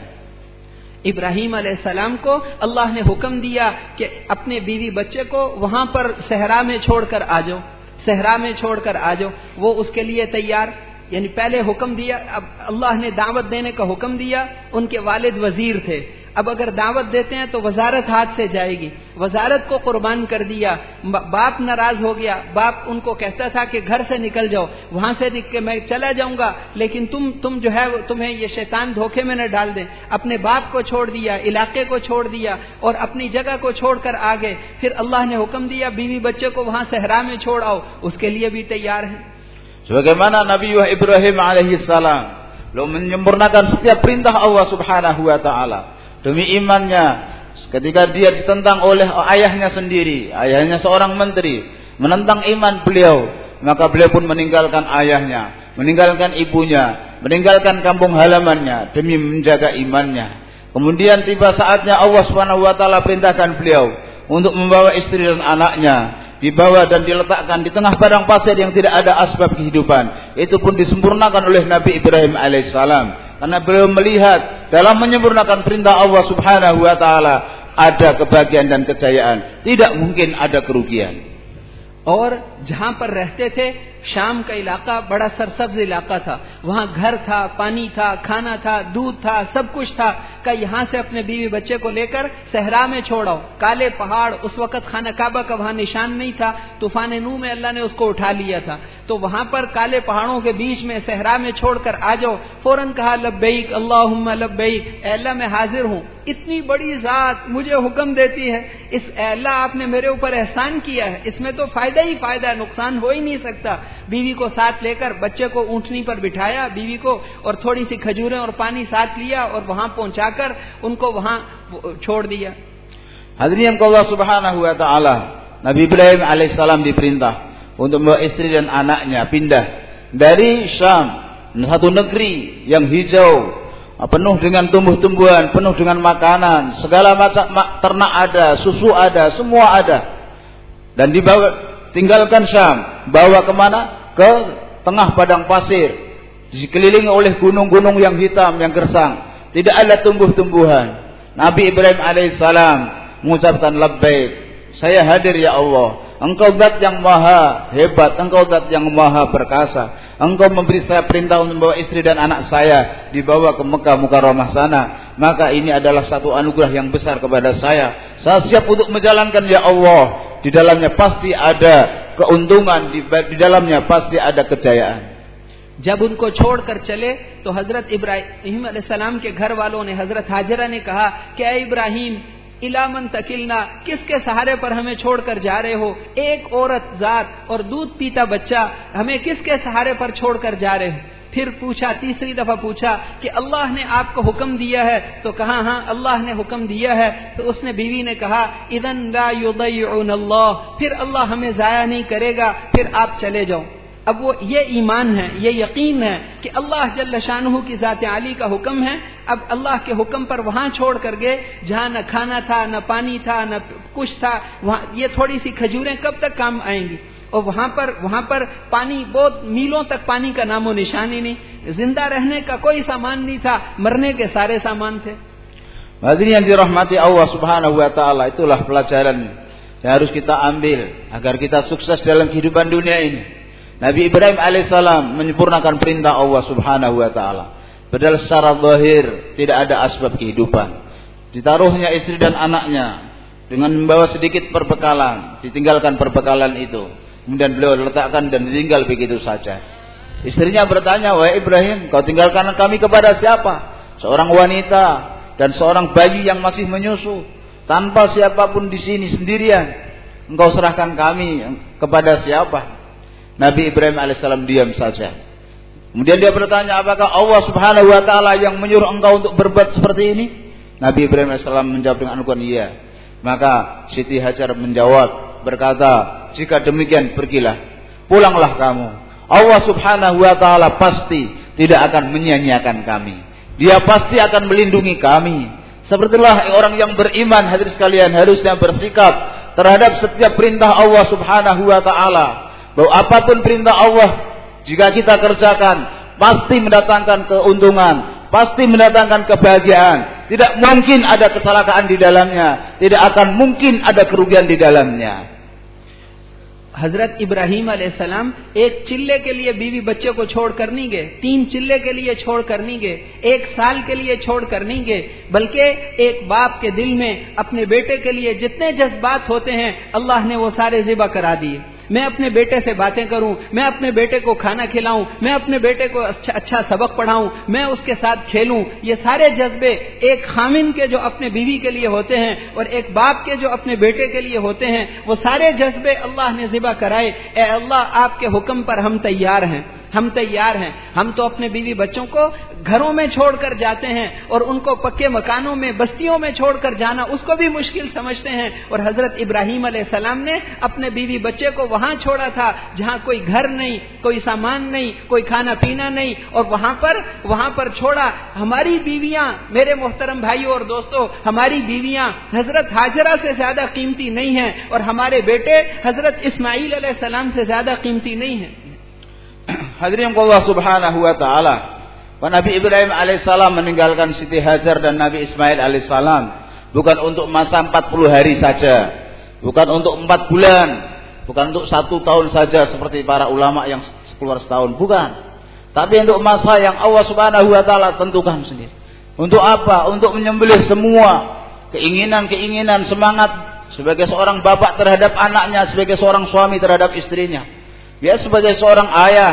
ابراہیم علیہ السلام کو اللہ نے حکم دیا کہ اپنے بیوی بچے کو وہاں پر صحرا میں چھوڑ کر آ جاؤ صحرا میں چھوڑ کر آ جاؤ وہ اس کے لیے تیار یعنی پہلے حکم دیا، اب اللہ نے دعوت دینے کا حکم دیا، ان کے والد وزیر تھے۔ اب اگر دعوت دیتے ہیں تو وزارت ہاتھ سے جائے گی۔ وزارت کو قربان کر دیا باپ ناراض ہو گیا۔ باپ ان کو کہتا تھا کہ گھر سے نکل جاؤ، وہاں سے کہ میں چلا جاؤں گا، لیکن تم تم جو ہے تمہیں یہ شیطان دھوکے میں نہ ڈال دیں اپنے باپ کو چھوڑ دیا، علاقے کو چھوڑ دیا اور اپنی جگہ کو چھوڑ کر آگے پھر اللہ نے حکم دیا، بیوی بچے کو وہاں صحرا میں چھوڑ آؤ، اس کے لیے بھی تیار ہیں۔ Sebagaimana Nabi Ibrahim alaihissalam lo menyempurnakan setiap perintah Allah Subhanahu wa taala demi imannya ketika dia ditentang oleh ayahnya sendiri, ayahnya seorang menteri, menentang iman beliau, maka beliau pun meninggalkan ayahnya, meninggalkan ibunya, meninggalkan kampung halamannya demi menjaga imannya. Kemudian tiba saatnya Allah Subhanahu wa taala perintahkan beliau untuk membawa istri dan anaknya dibawa dan diletakkan di tengah padang pasir yang tidak ada asbab kehidupan. Itu pun disempurnakan oleh Nabi Ibrahim alaihissalam. Karena beliau melihat dalam menyempurnakan perintah Allah Subhanahu wa taala ada kebahagiaan dan kejayaan. Tidak mungkin ada kerugian. اور جہاں پر رہتے تھے، شام کا علاقہ بڑا سرسبز علاقہ تھا۔ وہاں گھر تھا، پانی تھا، کھانا تھا، دودھ تھا، سب کچھ تھا۔ کہ یہاں سے اپنے بیوی بچے کو لے کر صحرا میں چھوڑو کالے پہاڑ، اس وقت خانہ کعبہ کا وہاں نشان نہیں تھا۔ طوفان نو میں اللہ نے اس کو اٹھا لیا تھا۔ تو وہاں پر کالے پہاڑوں کے بیچ میں صحرا میں چھوڑ کر آ جاؤ۔ فوراً کہا، لبیک اللہ لبیک اللہ میں حاضر ہوں۔ اتنی بڑی ذات مجھے حکم دیتی ہے۔ اس اللہ، آپ نے میرے اوپر احسان کیا ہے۔ اس میں تو فائدہ फायदा ही फायदा है नुकसान हो ही नहीं सकता बीवी को साथ लेकर बच्चे को ऊंटनी पर बिठाया बीवी को और थोड़ी सी खजूरें और पानी साथ लिया और वहां पहुंचाकर उनको वहां छोड़ दिया Hadirin yang Allah Subhanahu wa taala, Nabi Ibrahim alaihissalam diperintah untuk membawa istri dan anaknya pindah dari Syam, satu negeri yang hijau, penuh dengan tumbuh-tumbuhan, penuh dengan makanan, segala macam ternak ada, susu ada, semua ada. Dan dibawa tinggalkan Syam, bawa ke mana? Ke tengah padang pasir, dikelilingi oleh gunung-gunung yang hitam, yang gersang. Tidak ada tumbuh-tumbuhan. Nabi Ibrahim alaihissalam mengucapkan labbaik. Saya hadir ya Allah. Engkau zat yang maha hebat, engkau zat yang maha perkasa. Engkau memberi saya perintah untuk membawa istri dan anak saya dibawa ke Mekah Mukarramah sana. Maka ini adalah satu anugerah yang besar kepada saya. Saya siap untuk menjalankan ya Allah di dalamnya pasti ada keuntungan di, di dalamnya pasti ada kejayaan जब उनको छोड़कर चले तो हजरत इब्राहिम सलाम के घर वालों ने हजरत हाजरा ने कहा क्या इब्राहिम علامن تکلنا، کس کے سہارے پر ہمیں چھوڑ کر جا رہے ہو؟ ایک عورت، ذات اور دودھ پیتا بچہ، ہمیں کس کے سہارے پر چھوڑ کر جا رہے ہو؟ پھر پوچھا، تیسری دفعہ پوچھا کہ اللہ نے آپ کو حکم دیا ہے؟ تو کہا ہاں اللہ نے حکم دیا ہے۔ تو اس نے بیوی نے کہا ادن لا یضیعون اللہ پھر اللہ ہمیں ضائع نہیں کرے گا، پھر آپ چلے جاؤ۔ اب وہ یہ ایمان ہے، یہ یقین ہے کہ اللہ جل شانہ کی ذات علی کا حکم ہے۔ اب اللہ کے حکم پر وہاں چھوڑ کر گئے جہاں نہ کھانا تھا نہ پانی تھا نہ کچھ تھا وہاں یہ تھوڑی سی کھجوریں کب تک کام آئیں گی؟ اور وہاں پر وہاں پر پانی بہت میلوں تک پانی کا نام و نشانی نہیں۔ زندہ رہنے کا کوئی سامان نہیں تھا مرنے کے سارے سامان تھے۔ Hadirin yang dirahmati Allah Subhanahu wa taala, itulah pelajaran yang harus kita ambil agar kita sukses dalam kehidupan dunia ini. Nabi Ibrahim alaihissalam menyempurnakan perintah Allah Subhanahu wa taala. Padahal secara zahir tidak ada asbab kehidupan. Ditaruhnya istri dan anaknya dengan membawa sedikit perbekalan, ditinggalkan perbekalan itu. Kemudian beliau letakkan dan ditinggal begitu saja. Istrinya bertanya, "Wahai Ibrahim, kau tinggalkan kami kepada siapa?" Seorang wanita dan seorang bayi yang masih menyusu tanpa siapa pun di sini sendirian engkau serahkan kami kepada siapa Nabi Ibrahim alaihissalam diam saja kemudian dia bertanya apakah Allah subhanahu wa ta'ala yang menyuruh engkau untuk berbuat seperti ini? Nabi Ibrahim alaihissalam menjawab dengan anugerah iya. Maka Siti Hajar menjawab berkata jika demikian pergilah. Pulanglah kamu. Allah subhanahu wa ta'ala pasti tidak akan menyia-nyiakan kami. Dia pasti akan melindungi kami. Sepertilah orang yang beriman hadir sekalian harusnya bersikap terhadap setiap perintah Allah Subhanahu wa taala. Bahwa apa pun perintah Allah Jika kita kerjakan, pasti mendatangkan keuntungan, pasti mendatangkan kebahagiaan. Tidak mungkin ada kesalahan di dalamnya, tidak akan mungkin ada kerugian di dalamnya. حضرت ابراہیم علیہ السلام ایک چلے کے لیے بیوی بچے کو چھوڑ کر نہیں گئے تین چلے کے لیے چھوڑ کر نہیں گئے ایک سال کے لیے چھوڑ کر نہیں گئے بلکہ ایک باپ کے دل میں اپنے بیٹے کے لیے جتنے جذبات ہوتے ہیں اللہ نے وہ سارے ذبح کرا دیے میں اپنے بیٹے سے باتیں کروں، میں اپنے بیٹے کو کھانا کھلاؤں، میں اپنے بیٹے کو اچھا اچھا سبق پڑھاؤں، میں اس کے ساتھ کھیلوں، یہ سارے جذبے ایک خامن کے جو اپنے بیوی کے لیے ہوتے ہیں اور ایک باپ کے جو اپنے بیٹے کے لیے ہوتے ہیں، وہ سارے جذبے اللہ نے ذبح کرائے۔ اے اللہ، آپ کے حکم پر ہم تیار ہیں۔ ہم تیار ہیں۔ ہم تو اپنے بیوی بچوں کو گھروں میں چھوڑ کر جاتے ہیں اور ان کو پکے مکانوں میں، بستیوں میں چھوڑ کر جانا اس کو بھی مشکل سمجھتے ہیں۔ اور حضرت ابراہیم علیہ السلام نے اپنے بیوی بچے کو وہاں چھوڑا تھا، جہاں کوئی گھر نہیں، کوئی سامان نہیں، کوئی کھانا پینا نہیں۔ اور وہاں پر وہاں پر چھوڑا۔ ہماری بیویاں، میرے محترم بھائی اور دوستوں، ہماری بیویاں حضرت حاجرہ سے زیادہ قیمتی نہیں ہیں اور ہمارے بیٹے حضرت اسماعیل علیہ السلام سے زیادہ قیمتی نہیں ہیں۔ (clears throat) Hadirin Allah Subhanahu wa taala. Nabi Ibrahim alaihissalam meninggalkan Siti Hajar dan Nabi Ismail alaihissalam bukan untuk masa 40 hari saja, bukan untuk 4 bulan, bukan untuk satu tahun saja seperti para ulama yang keluar setahun, bukan. Tapi untuk masa yang Allah Subhanahu wa taala tentukan sendiri. Untuk apa? Untuk menyembelih semua keinginan-keinginan semangat sebagai seorang bapak terhadap anaknya, sebagai seorang suami terhadap istrinya. Dia sebagai seorang ayah,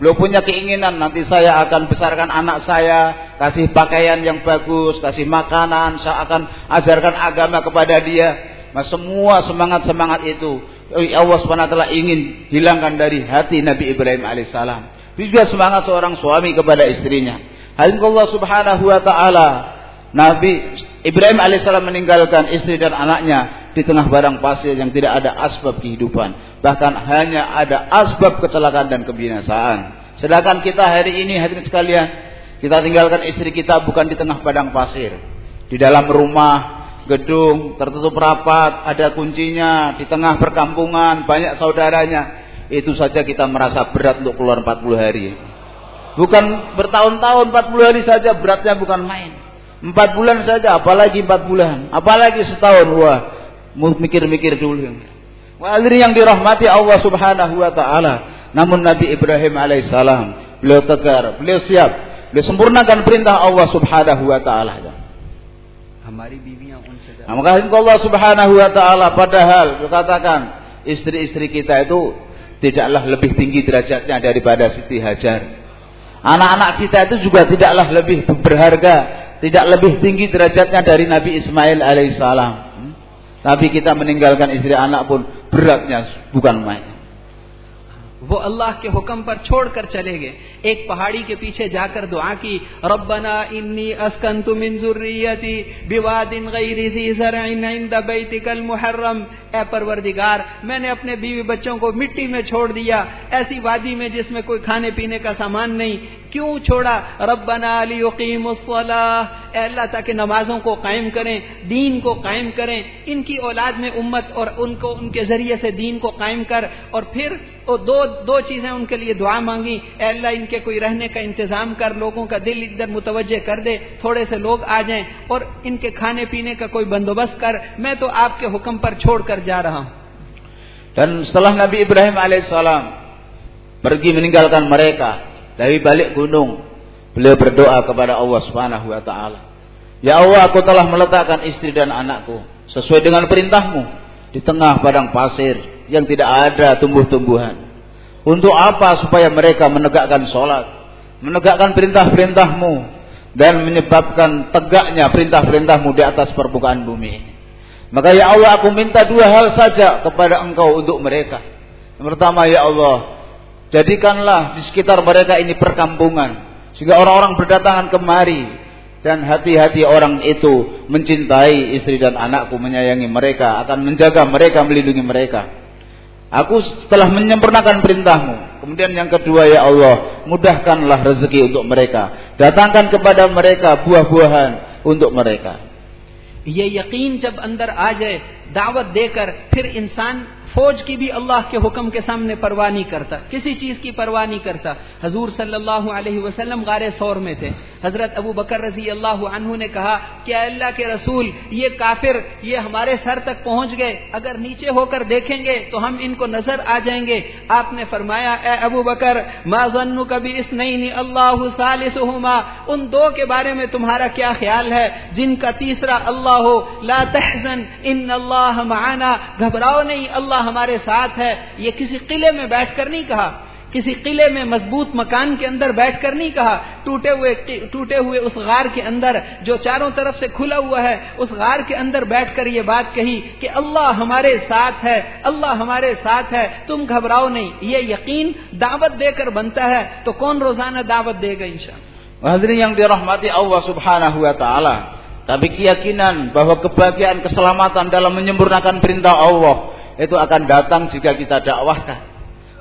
beliau punya keinginan nanti saya akan besarkan anak saya, kasih pakaian yang bagus, kasih makanan, saya akan ajarkan agama kepada dia. Nah, semua semangat-semangat itu Allah SWT ingin hilangkan dari hati Nabi Ibrahim alaihissalam. Juga semangat seorang suami kepada istrinya. Hal Allah Subhanahu wa taala Nabi Ibrahim alaihissalam meninggalkan istri dan anaknya di tengah barang pasir yang tidak ada asbab kehidupan. Bahkan hanya ada asbab kecelakaan dan kebinasaan. Sedangkan kita hari ini hadirin sekalian, kita tinggalkan istri kita bukan di tengah padang pasir. Di dalam rumah, gedung, tertutup rapat, ada kuncinya, di tengah perkampungan, banyak saudaranya. Itu saja kita merasa berat untuk keluar 40 hari. Bukan bertahun-tahun 40 hari saja beratnya bukan main. Empat bulan saja, apalagi empat bulan, apalagi setahun. Wah, mikir-mikir dulu. Walir yang dirahmati Allah Subhanahu wa taala. Namun Nabi Ibrahim alaihissalam beliau tegar, beliau siap, beliau sempurnakan perintah Allah Subhanahu wa taala. Hamari nah, maka Allah Subhanahu wa taala padahal katakan istri-istri kita itu tidaklah lebih tinggi derajatnya daripada Siti Hajar. Anak-anak kita itu juga tidaklah lebih berharga tidak lebih tinggi derajatnya dari Nabi Ismail alaihissalam. Hmm? Nabi kita meninggalkan istri anak pun beratnya bukan main. وہ اللہ کے حکم پر چھوڑ کر چلے گئے ایک پہاڑی کے پیچھے جا کر دعا کی، ربنا انی اسکنت من ذریتی بواد غیر ذی زرع عند بیتک المحرم اے پروردگار، میں نے اپنے بیوی بچوں کو مٹی میں چھوڑ دیا ایسی وادی میں جس میں کوئی کھانے پینے کا سامان نہیں کیوں چھوڑا؟ ربنا لیقیم الصلاح اے اللہ تاکہ نمازوں کو قائم کریں، دین کو قائم کریں۔ ان کی اولاد میں امت اور ان کو، ان کے ذریعے سے دین کو قائم کر۔ اور پھر او دو دو چیزیں ان کے لیے دعا مانگی اے اللہ، ان کے کوئی رہنے کا انتظام کر، لوگوں کا دل ادھر متوجہ کر دے، تھوڑے سے لوگ آ جائیں اور ان کے کھانے پینے کا کوئی بندوبست کر۔ میں تو آپ کے حکم پر چھوڑ کر جا رہا ہوں۔ Dan setelah Nabi Ibrahim alaihissalam pergi meninggalkan mereka dari balik gunung, beliau berdoa kepada Allah Subhanahu wa taala. Ya Allah, aku telah meletakkan istri dan anakku sesuai dengan perintahmu di tengah padang pasir yang tidak ada tumbuh-tumbuhan. Untuk apa? Supaya mereka menegakkan sholat, menegakkan perintah-perintahmu, dan menyebabkan tegaknya perintah-perintahmu di atas permukaan bumi ini. Maka ya Allah aku minta dua hal saja kepada engkau untuk mereka. Yang pertama ya Allah, jadikanlah di sekitar mereka ini perkampungan. Sehingga orang-orang berdatangan kemari dan hati-hati orang itu mencintai istri dan anakku, menyayangi mereka, akan menjaga mereka, melindungi mereka. Aku setelah menyempurnakan perintahmu. Kemudian yang kedua ya Allah, mudahkanlah rezeki untuk mereka. Datangkan kepada mereka buah-buahan untuk mereka. ये यकीन जब अंदर आ जाए दावत देकर फिर इंसान فوج کی بھی اللہ کے حکم کے سامنے پرواہ نہیں کرتا، کسی چیز کی پرواہ نہیں کرتا۔ حضور صلی اللہ علیہ وسلم غار سور میں تھے۔ حضرت ابو بکر رضی اللہ عنہ نے کہا کہ اللہ کے رسول، یہ کافر، یہ ہمارے سر تک پہنچ گئے۔ اگر نیچے ہو کر دیکھیں گے تو ہم ان کو نظر آ جائیں گے۔ آپ نے فرمایا، اے ابو بکر، ما ذنو کبھی اس نہیں اللہ صالح ان دو کے بارے میں تمہارا کیا خیال ہے؟ جن کا تیسرا اللہ ہو، لا تحزن، ان اللہ معنا۔ گھبراؤ نہیں، اللہ اللہ ہمارے ساتھ ہے، یہ کسی قلعے میں بیٹھ کر نہیں کہا۔ کسی قلعے میں مضبوط مکان کے اندر بیٹھ کر نہیں کہا۔ ٹوٹے ہوئے ٹوٹے ہوئے اس غار کے اندر جو چاروں طرف سے کھلا ہوا ہے، اس غار کے اندر بیٹھ کر یہ بات کہی کہ اللہ ہمارے ساتھ ہے، اللہ ہمارے ساتھ ہے، تم گھبراؤ نہیں۔ یہ یقین دعوت دے کر بنتا ہے۔ تو کون روزانہ دعوت دے گا انشاءاللہ حضرین yang dirahmati Allah Subhanahu wa taala tapi keyakinan bahwa kebahagiaan keselamatan dalam menyempurnakan perintah Allah itu akan datang jika kita dakwahkan.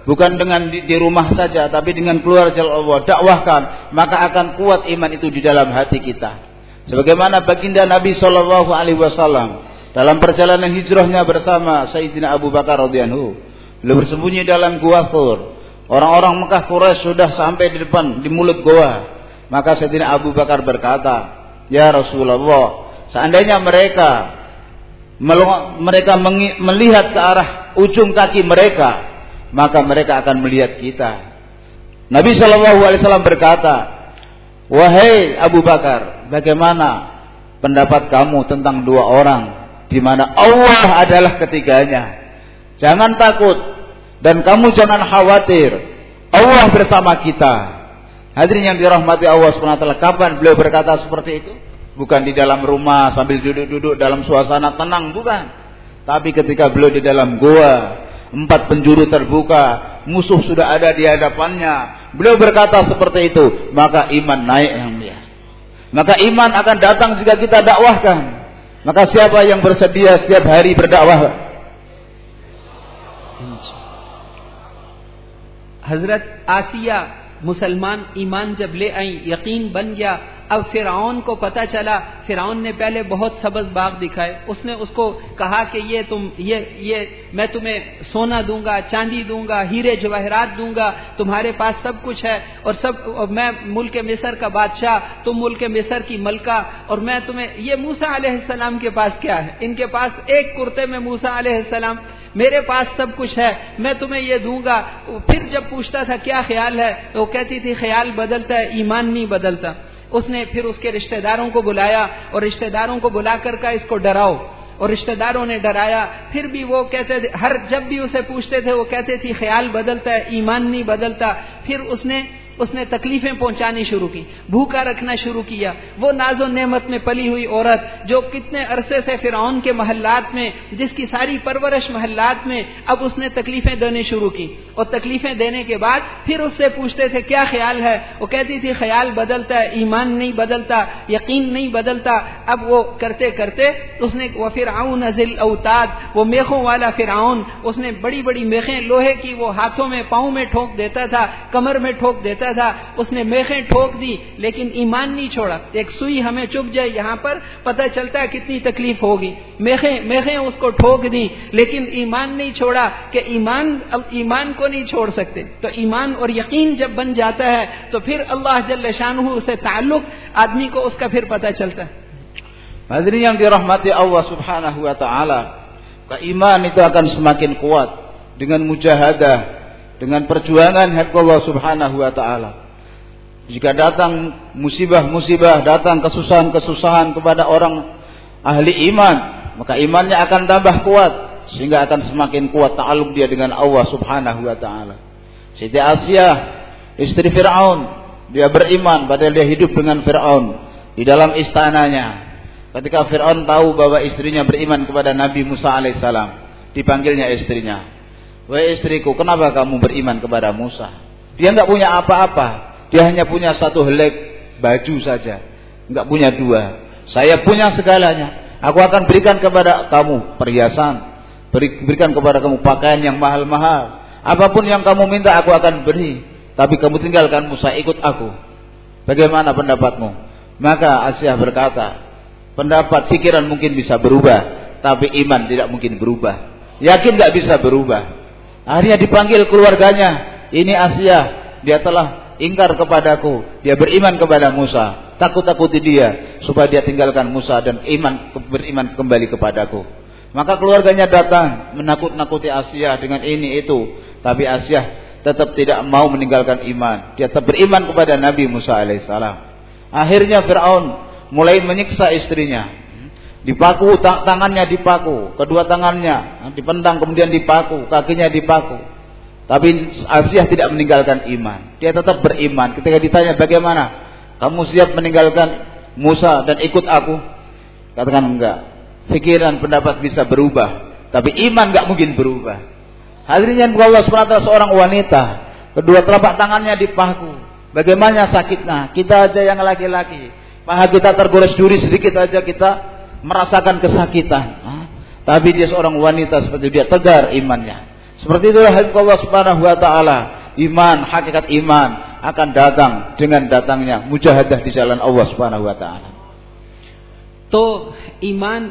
Bukan dengan di, di rumah saja, tapi dengan keluar jalan Allah. Dakwahkan, maka akan kuat iman itu di dalam hati kita. Sebagaimana baginda Nabi Shallallahu Alaihi Wasallam dalam perjalanan hijrahnya bersama Sayyidina Abu Bakar radhiyallahu beliau bersembunyi dalam gua Thur. Orang-orang Mekah Quraisy sudah sampai di depan di mulut gua. Maka Sayyidina Abu Bakar berkata, "Ya Rasulullah, seandainya mereka mereka melihat ke arah ujung kaki mereka, maka mereka akan melihat kita. Nabi Shallallahu Alaihi Wasallam berkata, wahai Abu Bakar, bagaimana pendapat kamu tentang dua orang di mana Allah adalah ketiganya? Jangan takut dan kamu jangan khawatir. Allah bersama kita. Hadirin yang dirahmati Allah SWT, kapan beliau berkata seperti itu? Bukan di dalam rumah sambil duduk-duduk dalam suasana tenang, bukan. Tapi ketika beliau di dalam goa, empat penjuru terbuka, musuh sudah ada di hadapannya. Beliau berkata seperti itu, maka iman naik yang mulia. Maka iman akan datang jika kita dakwahkan. Maka siapa yang bersedia setiap hari berdakwah? Hazrat Asia मुसलमान ईमान जब ले आई यकीन बन गया اب فرعون کو پتا چلا، فرعون نے پہلے بہت سبز باغ دکھائے۔ اس نے اس کو کہا کہ یہ تم، یہ یہ میں تمہیں سونا دوں گا، چاندی دوں گا، ہیرے جواہرات دوں گا، تمہارے پاس سب کچھ ہے اور سب، اور میں ملک مصر کا بادشاہ، تم ملک مصر کی ملکہ اور میں تمہیں، یہ موسا علیہ السلام کے پاس کیا ہے؟ ان کے پاس ایک کرتے میں موسا علیہ السلام، میرے پاس سب کچھ ہے، میں تمہیں یہ دوں گا۔ پھر جب پوچھتا تھا کیا خیال ہے تو کہتی تھی خیال بدلتا ہے، ایمان نہیں بدلتا۔ اس نے پھر اس کے رشتہ داروں کو بلایا اور رشتہ داروں کو بلا کر کا اس کو ڈراؤ اور رشتہ داروں نے ڈرایا پھر بھی وہ کہتے تھے، ہر جب بھی اسے پوچھتے تھے وہ کہتے تھے خیال بدلتا ہے، ایمان نہیں بدلتا۔ پھر اس نے اس نے تکلیفیں پہنچانی شروع کی، بھوکا رکھنا شروع کیا۔ وہ ناز و نعمت میں پلی ہوئی عورت جو کتنے عرصے سے فرعون کے محلات میں، جس کی ساری پرورش محلات میں، اب اس نے تکلیفیں دینے شروع کی۔ اور تکلیفیں دینے کے بعد پھر اس سے پوچھتے تھے، کیا خیال ہے؟ وہ کہتی تھی، خیال بدلتا ہے، ایمان نہیں بدلتا، یقین نہیں بدلتا۔ اب وہ کرتے کرتے اس نے، وہ فرعون ذل اوتاد وہ میخوں والا فرعون، اس نے بڑی بڑی میخیں، لوہے کی وہ ہاتھوں میں، پاؤں میں ٹھوک دیتا تھا، کمر میں ٹھوک دیتا تھا اس نے میخیں ٹھوک دی لیکن ایمان نہیں چھوڑا۔ ایک سوئی ہمیں چپ جائے یہاں پر پتہ چلتا ہے کتنی تکلیف ہوگی۔ میخیں میخیں اس کو ٹھوک دی لیکن ایمان نہیں چھوڑا کہ ایمان ایمان کو نہیں چھوڑ سکتے۔ تو ایمان اور یقین جب بن جاتا ہے تو پھر اللہ جل شان سے تعلق آدمی کو اس کا پھر پتہ چلتا ہے۔ Hadirin yang dirahmati Allah Subhanahu wa taala, keiman itu akan semakin kuat dengan mujahadah, dengan perjuangan Allah Subhanahu wa taala. Jika datang musibah-musibah, datang kesusahan-kesusahan kepada orang ahli iman, maka imannya akan tambah kuat sehingga akan semakin kuat ta'aluk dia dengan Allah Subhanahu wa taala. Siti Asia, istri Firaun, dia beriman padahal dia hidup dengan Firaun di dalam istananya. Ketika Fir'aun tahu bahwa istrinya beriman kepada Nabi Musa alaihissalam, dipanggilnya istrinya. Wahai istriku, kenapa kamu beriman kepada Musa? Dia nggak punya apa-apa. Dia hanya punya satu helek baju saja. Nggak punya dua. Saya punya segalanya. Aku akan berikan kepada kamu perhiasan. Berikan kepada kamu pakaian yang mahal-mahal. Apa pun yang kamu minta aku akan beri. Tapi kamu tinggalkan Musa, ikut aku. Bagaimana pendapatmu? Maka Asyah berkata, Pendapat pikiran mungkin bisa berubah, tapi iman tidak mungkin berubah. Yakin nggak bisa berubah. Akhirnya dipanggil keluarganya. Ini Asia, dia telah ingkar kepadaku. Dia beriman kepada Musa. Takut-takuti dia supaya dia tinggalkan Musa dan iman beriman kembali kepadaku. Maka keluarganya datang menakut-nakuti Asia dengan ini itu. Tapi Asia tetap tidak mau meninggalkan iman. Dia tetap beriman kepada Nabi Musa alaihissalam. Akhirnya Fir'aun mulai menyiksa istrinya. Dipaku tangannya dipaku, kedua tangannya dipendang kemudian dipaku, kakinya dipaku. Tapi Asia tidak meninggalkan iman. Dia tetap beriman. Ketika ditanya bagaimana, kamu siap meninggalkan Musa dan ikut aku? Katakan enggak. Pikiran pendapat bisa berubah, tapi iman enggak mungkin berubah. Hadirin yang Allah SWT seorang wanita, kedua telapak tangannya dipaku. Bagaimana sakitnya? Kita aja yang laki-laki Paha kita tergores duri sedikit aja kita merasakan kesakitan. Tapi dia seorang wanita seperti dia tegar imannya. Seperti itulah Allah Subhanahu wa taala. Iman, hakikat iman akan datang dengan datangnya mujahadah di jalan Allah Subhanahu wa taala. تو ایمان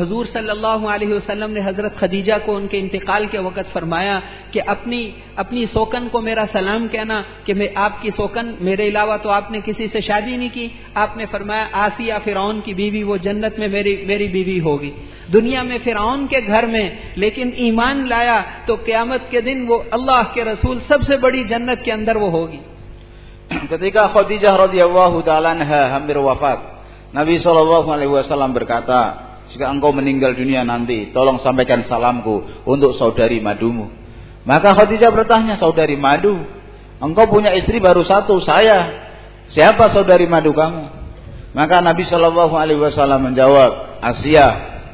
حضور صلی اللہ علیہ وسلم نے حضرت خدیجہ کو ان کے انتقال کے وقت فرمایا کہ اپنی اپنی سوکن کو میرا سلام کہنا کہ میں، آپ کی سوکن میرے علاوہ تو آپ نے کسی سے شادی نہیں کی۔ آپ نے فرمایا آسیہ فرعون کی بیوی، وہ جنت میں میری میری بیوی ہوگی۔ دنیا میں فرعون کے گھر میں لیکن ایمان لایا تو قیامت کے دن وہ اللہ کے رسول سب سے بڑی جنت کے اندر وہ ہوگی۔ خدیجہ رضی اللہ تعالیٰ نے ہم وفات۔ Nabi Shallallahu Alaihi Wasallam berkata, jika engkau meninggal dunia nanti, tolong sampaikan salamku untuk saudari madumu. Maka Khadijah bertanya, saudari madu, engkau punya istri baru satu, saya. Siapa saudari madu kamu? Maka Nabi Shallallahu Alaihi Wasallam menjawab, Asia,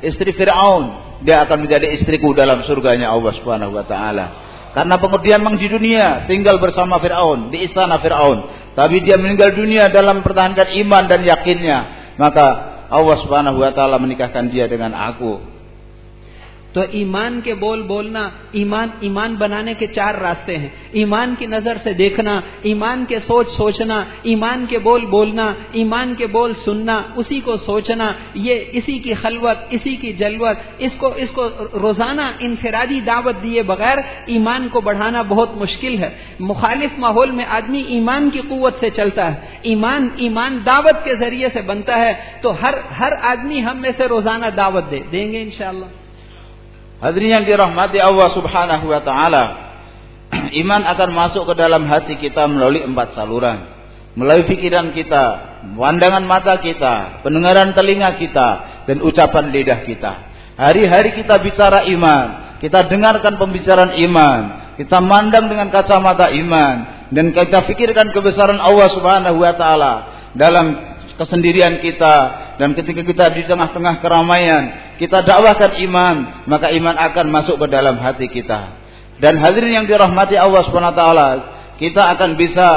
istri Fir'aun. Dia akan menjadi istriku dalam surganya Allah Subhanahu Wa Taala. Karena pengertian memang di dunia tinggal bersama Fir'aun di istana Fir'aun, tapi dia meninggal dunia dalam pertahankan iman dan yakinnya maka Allah Subhanahu wa taala menikahkan dia dengan aku تو ایمان کے بول بولنا، ایمان ایمان بنانے کے چار راستے ہیں۔ ایمان کی نظر سے دیکھنا، ایمان کے سوچ سوچنا، ایمان کے بول بولنا، ایمان کے بول سننا، اسی کو سوچنا، یہ اسی کی خلوت، اسی کی جلوت، اس کو اس کو روزانہ انفرادی دعوت دیے بغیر ایمان کو بڑھانا بہت مشکل ہے۔ مخالف ماحول میں آدمی ایمان کی قوت سے چلتا ہے۔ ایمان ایمان دعوت کے ذریعے سے بنتا ہے۔ تو ہر ہر آدمی ہم میں سے روزانہ دعوت دے، دیں گے انشاءاللہ۔ Hadirin yang dirahmati Allah Subhanahu wa taala. (clears throat) Iman akan masuk ke dalam hati kita melalui empat saluran. Melalui pikiran kita, pandangan mata kita, pendengaran telinga kita, dan ucapan lidah kita. Hari-hari kita bicara iman, kita dengarkan pembicaraan iman, kita mandang dengan kacamata iman, dan kita pikirkan kebesaran Allah Subhanahu wa taala dalam kesendirian kita. Dan ketika kita di tengah-tengah keramaian kita dakwahkan iman maka iman akan masuk ke dalam hati kita. Dan hadirin yang dirahmati Allah Subhanahu taala kita akan bisa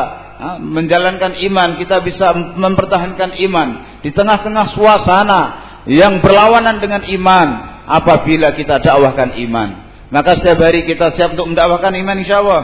menjalankan iman kita bisa mempertahankan iman di tengah-tengah suasana yang berlawanan dengan iman apabila kita dakwahkan iman. Maka setiap hari kita siap untuk mendakwahkan iman insyaallah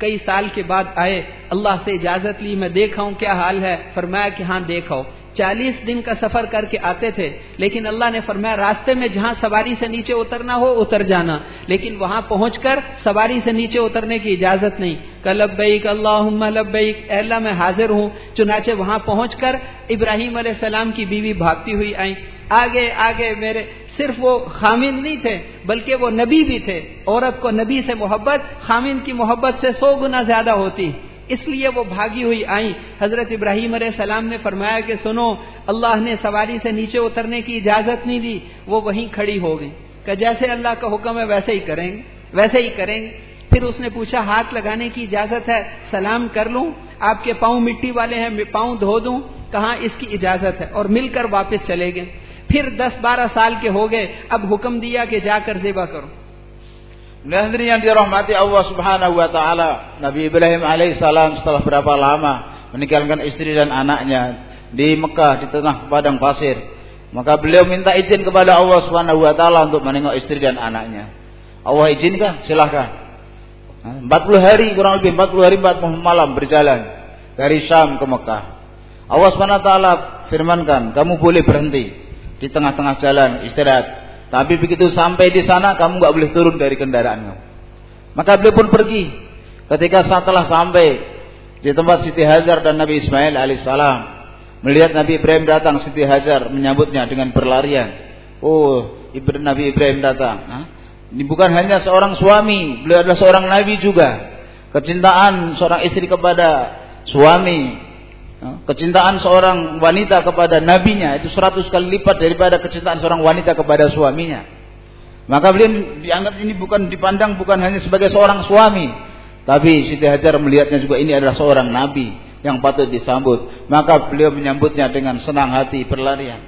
کئی سال کے بعد آئے، اللہ سے اجازت لی، میں دیکھا ہوں کیا حال ہے؟ فرمایا کہ ہاں دیکھو چالیس دن کا سفر کر کے آتے تھے، لیکن اللہ نے فرمایا، راستے میں جہاں سواری سے نیچے اترنا ہو، اتر جانا۔ لیکن وہاں پہنچ کر سواری سے نیچے اترنے کی اجازت نہیں۔ کلبیک اللہ لبیک۔ اللہ، میں حاضر ہوں۔ چنانچہ وہاں پہنچ کر ابراہیم علیہ السلام کی بیوی بھاگتی ہوئی آئیں۔ آگے آگے، میرے صرف وہ خامن نہیں تھے، بلکہ وہ نبی بھی تھے۔ عورت کو نبی سے محبت خامن کی محبت سے سو گنا زیادہ ہوتی۔ اس لیے وہ بھاگی ہوئی آئیں۔ حضرت ابراہیم علیہ السلام نے فرمایا کہ سنو، اللہ نے سواری سے نیچے اترنے کی اجازت نہیں دی، وہ وہیں کھڑی ہو گئی کہ جیسے اللہ کا حکم ہے، ویسے ہی کریں گے، ویسے ہی کریں گے۔ پھر اس نے پوچھا، ہاتھ لگانے کی اجازت ہے؟ سلام کر لوں، آپ کے پاؤں مٹی والے ہیں، پاؤں دھو دوں، کہاں اس کی اجازت ہے؟ اور مل کر واپس چلے گئے۔ फिर दस बारह साल के हो गए अब हुक्म दिया कि जाकर जेबा करो Hadirin yang dirahmati Allah Subhanahu wa taala, Nabi Ibrahim alaihissalam setelah berapa lama meninggalkan istri dan anaknya di Mekah di tengah padang pasir, maka beliau minta izin kepada Allah Subhanahu wa taala untuk menengok istri dan anaknya. Allah izinkan, silahkan. 40 hari kurang lebih 40 hari 40 malam berjalan dari Syam ke Mekah. Allah Subhanahu wa taala firmankan, kamu boleh berhenti di tengah-tengah jalan istirahat. Tapi begitu sampai di sana kamu nggak boleh turun dari kendaraanmu. Maka beliau pun pergi. Ketika setelah sampai di tempat Siti Hajar dan Nabi Ismail alaihissalam melihat Nabi Ibrahim datang, Siti Hajar menyambutnya dengan berlarian. Oh, Ibrahim Nabi Ibrahim datang. Hah? Ini bukan hanya seorang suami, beliau adalah seorang nabi juga. Kecintaan seorang istri kepada suami Kecintaan seorang wanita kepada nabinya itu seratus kali lipat daripada kecintaan seorang wanita kepada suaminya. Maka beliau dianggap ini bukan dipandang bukan hanya sebagai seorang suami, tapi Siti Hajar melihatnya juga ini adalah seorang nabi yang patut disambut. Maka beliau menyambutnya dengan senang hati berlarian.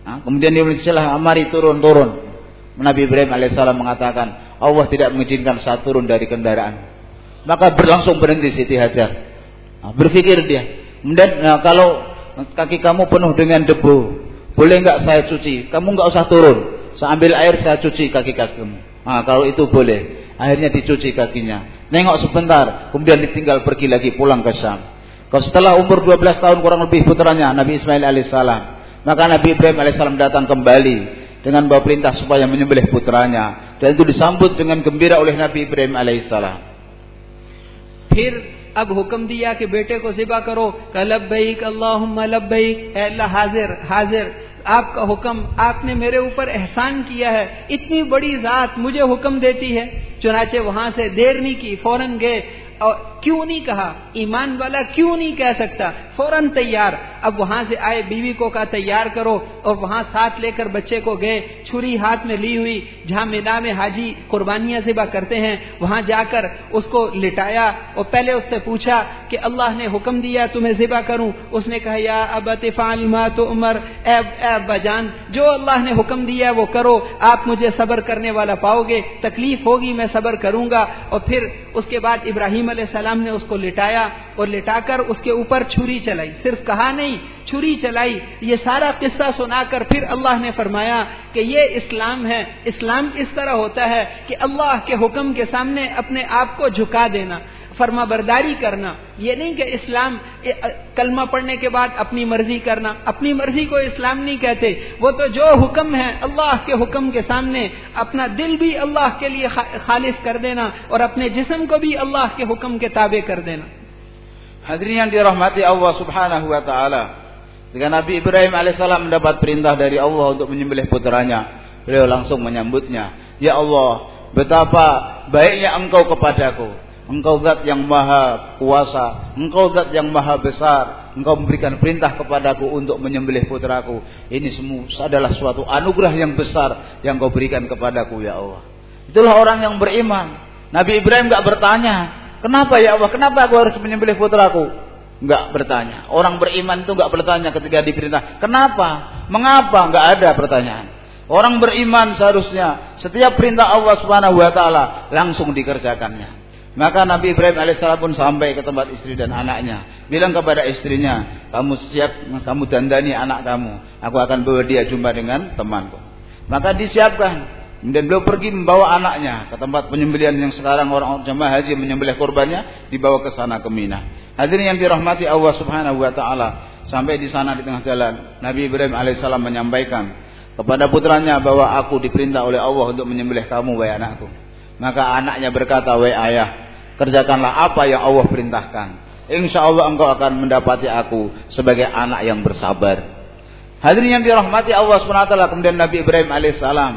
Nah, kemudian dia berkata, "Mari turun-turun." Nabi Ibrahim alaihissalam mengatakan, Allah tidak mengizinkan saya turun dari kendaraan. Maka berlangsung berhenti Siti Hajar. Nah, berpikir dia, Kemudian nah, kalau kaki kamu penuh dengan debu, boleh nggak saya cuci? Kamu nggak usah turun, saya ambil air saya cuci kaki kakimu. Nah, kalau itu boleh. Akhirnya dicuci kakinya. Nengok sebentar, kemudian ditinggal pergi lagi pulang ke Syam. Kalau setelah umur 12 tahun kurang lebih putranya Nabi Ismail alaihissalam, maka Nabi Ibrahim alaihissalam datang kembali dengan bawa perintah supaya menyembelih putranya dan itu disambut dengan gembira oleh Nabi Ibrahim alaihissalam. Fir اب حکم دیا کہ بیٹے کو ذبح کرو کہ لبیک، اللہم لبیک، اے اللہ، حاضر حاضر، آپ کا حکم آپ نے میرے اوپر احسان کیا ہے، اتنی بڑی ذات مجھے حکم دیتی ہے۔ چنانچہ وہاں سے دیر نہیں کی، فوراً گئے۔ اور کیوں نہیں کہا؟ ایمان والا کیوں نہیں کہہ سکتا؟ فوراً تیار۔ اب وہاں سے آئے بیوی کو کا تیار کرو۔ اور وہاں ساتھ لے کر بچے کو گئے، چھری ہاتھ میں لی ہوئی، جہاں مینا میں حاجی قربانیاں ذبح کرتے ہیں، وہاں جا کر اس کو لٹایا۔ اور پہلے اس سے پوچھا کہ اللہ نے حکم دیا تمہیں ذبح کروں؟ اس نے کہا، یا اب فعل ما تو عمر اے اے ابا جان، جو اللہ نے حکم دیا وہ کرو۔ آپ مجھے صبر کرنے والا پاؤ گے، تکلیف ہوگی، میں صبر کروں گا۔ اور پھر اس کے بعد ابراہیم علیہ السلام نے اس کو لٹایا اور لٹا کر اس کے اوپر چھری چلائی۔ صرف کہا نہیں، چھری چلائی۔ یہ سارا قصہ سنا کر پھر اللہ نے فرمایا کہ یہ اسلام ہے۔ اسلام اس طرح ہوتا ہے کہ اللہ کے حکم کے سامنے اپنے آپ کو جھکا دینا۔ فرما برداری کرنا یہ نہیں کہ اسلام کلمہ پڑھنے کے بعد اپنی مرضی کرنا اپنی مرضی کو اسلام نہیں کہتے وہ تو جو حکم ہے اللہ کے حکم کے سامنے اپنا دل بھی اللہ کے لیے خالص کر دینا اور اپنے جسم کو بھی اللہ کے حکم کے تابع کر دینا حضرین رحمت اللہ سبحانہ wa تعالی Jika Nabi Ibrahim alaihissalam mendapat perintah dari Allah untuk menyembelih putranya, beliau langsung menyambutnya. Ya Allah, betapa baiknya engkau kepadaku. Engkau zat yang maha kuasa. Engkau zat yang maha besar. Engkau memberikan perintah kepadaku untuk menyembelih putraku. Ini semua adalah suatu anugerah yang besar yang kau berikan kepadaku ya Allah. Itulah orang yang beriman. Nabi Ibrahim gak bertanya. Kenapa ya Allah? Kenapa aku harus menyembelih putraku? Gak bertanya. Orang beriman itu gak bertanya ketika diperintah. Kenapa? Mengapa? Gak ada pertanyaan. Orang beriman seharusnya setiap perintah Allah Subhanahu wa taala langsung dikerjakannya. Maka Nabi Ibrahim alaihissalam pun sampai ke tempat istri dan anaknya. Bilang kepada istrinya, kamu siap, kamu dandani anak kamu. Aku akan bawa dia jumpa dengan temanku. Maka disiapkan Kemudian beliau pergi membawa anaknya ke tempat penyembelihan yang sekarang orang jemaah haji menyembelih kurbannya dibawa ke sana ke Mina. Hadirin yang dirahmati Allah Subhanahu wa taala, sampai di sana di tengah jalan Nabi Ibrahim alaihissalam menyampaikan kepada putranya bahwa aku diperintah oleh Allah untuk menyembelih kamu wahai anakku. Maka anaknya berkata, "Wahai ayah, kerjakanlah apa yang Allah perintahkan. Insya Allah engkau akan mendapati aku sebagai anak yang bersabar." Hadirin yang dirahmati Allah SWT kemudian Nabi Ibrahim alaihissalam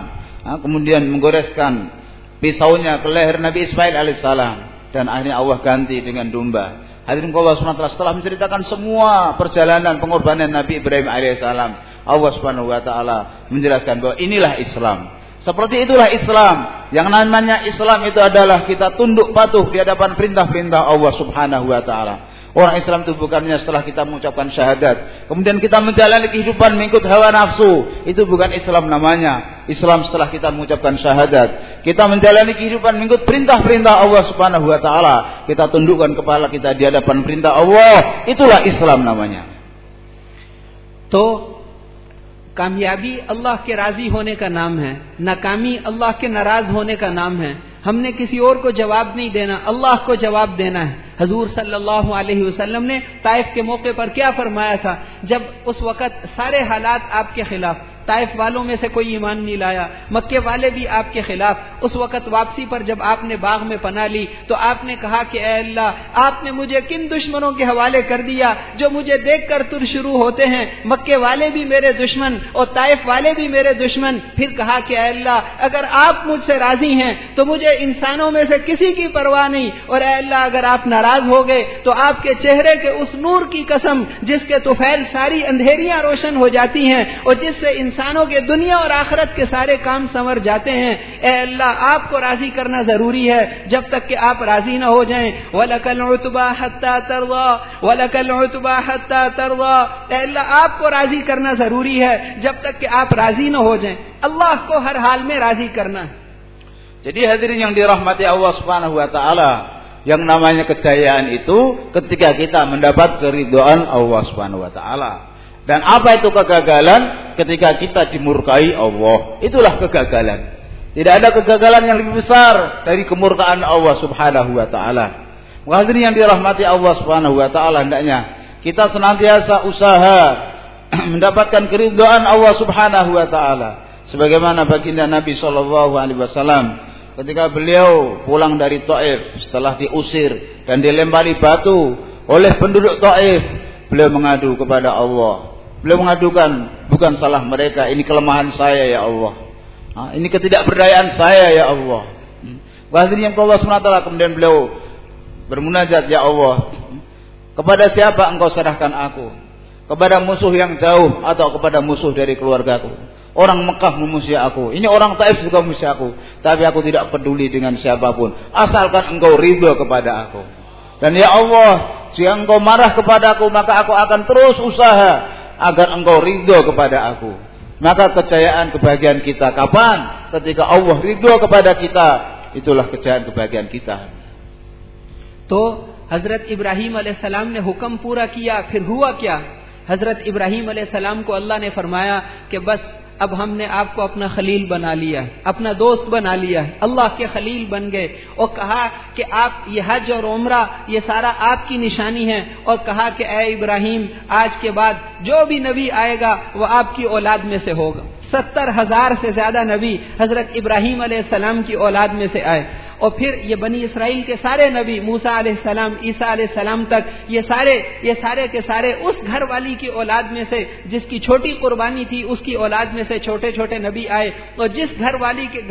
kemudian menggoreskan pisaunya ke leher Nabi Ismail alaihissalam dan akhirnya Allah ganti dengan domba. Hadirin Allah SWT setelah menceritakan semua perjalanan pengorbanan Nabi Ibrahim alaihissalam, Allah Subhanahu wa taala menjelaskan bahwa inilah Islam. Seperti itulah Islam. Yang namanya Islam itu adalah kita tunduk patuh di hadapan perintah-perintah Allah Subhanahu wa taala. Orang Islam itu bukannya setelah kita mengucapkan syahadat. Kemudian kita menjalani kehidupan mengikut hawa nafsu. Itu bukan Islam namanya. Islam setelah kita mengucapkan syahadat. Kita menjalani kehidupan mengikut perintah-perintah Allah subhanahu wa ta'ala. Kita tundukkan kepala kita di hadapan perintah Allah. Itulah Islam namanya. کامیابی اللہ کے راضی ہونے کا نام ہے، ناکامی اللہ کے ناراض ہونے کا نام ہے۔ ہم نے کسی اور کو جواب نہیں دینا، اللہ کو جواب دینا ہے۔ حضور صلی اللہ علیہ وسلم نے طائف کے موقع پر کیا فرمایا تھا؟ جب اس وقت سارے حالات آپ کے خلاف طائف والوں میں سے کوئی ایمان نہیں لایا۔ مکے والے بھی آپ کے خلاف۔ اس وقت واپسی پر جب آپ نے باغ میں پناہ لی تو آپ نے کہا کہ اے اللہ، آپ نے مجھے کن دشمنوں کے حوالے کر دیا جو مجھے دیکھ کر تر شروع ہوتے ہیں؟ مکے والے بھی میرے دشمن اور طائف والے بھی میرے دشمن۔ پھر کہا کہ اے اللہ، اگر آپ مجھ سے راضی ہیں تو مجھے انسانوں میں سے کسی کی پرواہ نہیں۔ اور اے اللہ، اگر آپ ناراض ہو گئے تو آپ کے چہرے کے اس نور کی قسم جس کے تو ساری اندھیریاں روشن ہو جاتی ہیں اور جس سے انسان انسانوں کے دنیا اور آخرت کے سارے کام سنور جاتے ہیں۔ اے اللہ آپ کو راضی کرنا ضروری ہے۔ جب تک کہ آپ راضی نہ ہو جائیں۔ ولکل العتبہ حتى تروا ولکل العتبہ حتى تروا اے اللہ آپ کو راضی کرنا ضروری ہے۔ جب تک کہ آپ راضی نہ ہو جائیں۔ اللہ کو ہر حال میں راضی کرنا۔ ہے Jadi hadirin yang dirahmati Allah Subhanahu wa taala, yang namanya kejayaan itu ketika kita mendapat keriduan Allah Subhanahu wa taala. Dan apa itu kegagalan? Ketika kita dimurkai Allah. Itulah kegagalan. Tidak ada kegagalan yang lebih besar dari kemurkaan Allah Subhanahu wa taala. Hadirin yang dirahmati Allah Subhanahu wa taala hendaknya kita senantiasa usaha (clears throat) mendapatkan keridhaan Allah Subhanahu wa taala. Sebagaimana baginda Nabi sallallahu alaihi wasallam ketika beliau pulang dari Taif setelah diusir dan dilempari batu oleh penduduk Taif, beliau mengadu kepada Allah. Beliau mengadukan bukan salah mereka, ini kelemahan saya ya Allah. Nah, ini ketidakberdayaan saya ya Allah. Wahdirin yang Allah SWT kemudian beliau bermunajat ya Allah. Kepada siapa engkau serahkan aku? Kepada musuh yang jauh atau kepada musuh dari keluargaku? Orang Mekah memuji aku. Ini orang Taif juga memuji aku. Tapi aku tidak peduli dengan siapa pun. Asalkan engkau ridho kepada aku. Dan ya Allah, jika engkau marah kepada aku, maka aku akan terus usaha agar engkau ridho kepada aku. Maka kejayaan kebahagiaan kita kapan? Ketika Allah ridho kepada kita, itulah kejayaan kebahagiaan kita. तो हजरत इब्राहिम सलाम ने हुक्म पूरा किया फिर हुआ क्या हजरत इब्राहिम सलाम को अल्लाह ने फरमाया कि बस اب ہم نے آپ کو اپنا خلیل بنا لیا اپنا دوست بنا لیا ہے۔ اللہ کے خلیل بن گئے اور کہا کہ آپ یہ حج اور عمرہ، یہ سارا آپ کی نشانی ہے۔ اور کہا کہ اے ابراہیم، آج کے بعد جو بھی نبی آئے گا وہ آپ کی اولاد میں سے ہوگا۔ ستر ہزار سے زیادہ نبی حضرت ابراہیم علیہ السلام کی اولاد میں سے آئے۔ اور پھر یہ بنی اسرائیل کے سارے نبی موسا علیہ السلام، عیسیٰ علیہ السلام تک، یہ سارے یہ سارے کے سارے اس گھر والی کی اولاد میں سے، جس کی چھوٹی قربانی تھی، اس کی اولاد میں سے چھوٹے چھوٹے نبی آئے۔ اور جس گھر والی کے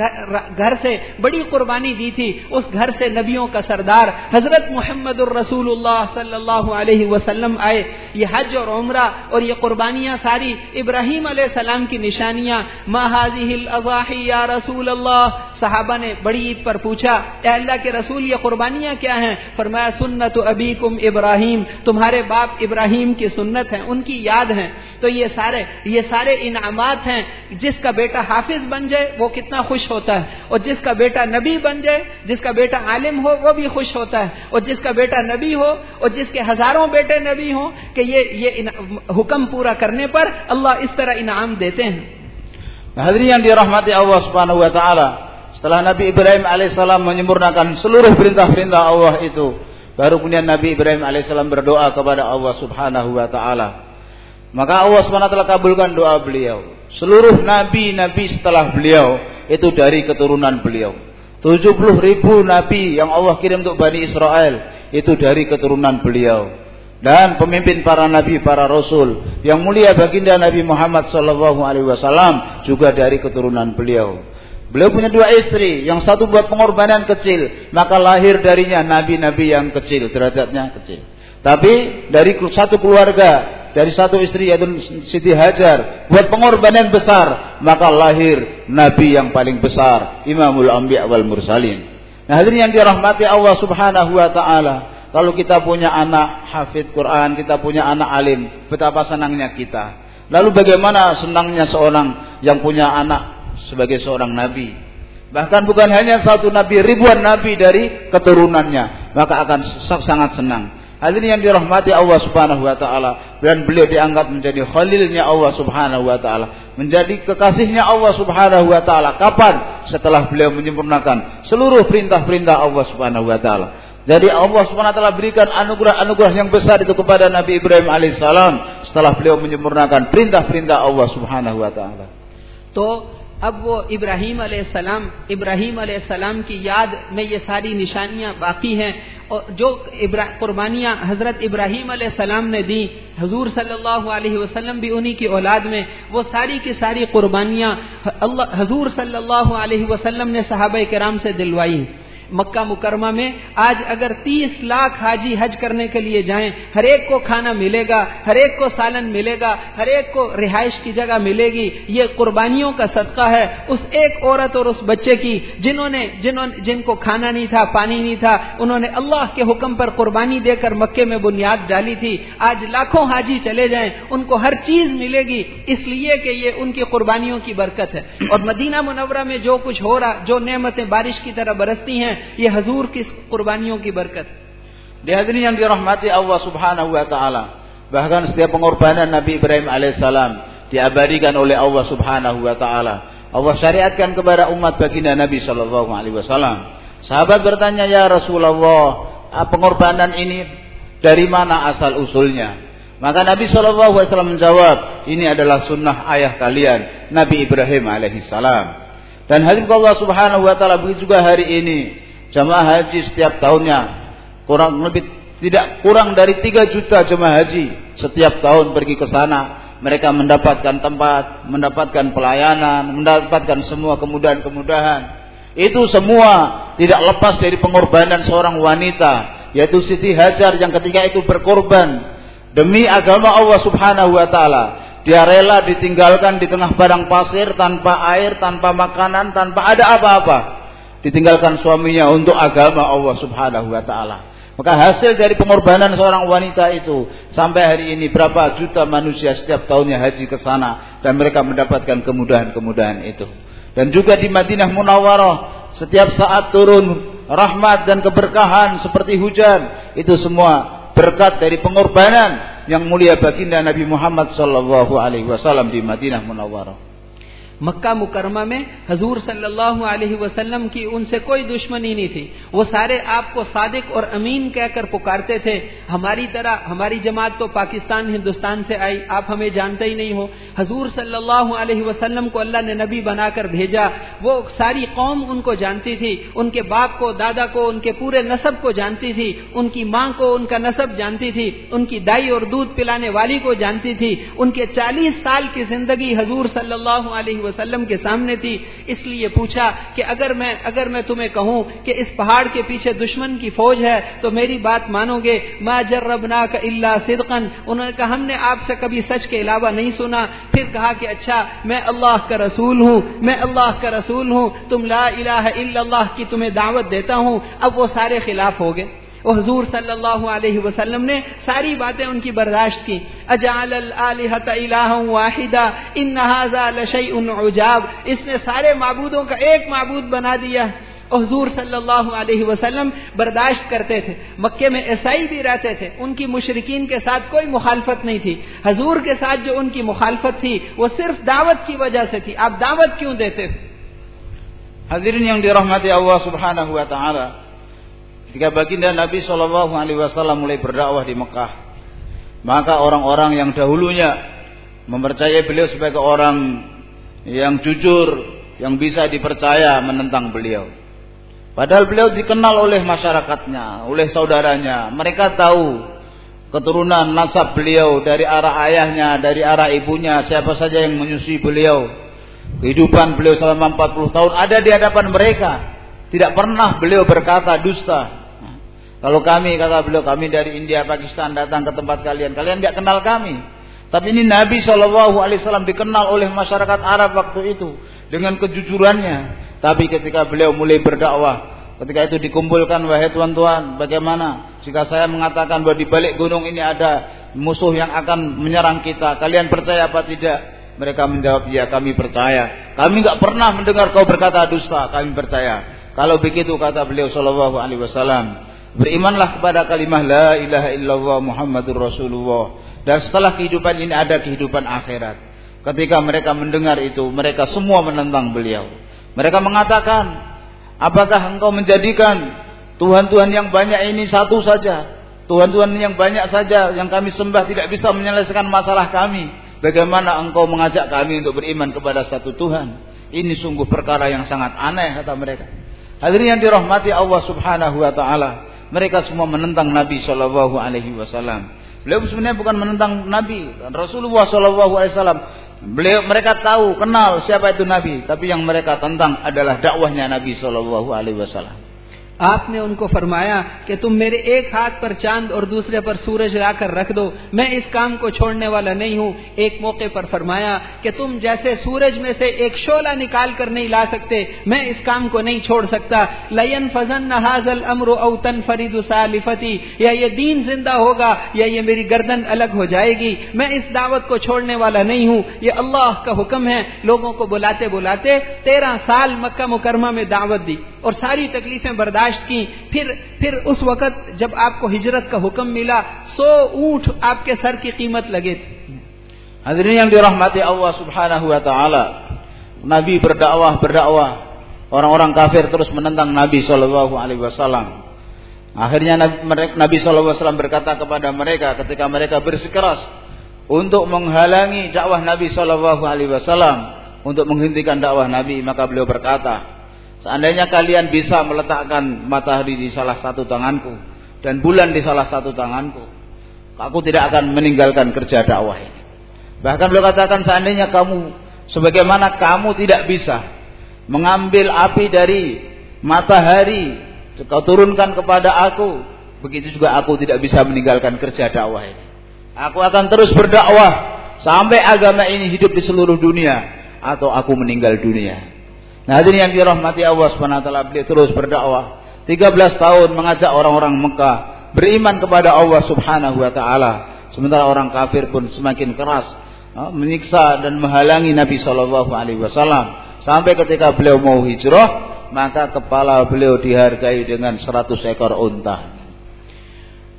گھر سے بڑی قربانی دی تھی، اس گھر سے نبیوں کا سردار حضرت محمد الرسول اللہ صلی اللہ علیہ وسلم آئے۔ یہ حج اور عمرہ اور یہ قربانیاں ساری ابراہیم علیہ السلام کی نشانیاں الاضاحیاں الاضاحی یا رسول اللہ؟ صحابہ نے بڑی عید پر پوچھا، اے اللہ کے رسول، یہ قربانیاں کیا ہیں؟ فرمایا، سنت ابیکم ابراہیم، تمہارے باپ ابراہیم کی سنت ہے ان کی یاد ہیں۔ تو یہ سارے یہ سارے انعامات ہیں، جس کا بیٹا حافظ بن جائے، وہ کتنا خوش ہوتا ہے۔ اور جس کا بیٹا نبی بن جائے، جس کا بیٹا عالم ہو، وہ بھی خوش ہوتا ہے۔ اور جس کا بیٹا نبی ہو، اور جس کے ہزاروں بیٹے نبی ہوں، کہ یہ یہ حکم پورا کرنے پر اللہ اس طرح انعام دیتے ہیں۔ Nah, hadirin yang dirahmati Allah Subhanahu wa taala, setelah Nabi Ibrahim alaihissalam menyempurnakan seluruh perintah-perintah Allah itu, baru kemudian Nabi Ibrahim alaihissalam berdoa kepada Allah Subhanahu wa taala. Maka Allah Subhanahu wa kabulkan doa beliau. Seluruh nabi-nabi setelah beliau itu dari keturunan beliau. 70 ribu nabi yang Allah kirim untuk Bani Israel itu dari keturunan beliau dan pemimpin para nabi, para rasul yang mulia baginda Nabi Muhammad sallallahu alaihi wasallam juga dari keturunan beliau. Beliau punya dua istri, yang satu buat pengorbanan kecil, maka lahir darinya nabi-nabi yang kecil, derajatnya kecil. Tapi dari satu keluarga, dari satu istri yaitu Siti Hajar, buat pengorbanan besar, maka lahir nabi yang paling besar, Imamul Anbiya wal Mursalin. Nah, hadirin yang dirahmati Allah Subhanahu wa taala, kalau kita punya anak hafid Quran, kita punya anak alim, betapa senangnya kita. Lalu bagaimana senangnya seorang yang punya anak sebagai seorang nabi? Bahkan bukan hanya satu nabi, ribuan nabi dari keturunannya, maka akan sangat senang. Hadirin yang dirahmati Allah Subhanahu wa taala dan beliau dianggap menjadi khalilnya Allah Subhanahu wa taala, menjadi kekasihnya Allah Subhanahu wa taala. Kapan? Setelah beliau menyempurnakan seluruh perintah-perintah Allah Subhanahu wa taala. Jadi Allah SWT berikan anugerah-anugerah yang besar itu kepada Nabi Ibrahim AS setelah beliau menyempurnakan perintah-perintah Allah Subhanahu wa taala. تو اب وہ ابراہیم علیہ السلام، ابراہیم علیہ السلام کی یاد میں یہ ساری نشانیاں باقی ہیں اور جو قربانیاں حضرت ابراہیم علیہ السلام نے دی حضور صلی اللہ علیہ وسلم بھی انہی کی اولاد میں، وہ ساری کی ساری قربانیاں حضور صلی اللہ علیہ وسلم نے صحابہ کرام سے دلوائی مکہ مکرمہ میں آج اگر تیس لاکھ حاجی حج کرنے کے لیے جائیں، ہر ایک کو کھانا ملے گا، ہر ایک کو سالن ملے گا، ہر ایک کو رہائش کی جگہ ملے گی، یہ قربانیوں کا صدقہ ہے اس ایک عورت اور اس بچے کی جنہوں نے، جنہوں جن کو کھانا نہیں تھا، پانی نہیں تھا، انہوں نے اللہ کے حکم پر قربانی دے کر مکے میں بنیاد ڈالی تھی۔ آج لاکھوں حاجی چلے جائیں، ان کو ہر چیز ملے گی، اس لیے کہ یہ ان کی قربانیوں کی برکت ہے۔ اور مدینہ منورہ میں جو کچھ ہو رہا، جو نعمتیں بارش کی طرح برستی ہیں ये हजूर की कुर्बानियों की बरकत Dihadirin yang dirahmati Allah Subhanahu wa taala. Bahkan setiap pengorbanan Nabi Ibrahim alaihissalam diabadikan oleh Allah Subhanahu wa taala. Allah syariatkan kepada umat baginda Nabi sallallahu alaihi wasallam. Sahabat bertanya, "Ya Rasulullah, pengorbanan ini dari mana asal usulnya?" Maka Nabi sallallahu alaihi wasallam menjawab, "Ini adalah sunnah ayah kalian, Nabi Ibrahim alaihissalam." Dan hadirin Allah Subhanahu wa taala begitu juga hari ini jamaah haji setiap tahunnya kurang lebih tidak kurang dari 3 juta jemaah haji setiap tahun pergi ke sana mereka mendapatkan tempat, mendapatkan pelayanan, mendapatkan semua kemudahan-kemudahan. Itu semua tidak lepas dari pengorbanan seorang wanita, yaitu Siti Hajar yang ketika itu berkorban demi agama Allah Subhanahu wa taala. Dia rela ditinggalkan di tengah padang pasir tanpa air, tanpa makanan, tanpa ada apa-apa ditinggalkan suaminya untuk agama Allah Subhanahu wa taala. Maka hasil dari pengorbanan seorang wanita itu sampai hari ini berapa juta manusia setiap tahunnya haji ke sana dan mereka mendapatkan kemudahan-kemudahan itu. Dan juga di Madinah Munawwarah setiap saat turun rahmat dan keberkahan seperti hujan itu semua berkat dari pengorbanan yang mulia baginda Nabi Muhammad sallallahu alaihi wasallam di Madinah مکہ مکرمہ میں حضور صلی اللہ علیہ وسلم کی ان سے کوئی دشمنی نہیں تھی۔ وہ سارے آپ کو صادق اور امین کہہ کر پکارتے تھے۔ ہماری طرح، ہماری جماعت تو پاکستان، ہندوستان سے آئی، آپ ہمیں جانتے ہی نہیں ہو۔ حضور صلی اللہ علیہ وسلم کو اللہ نے نبی بنا کر بھیجا۔ وہ ساری قوم ان کو جانتی تھی۔ ان کے باپ کو، دادا کو، ان کے پورے نصب کو جانتی تھی۔ ان کی ماں کو ان کا نصب جانتی تھی۔ ان کی دائی اور دودھ پلانے والی کو جانتی تھی۔ ان کے چالیس سال کی زندگی حضور صلی اللہ علیہ وسلم وسلم کے سامنے تھی، اس لیے پوچھا کہ اگر میں اگر میں تمہیں کہوں کہ اس پہاڑ کے پیچھے دشمن کی فوج ہے، تو میری بات مانو گے، ما جربنا کا اللہ صدقن انہوں نے کہا، ہم نے آپ سے کبھی سچ کے علاوہ نہیں سنا۔ پھر کہا کہ اچھا میں اللہ کا رسول ہوں، میں اللہ کا رسول ہوں، تم لا الہ الا اللہ کی تمہیں دعوت دیتا ہوں۔ اب وہ سارے خلاف ہو گئے۔ حضور صلی اللہ علیہ وسلم نے ساری باتیں ان کی برداشت کی۔ اجعل الالحت الہ واحدہ، ان لشیء عجاب۔ اس نے سارے معبودوں کا ایک معبود بنا دیا۔ حضور صلی اللہ علیہ وسلم برداشت کرتے تھے۔ مکے میں عیسائی بھی رہتے تھے۔ ان کی مشرقین کے ساتھ کوئی مخالفت نہیں تھی۔ حضور کے ساتھ جو ان کی مخالفت تھی، وہ صرف دعوت کی وجہ سے تھی۔ آپ دعوت کیوں دیتے تھے رحمت اللہ سبحانہ ہوا Ketika baginda Nabi Shallallahu alaihi wasallam mulai berdakwah di Mekah, maka orang-orang yang dahulunya mempercayai beliau sebagai orang yang jujur, yang bisa dipercaya menentang beliau. Padahal beliau dikenal oleh masyarakatnya, oleh saudaranya. Mereka tahu keturunan nasab beliau dari arah ayahnya, dari arah ibunya, siapa saja yang menyusui beliau Kehidupan beliau selama 40 tahun ada di hadapan mereka. Tidak pernah beliau berkata dusta. Kalau kami kata beliau kami dari India Pakistan datang ke tempat kalian, kalian nggak kenal kami. Tapi ini Nabi Shallallahu Alaihi Wasallam dikenal oleh masyarakat Arab waktu itu dengan kejujurannya. Tapi ketika beliau mulai berdakwah, ketika itu dikumpulkan wahai tuan-tuan, bagaimana jika saya mengatakan bahwa di balik gunung ini ada musuh yang akan menyerang kita, kalian percaya apa tidak? Mereka menjawab, ya kami percaya. Kami nggak pernah mendengar kau berkata dusta. Kami percaya. Kalau begitu kata beliau Shallallahu Alaihi Wasallam, berimanlah kepada kalimah la ilaha illallah Muhammadur Rasulullah. Dan setelah kehidupan ini ada kehidupan akhirat. Ketika mereka mendengar itu, mereka semua menentang beliau. Mereka mengatakan, apakah engkau menjadikan Tuhan-Tuhan yang banyak ini satu saja? Tuhan-Tuhan yang banyak saja yang kami sembah tidak bisa menyelesaikan masalah kami. Bagaimana engkau mengajak kami untuk beriman kepada satu Tuhan? Ini sungguh perkara yang sangat aneh kata mereka. Hadirin yang dirahmati Allah Subhanahu wa taala, mereka semua menentang Nabi Shallallahu alaihi wasallam. Beliau sebenarnya bukan menentang Nabi, Rasulullah Shallallahu alaihi wasallam. Beliau mereka tahu, kenal siapa itu Nabi, tapi yang mereka tentang adalah dakwahnya Nabi Shallallahu alaihi wasallam. آپ نے ان کو فرمایا کہ تم میرے ایک ہاتھ پر چاند اور دوسرے پر سورج لا کر رکھ دو، میں اس کام کو چھوڑنے والا نہیں ہوں۔ ایک موقع پر فرمایا کہ تم جیسے سورج میں سے ایک شولہ نکال کر نہیں لا سکتے، میں اس کام کو نہیں چھوڑ سکتا۔ لین فضن نہ المر اوتن فرید سالفتی یا یہ دین زندہ ہوگا یا یہ میری گردن الگ ہو جائے گی، میں اس دعوت کو چھوڑنے والا نہیں ہوں۔ یہ اللہ کا حکم ہے۔ لوگوں کو بلاتے بلاتے تیرہ سال مکہ مکرمہ میں دعوت دی اور ساری تکلیفیں برداشت बर्दाश्त की फिर फिर उस वक्त जब आपको हिजरत का हुक्म मिला सो ऊंट आपके सर की कीमत लगे थे Hadirin yang dirahmati Allah Subhanahu wa taala. Nabi berdakwah, berdakwah. Orang-orang kafir terus menentang Nabi sallallahu alaihi wasallam. Akhirnya Nabi sallallahu alaihi wasallam berkata kepada mereka ketika mereka bersikeras untuk menghalangi dakwah Nabi sallallahu alaihi wasallam, untuk menghentikan dakwah Nabi, maka beliau berkata, Seandainya kalian bisa meletakkan matahari di salah satu tanganku dan bulan di salah satu tanganku, aku tidak akan meninggalkan kerja dakwah ini. Bahkan beliau katakan seandainya kamu sebagaimana kamu tidak bisa mengambil api dari matahari kau turunkan kepada aku, begitu juga aku tidak bisa meninggalkan kerja dakwah ini. Aku akan terus berdakwah sampai agama ini hidup di seluruh dunia atau aku meninggal dunia. Nah, hadirin yang dirahmati Allah Subhanahu wa taala, beliau terus berdakwah. 13 tahun mengajak orang-orang Mekah beriman kepada Allah Subhanahu wa taala. Sementara orang kafir pun semakin keras menyiksa dan menghalangi Nabi Shallallahu alaihi wasallam sampai ketika beliau mau hijrah maka kepala beliau dihargai dengan 100 ekor unta.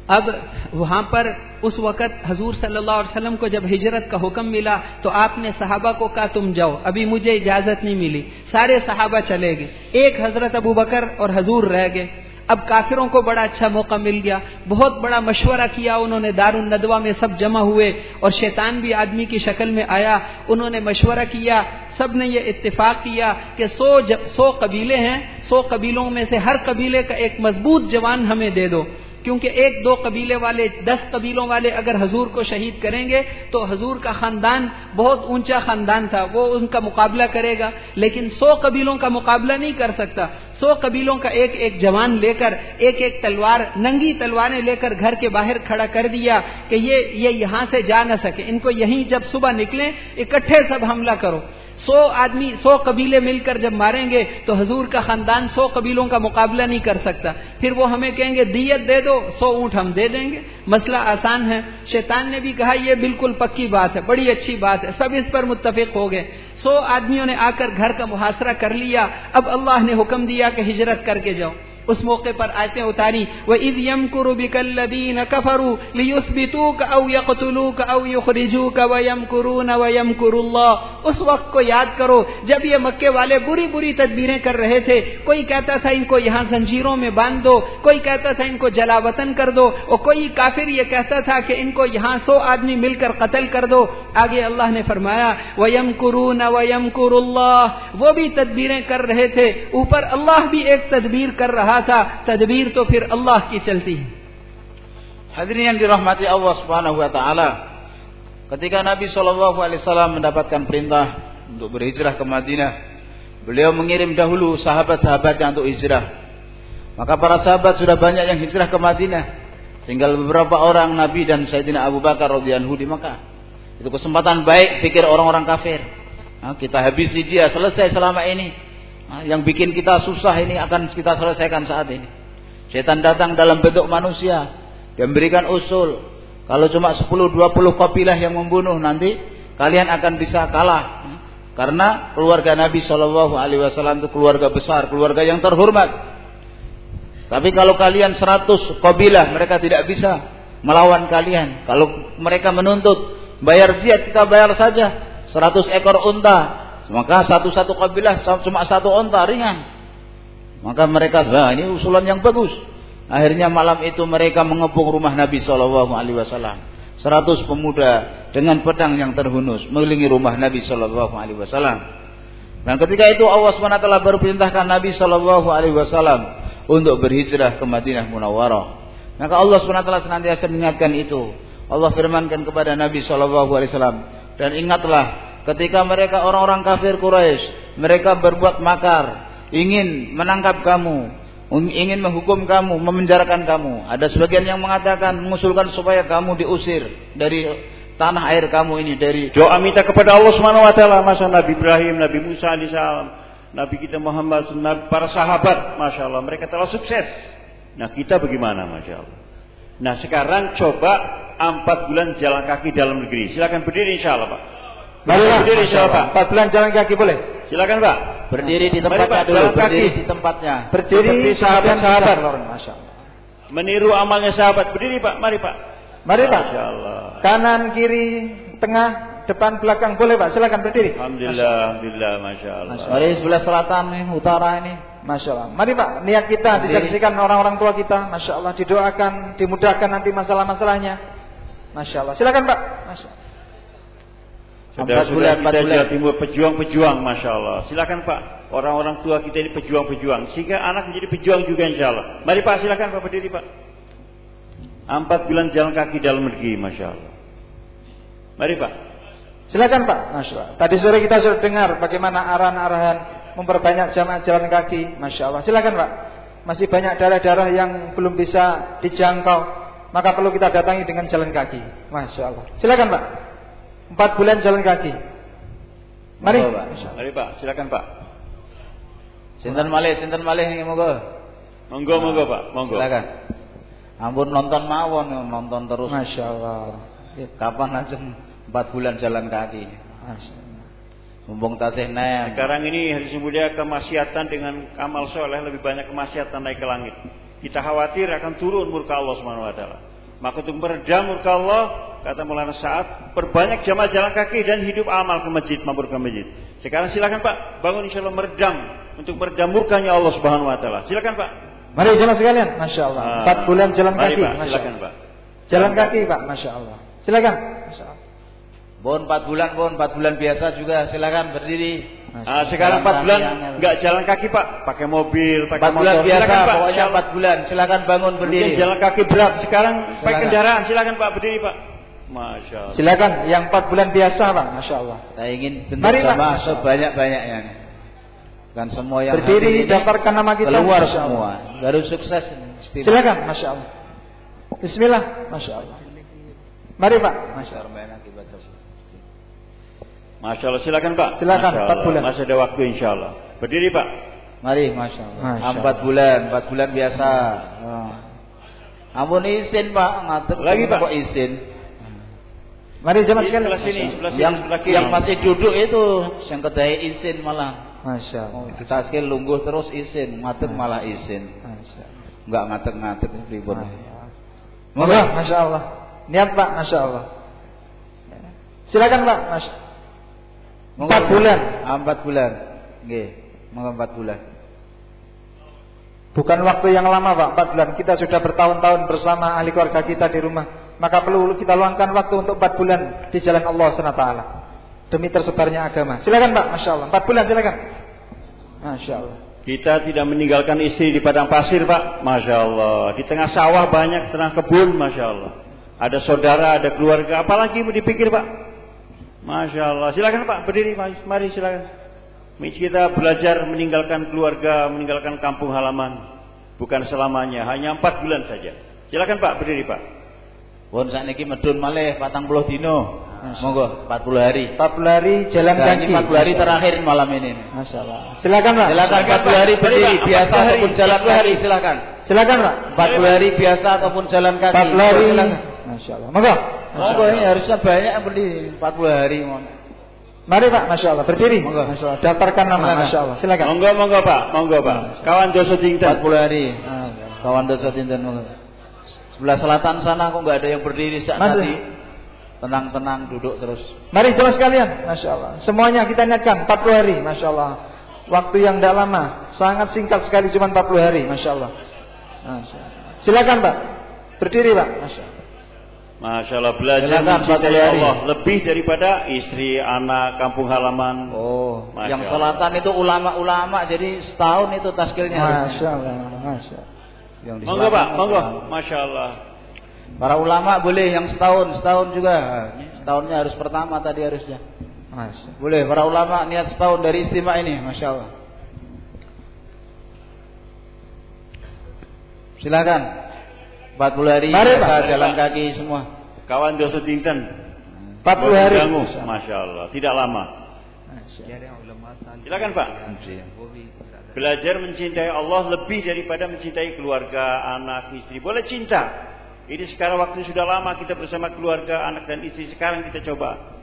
اب وہاں پر اس وقت حضور صلی اللہ علیہ وسلم کو جب ہجرت کا حکم ملا تو آپ نے صحابہ کو کہا، تم جاؤ، ابھی مجھے اجازت نہیں ملی۔ سارے صحابہ چلے گئے۔ ایک حضرت ابو بکر اور حضور رہ گئے۔ اب کافروں کو بڑا اچھا موقع مل گیا۔ بہت بڑا مشورہ کیا انہوں نے دار الدوا میں سب جمع ہوئے اور شیطان بھی آدمی کی شکل میں آیا۔ انہوں نے مشورہ کیا، سب نے یہ اتفاق کیا کہ سو سو قبیلے ہیں، سو قبیلوں میں سے ہر قبیلے کا ایک مضبوط جوان ہمیں دے دو۔ کیونکہ ایک دو قبیلے والے، دس قبیلوں والے اگر حضور کو شہید کریں گے، تو حضور کا خاندان بہت اونچا خاندان تھا، وہ ان کا مقابلہ کرے گا۔ لیکن سو قبیلوں کا مقابلہ نہیں کر سکتا۔ سو قبیلوں کا ایک ایک جوان لے کر، ایک ایک تلوار، ننگی تلواریں لے کر گھر کے باہر کھڑا کر دیا کہ یہ یہ یہاں سے جا نہ سکے۔ ان کو یہیں جب صبح نکلیں، اکٹھے سب حملہ کرو۔ سو آدمی، سو قبیلے مل کر جب ماریں گے تو حضور کا خاندان سو قبیلوں کا مقابلہ نہیں کر سکتا۔ پھر وہ ہمیں کہیں گے، دیت دے دو، سو اونٹ ہم دے دیں گے۔ مسئلہ آسان ہے۔ شیطان نے بھی کہا، یہ بالکل پکی بات ہے، بڑی اچھی بات ہے۔ سب اس پر متفق ہو گئے۔ سو آدمیوں نے آ کر گھر کا محاصرہ کر لیا۔ اب اللہ نے حکم دیا کہ ہجرت کر کے جاؤ۔ اس موقع پر آیتیں اتاری وہ عید یم کرو بکلین کا او یقتلو کا او یخرجو کا اس وقت کو یاد کرو، جب یہ مکے والے بری بری تدبیریں کر رہے تھے، کوئی کہتا تھا ان کو یہاں زنجیروں میں باندھ دو کوئی کہتا تھا ان کو جلا وطن کر دو، اور کوئی کافر یہ کہتا تھا کہ ان کو یہاں سو آدمی مل کر قتل کر دو۔ آگے اللہ نے فرمایا و یم کرو نہ اللہ وہ بھی تدبیریں کر رہے تھے، اوپر اللہ بھی ایک تدبیر کر رہا रहा था तदबीर तो फिर अल्लाह की चलती है Hadirin yang dirahmati Allah Subhanahu wa taala. Ketika Nabi Shallallahu alaihi wasallam mendapatkan perintah untuk berhijrah ke Madinah, beliau mengirim dahulu sahabat-sahabatnya untuk hijrah. Maka para sahabat sudah banyak yang hijrah ke Madinah. Tinggal beberapa orang Nabi dan Sayyidina Abu Bakar radhiyallahu di Makkah. Itu kesempatan baik pikir orang-orang kafir. Nah, kita habisi dia selesai selama ini. Nah, yang bikin kita susah ini akan kita selesaikan saat ini. Setan datang dalam bentuk manusia. Dia memberikan usul. Kalau cuma 10-20 kabilah yang membunuh nanti kalian akan bisa kalah. Karena keluarga Nabi Shallallahu Alaihi Wasallam itu keluarga besar, keluarga yang terhormat. Tapi kalau kalian 100 kabilah mereka tidak bisa melawan kalian. Kalau mereka menuntut bayar dia kita bayar saja 100 ekor unta maka satu-satu kabilah cuma satu onta ringan. Maka mereka, wah ini usulan yang bagus. Akhirnya malam itu mereka mengepung rumah Nabi Shallallahu Alaihi Wasallam. Seratus pemuda dengan pedang yang terhunus mengelilingi rumah Nabi Shallallahu Alaihi Wasallam. Dan ketika itu Allah SWT baru perintahkan Nabi Shallallahu Alaihi Wasallam untuk berhijrah ke Madinah Munawwarah. Maka Allah SWT senantiasa mengingatkan itu. Allah firmankan kepada Nabi Shallallahu Alaihi Wasallam dan ingatlah ketika mereka orang-orang kafir Quraisy, mereka berbuat makar, ingin menangkap kamu, ingin menghukum kamu, memenjarakan kamu. Ada sebagian yang mengatakan mengusulkan supaya kamu diusir dari tanah air kamu ini dari doa minta kepada Allah Subhanahu wa taala masa Nabi Ibrahim, Nabi Musa alaihissalam, Nabi kita Muhammad, Nabi, para sahabat, masya Allah mereka telah sukses. Nah kita bagaimana, masya Allah. Nah sekarang coba empat bulan jalan kaki dalam negeri. Silakan berdiri insya Allah Pak. Mari berdiri siapa? Empat bulan jalan kaki boleh? Silakan Pak. Berdiri di tempatnya Mari, Pak, dulu. Berdiri di tempatnya. Berdiri sahabat-sahabat. Masya Allah. Meniru amalnya sahabat. Berdiri Pak. Mari Pak. Mari Pak. Masya Allah. Kanan, kiri, tengah, depan, belakang boleh Pak. Silakan berdiri. Alhamdulillah, Alhamdulillah, Masya Allah. Mari sebelah selatan nih, utara ini. Masya Allah. Mari Pak, niat kita disaksikan orang-orang tua kita. Masya Allah, didoakan, dimudahkan nanti masalah-masalahnya. Masya Allah. Silakan Pak. Masya Allah. Saudara-saudara kita Jawa Timur pejuang-pejuang, masya Allah. Silakan Pak, orang-orang tua kita ini pejuang-pejuang, sehingga anak menjadi pejuang juga insya Allah. Mari Pak, silakan Pak berdiri Pak. Empat bulan jalan kaki dalam negeri, masya Allah. Mari Pak. Silakan Pak, masya Allah. Tadi sore kita sudah dengar bagaimana arahan-arahan memperbanyak jamaah jalan kaki, masya Allah. Silakan Pak. Masih banyak daerah-daerah yang belum bisa dijangkau, maka perlu kita datangi dengan jalan kaki, masya Allah. Silakan Pak. Empat bulan jalan kaki. Mari. Pak. Mari Pak, silakan Pak. Sinten malih, sinten malih nggih monggo. Monggo, monggo Pak, monggo. Silakan. Ampun nonton mawon, nonton terus. Masya Allah. Kapan lajeng empat bulan jalan kaki? Mumpung tasih nem. Sekarang ini hari mulia kemaksiatan dengan amal soleh lebih banyak kemaksiatan naik ke langit. Kita khawatir akan turun murka Allah Subhanahu wa taala. Maka untuk meredam murka Allah, kata Maulana Saat, perbanyak jamaah jalan kaki dan hidup amal ke masjid, mabur ke masjid. Sekarang silakan Pak, bangun insya Allah meredam untuk meredam murkanya Allah Subhanahu Wa Taala. Silakan Pak. Mari jalan sekalian, masya Allah. Ah. Empat bulan jalan Mari, kaki, Pak. Silakan Pak. Jalan kaki Pak, masya Allah. Silakan. Masya Allah. Bon empat bulan, bon empat bulan biasa juga. Silakan berdiri. Nah, sekarang empat bulan nggak jalan kaki pak, pakai mobil, pakai motor. bulan biasa, silakan, pak. pokoknya empat bulan. Silakan bangun berdiri. Mungkin jalan kaki berat, sekarang pakai kendaraan. Silakan pak berdiri pak. Masya Allah. Silakan yang empat bulan biasa pak, masya Allah. Saya ingin bentuk Mari, sama sebanyak banyaknya. Dan semua yang berdiri daftarkan nama kita keluar semua. Baru sukses. Silakan, masya Allah. Bismillah, masya Allah. Mari pak, masya Allah. Masya Allah, silakan Pak. Silakan, empat bulan. Masih ada waktu insya Allah. Berdiri Pak. Mari, Masya Allah. Empat bulan, empat bulan biasa. Oh. Ampun izin Pak, ngatur lagi Pak. Izin? Mari jemaah sekalian. sebelah sini, sebelah sini, yang sebelah kiri. yang masih duduk itu yang kedai izin malah. Masya Allah. Oh, taskil lungguh terus izin, ngadeg malah izin. Masya Allah. Enggak ngadeg-ngadeg pripun. Moga, Masya Allah. Niat Pak, Masya Allah. Silakan Pak, Mas. Empat bulan. Ah, Empat bulan. Nggih, monggo empat bulan. Bukan waktu yang lama Pak, empat bulan. Kita sudah bertahun-tahun bersama ahli keluarga kita di rumah. Maka perlu kita luangkan waktu untuk empat bulan di jalan Allah SWT. Demi tersebarnya agama. Silakan Pak, Masya Allah. Empat bulan silakan. Masya Allah. Kita tidak meninggalkan istri di padang pasir, Pak. Masya Allah. Di tengah sawah banyak, tengah kebun, Masya Allah. Ada saudara, ada keluarga. Apalagi mau dipikir, Pak? Masya Allah. Silakan, Pak. Berdiri, mari silakan. Kita belajar meninggalkan keluarga, meninggalkan kampung halaman. Bukan selamanya, hanya empat bulan saja. Silakan, Pak. Berdiri, Pak. Pun sakniki medun malih 40 dino. Monggo 40 hari. 40 hari jalan kaki. ini 40 hari terakhir malam ini. Masya Allah. Silakan Pak. Silakan 40 hari berdiri biasa ataupun jalan kaki silakan. Silakan Pak. 40 hari biasa ataupun jalan kaki. 40 hari. Silakan. Masya Allah. Monggo. Monggo ini harusnya banyak berdiri 40 hari. mohon. Mari Pak, Masya Allah. Berdiri. Monggo. Masya Allah. Daftarkan nama. Masya Allah. Silakan. Monggo, monggo, Pak. Monggo, Pak. Kawan Joso Dinten. 40 hari. Kawan dosa tinten monggo. Sebelah selatan sana kok nggak ada yang berdiri saat Mas- tadi. Tenang-tenang duduk terus. Mari jemaah sekalian. Masya Allah. Semuanya kita niatkan 40 hari. Masya Allah. Waktu yang tidak lama. Sangat singkat sekali cuma 40 hari. Masya Allah. Masya Allah. Silakan Pak. Berdiri Pak. Masya Allah. Masya Allah belajar mencintai 40 hari. Allah lebih daripada istri, anak, kampung halaman. Oh, Masya yang Allah. selatan itu ulama-ulama jadi setahun itu taskilnya. Masya Allah. Masya Allah. Yang di Monggo Pak, monggo. Masya Allah. Para ulama boleh yang setahun, setahun juga. Setahunnya harus pertama tadi harusnya. Allah. Boleh para ulama niat setahun dari istimewa ini, masya Allah. Silakan. 40 hari Mari, kita Pak. jalan kaki semua. Kawan Joso Dinten. 40 hari. Masya Allah. Tidak lama. Silakan Pak. Belajar mencintai Allah lebih daripada mencintai keluarga, anak, istri. Boleh cinta. Ini sekarang waktu sudah lama kita bersama keluarga, anak dan istri. Sekarang kita coba.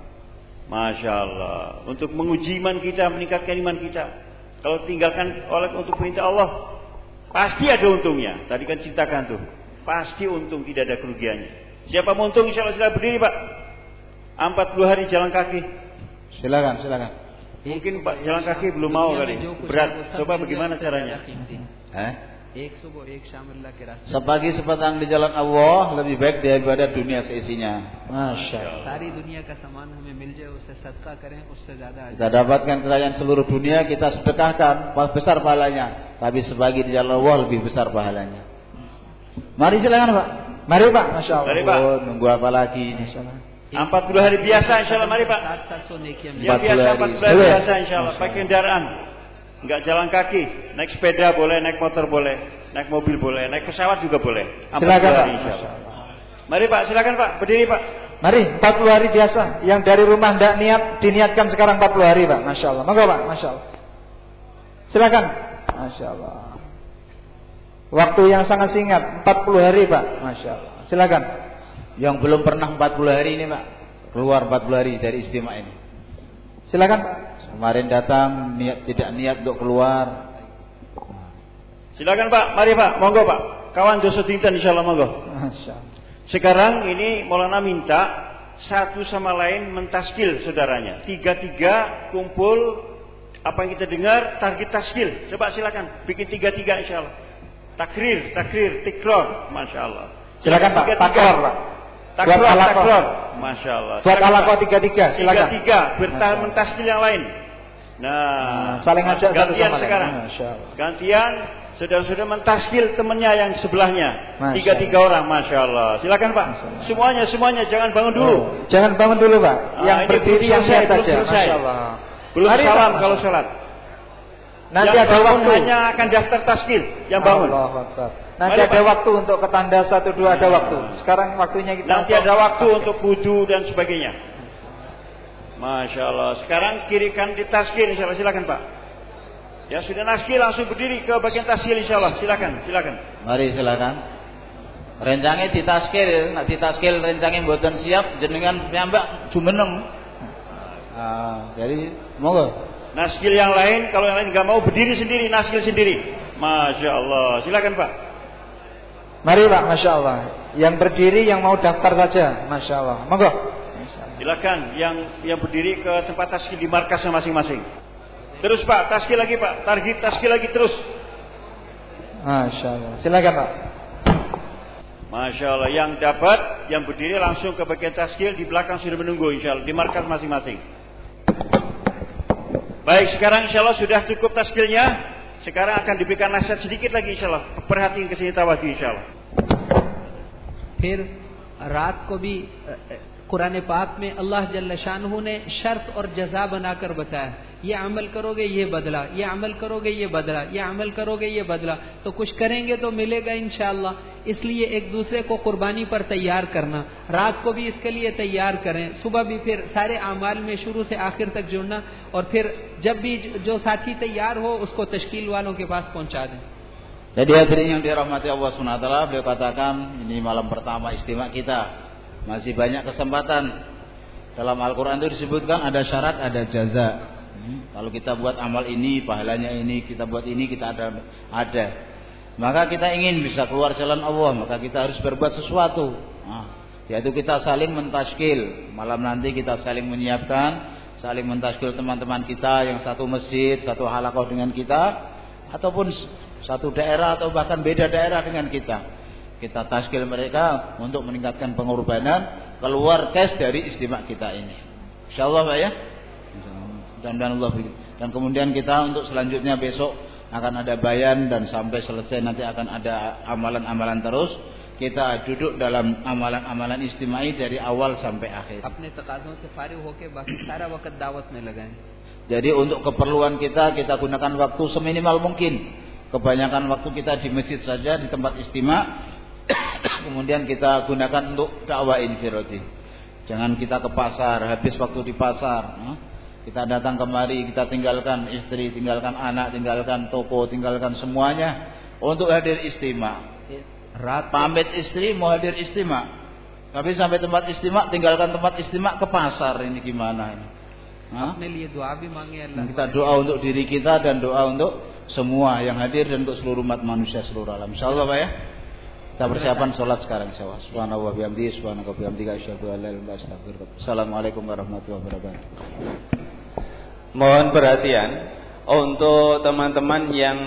Masya Allah. Untuk menguji iman kita, meningkatkan iman kita. Kalau tinggalkan oleh untuk perintah Allah, pasti ada untungnya. Tadi kan ceritakan tuh. Pasti untung, tidak ada kerugiannya. Siapa mau untung, insya Allah sila berdiri Pak. 40 hari jalan kaki. Silakan, silakan. Mungkin Pak jalan kaki belum mau kali. Berat. Coba bagaimana caranya? Hah? Sepagi sepatang di jalan Allah lebih baik daripada dunia seisinya. Masya Allah. Kita dapatkan kekayaan seluruh dunia, kita sedekahkan, besar pahalanya. Tapi sebagi di jalan Allah lebih besar pahalanya. Mari silakan Pak. Mari Pak. Masya Allah. Mari, Pak. Oh, nunggu apa lagi Insya Masya Allah. 40 hari biasa insya Allah mari Pak. Ya biasa 40 hari biasa insya Allah. Pakai kendaraan. Enggak jalan kaki. Naik sepeda boleh, naik motor boleh. Naik mobil boleh, naik pesawat juga boleh. Silakan Pak. Mari Pak, silakan Pak. Berdiri Pak. Mari 40 hari biasa. Yang dari rumah tidak niat, diniatkan sekarang 40 hari Pak. Masya Allah. Monggo Pak, Masya Allah. Silakan. Masya Allah. Waktu yang sangat singkat, 40 hari Pak. Masya Allah. Silakan. Yang belum pernah 40 hari ini Pak. Keluar 40 hari dari istimewa ini. Silakan Pak. Kemarin datang niat tidak niat untuk keluar. Silakan Pak. Mari Pak. Monggo Pak. Kawan Joso Tintan insya Allah monggo. Sekarang ini Maulana minta satu sama lain mentaskil saudaranya. Tiga-tiga kumpul apa yang kita dengar target taskil. Coba silakan bikin tiga-tiga insya Allah. Takrir, takrir, tikror, masya Allah. Silakan Pak. Takror Pak. Takror, Buat alakoh. takror. Masya Allah. Buat Silakan, alakoh Pak. tiga-tiga. Silakan. Tiga-tiga bertahan Masya Allah. mentaskil yang lain. Nah, Nah, saling ajak satu gantian sama lain. sekarang. Masya Allah. Gantian saudara-saudara mentaskil temannya yang sebelahnya. Masya Tiga-tiga orang, masya Allah. Silakan Pak. Allah. Semuanya, semuanya jangan bangun dulu. Oh, Jangan bangun dulu Pak. Ah, yang berdiri yang belum saja. selesai. Masya Allah. Belum Mari, salam Pak. kalau sholat. Nanti yang ada bangun waktu. hanya akan daftar taskil. Yang bangun. Allahu Akbar. Nanti Mari, ada Pak. waktu untuk ketanda satu dua ada waktu. Sekarang waktunya kita Nanti ada waktu taskil. untuk wudhu dan sebagainya. Masya Allah. Sekarang kiri kanan di taskil, insya Allah. Silakan Pak. Ya sudah naskil langsung berdiri ke bagian taskil insya Allah. Silakan, silakan. Mari silakan. Rencange ditaskil, nek ditaskil rencange mboten siap jenengan piyambak jumeneng. Ah, jadi monggo. Naskil yang lain, kalau yang lain nggak mau berdiri sendiri, naskil sendiri. Masya Allah. Silakan Pak. Mari Pak, Masya Allah. Yang berdiri yang mau daftar saja, Masya Allah. Monggo. Silakan yang yang berdiri ke tempat taskil di markasnya masing-masing. Terus Pak, taskil lagi Pak. Target taskil lagi terus. Masya Allah. Silakan Pak. Masya Allah. Yang dapat, yang berdiri langsung ke bagian taskil di belakang sudah menunggu insya Allah di markas masing-masing. Baik, sekarang insya Allah sudah cukup taskilnya. شکارا کھانا دیپیکا ناشت لگی اپر ہاتھ پھر رات کو بھی قرآن پاک میں اللہ جشانہ شرط اور جزا بنا کر بتایا یہ عمل کرو گے، یہ بدلا یہ عمل کرو گے، یہ بدلا یہ عمل کرو گے، یہ بدلا تو کچھ کریں گے تو ملے گا انشاءاللہ۔ اس لیے ایک دوسرے کو قربانی پر تیار کرنا، رات کو بھی اس کے لیے تیار کریں، صبح بھی پھر سارے اعمال میں شروع سے آخر تک جڑنا اور پھر جب بھی جو ساتھی تیار ہو، اس کو تشکیل والوں کے پاس پہنچا دیں۔ Jadi hadirin yang dirahmati Allah SWT Beliau katakan ini malam pertama istimewa kita. Masih banyak kesempatan. Dalam Al-Quran itu disebutkan ada syarat ada jaza. Kalau kita buat amal ini pahalanya ini Kita buat ini kita ada ada Maka kita ingin bisa keluar jalan Allah Maka kita harus berbuat sesuatu nah, Yaitu kita saling mentaskil Malam nanti kita saling menyiapkan Saling mentaskil teman-teman kita Yang satu masjid, satu halakoh dengan kita Ataupun satu daerah atau bahkan beda daerah dengan kita. Kita taskil mereka untuk meningkatkan pengorbanan keluar cash dari istimewa kita ini. Insyaallah Pak ya. Dan dan Allah dan kemudian kita untuk selanjutnya besok akan ada bayan dan sampai selesai nanti akan ada amalan-amalan terus. Kita duduk dalam amalan-amalan istimai dari awal sampai akhir. Jadi untuk keperluan kita kita gunakan waktu seminimal mungkin Kebanyakan waktu kita di masjid saja di tempat istimewa. (coughs) Kemudian kita gunakan untuk dakwah infirati. Jangan kita ke pasar, habis waktu di pasar. Kita datang kemari, kita tinggalkan istri, tinggalkan anak, tinggalkan toko, tinggalkan semuanya untuk hadir istimewa. Rat pamit istri mau hadir istimewa. Tapi sampai tempat istimewa, tinggalkan tempat istimewa ke pasar ini gimana ini? Kita doa untuk diri kita dan doa untuk semua yang hadir dan untuk seluruh umat manusia seluruh alam. Insyaallah Pak ya. Kita persiapan sholat sekarang insyaallah. Subhanallah wa bihamdihi subhanaka wa bihamdika asyhadu an la ilaha Assalamualaikum warahmatullahi wabarakatuh. Mohon perhatian untuk teman-teman yang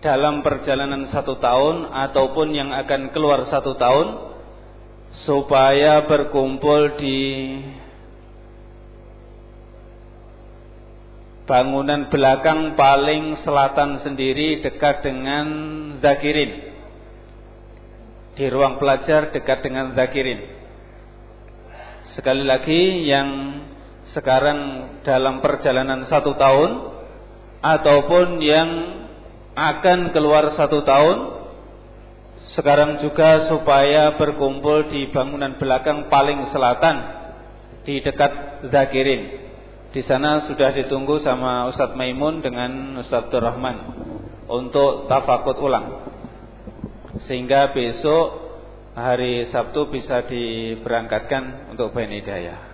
dalam perjalanan satu tahun ataupun yang akan keluar satu tahun supaya berkumpul di bangunan belakang paling selatan sendiri dekat dengan Zakirin. Di ruang pelajar dekat dengan Zakirin. Sekali lagi yang sekarang dalam perjalanan satu tahun ataupun yang akan keluar satu tahun sekarang juga supaya berkumpul di bangunan belakang paling selatan di dekat Zakirin. Di sana sudah ditunggu sama Ustadz Maimun dengan Ustadz Rahman untuk tafakut ulang. Sehingga besok hari Sabtu bisa diberangkatkan untuk Bani Hidayah.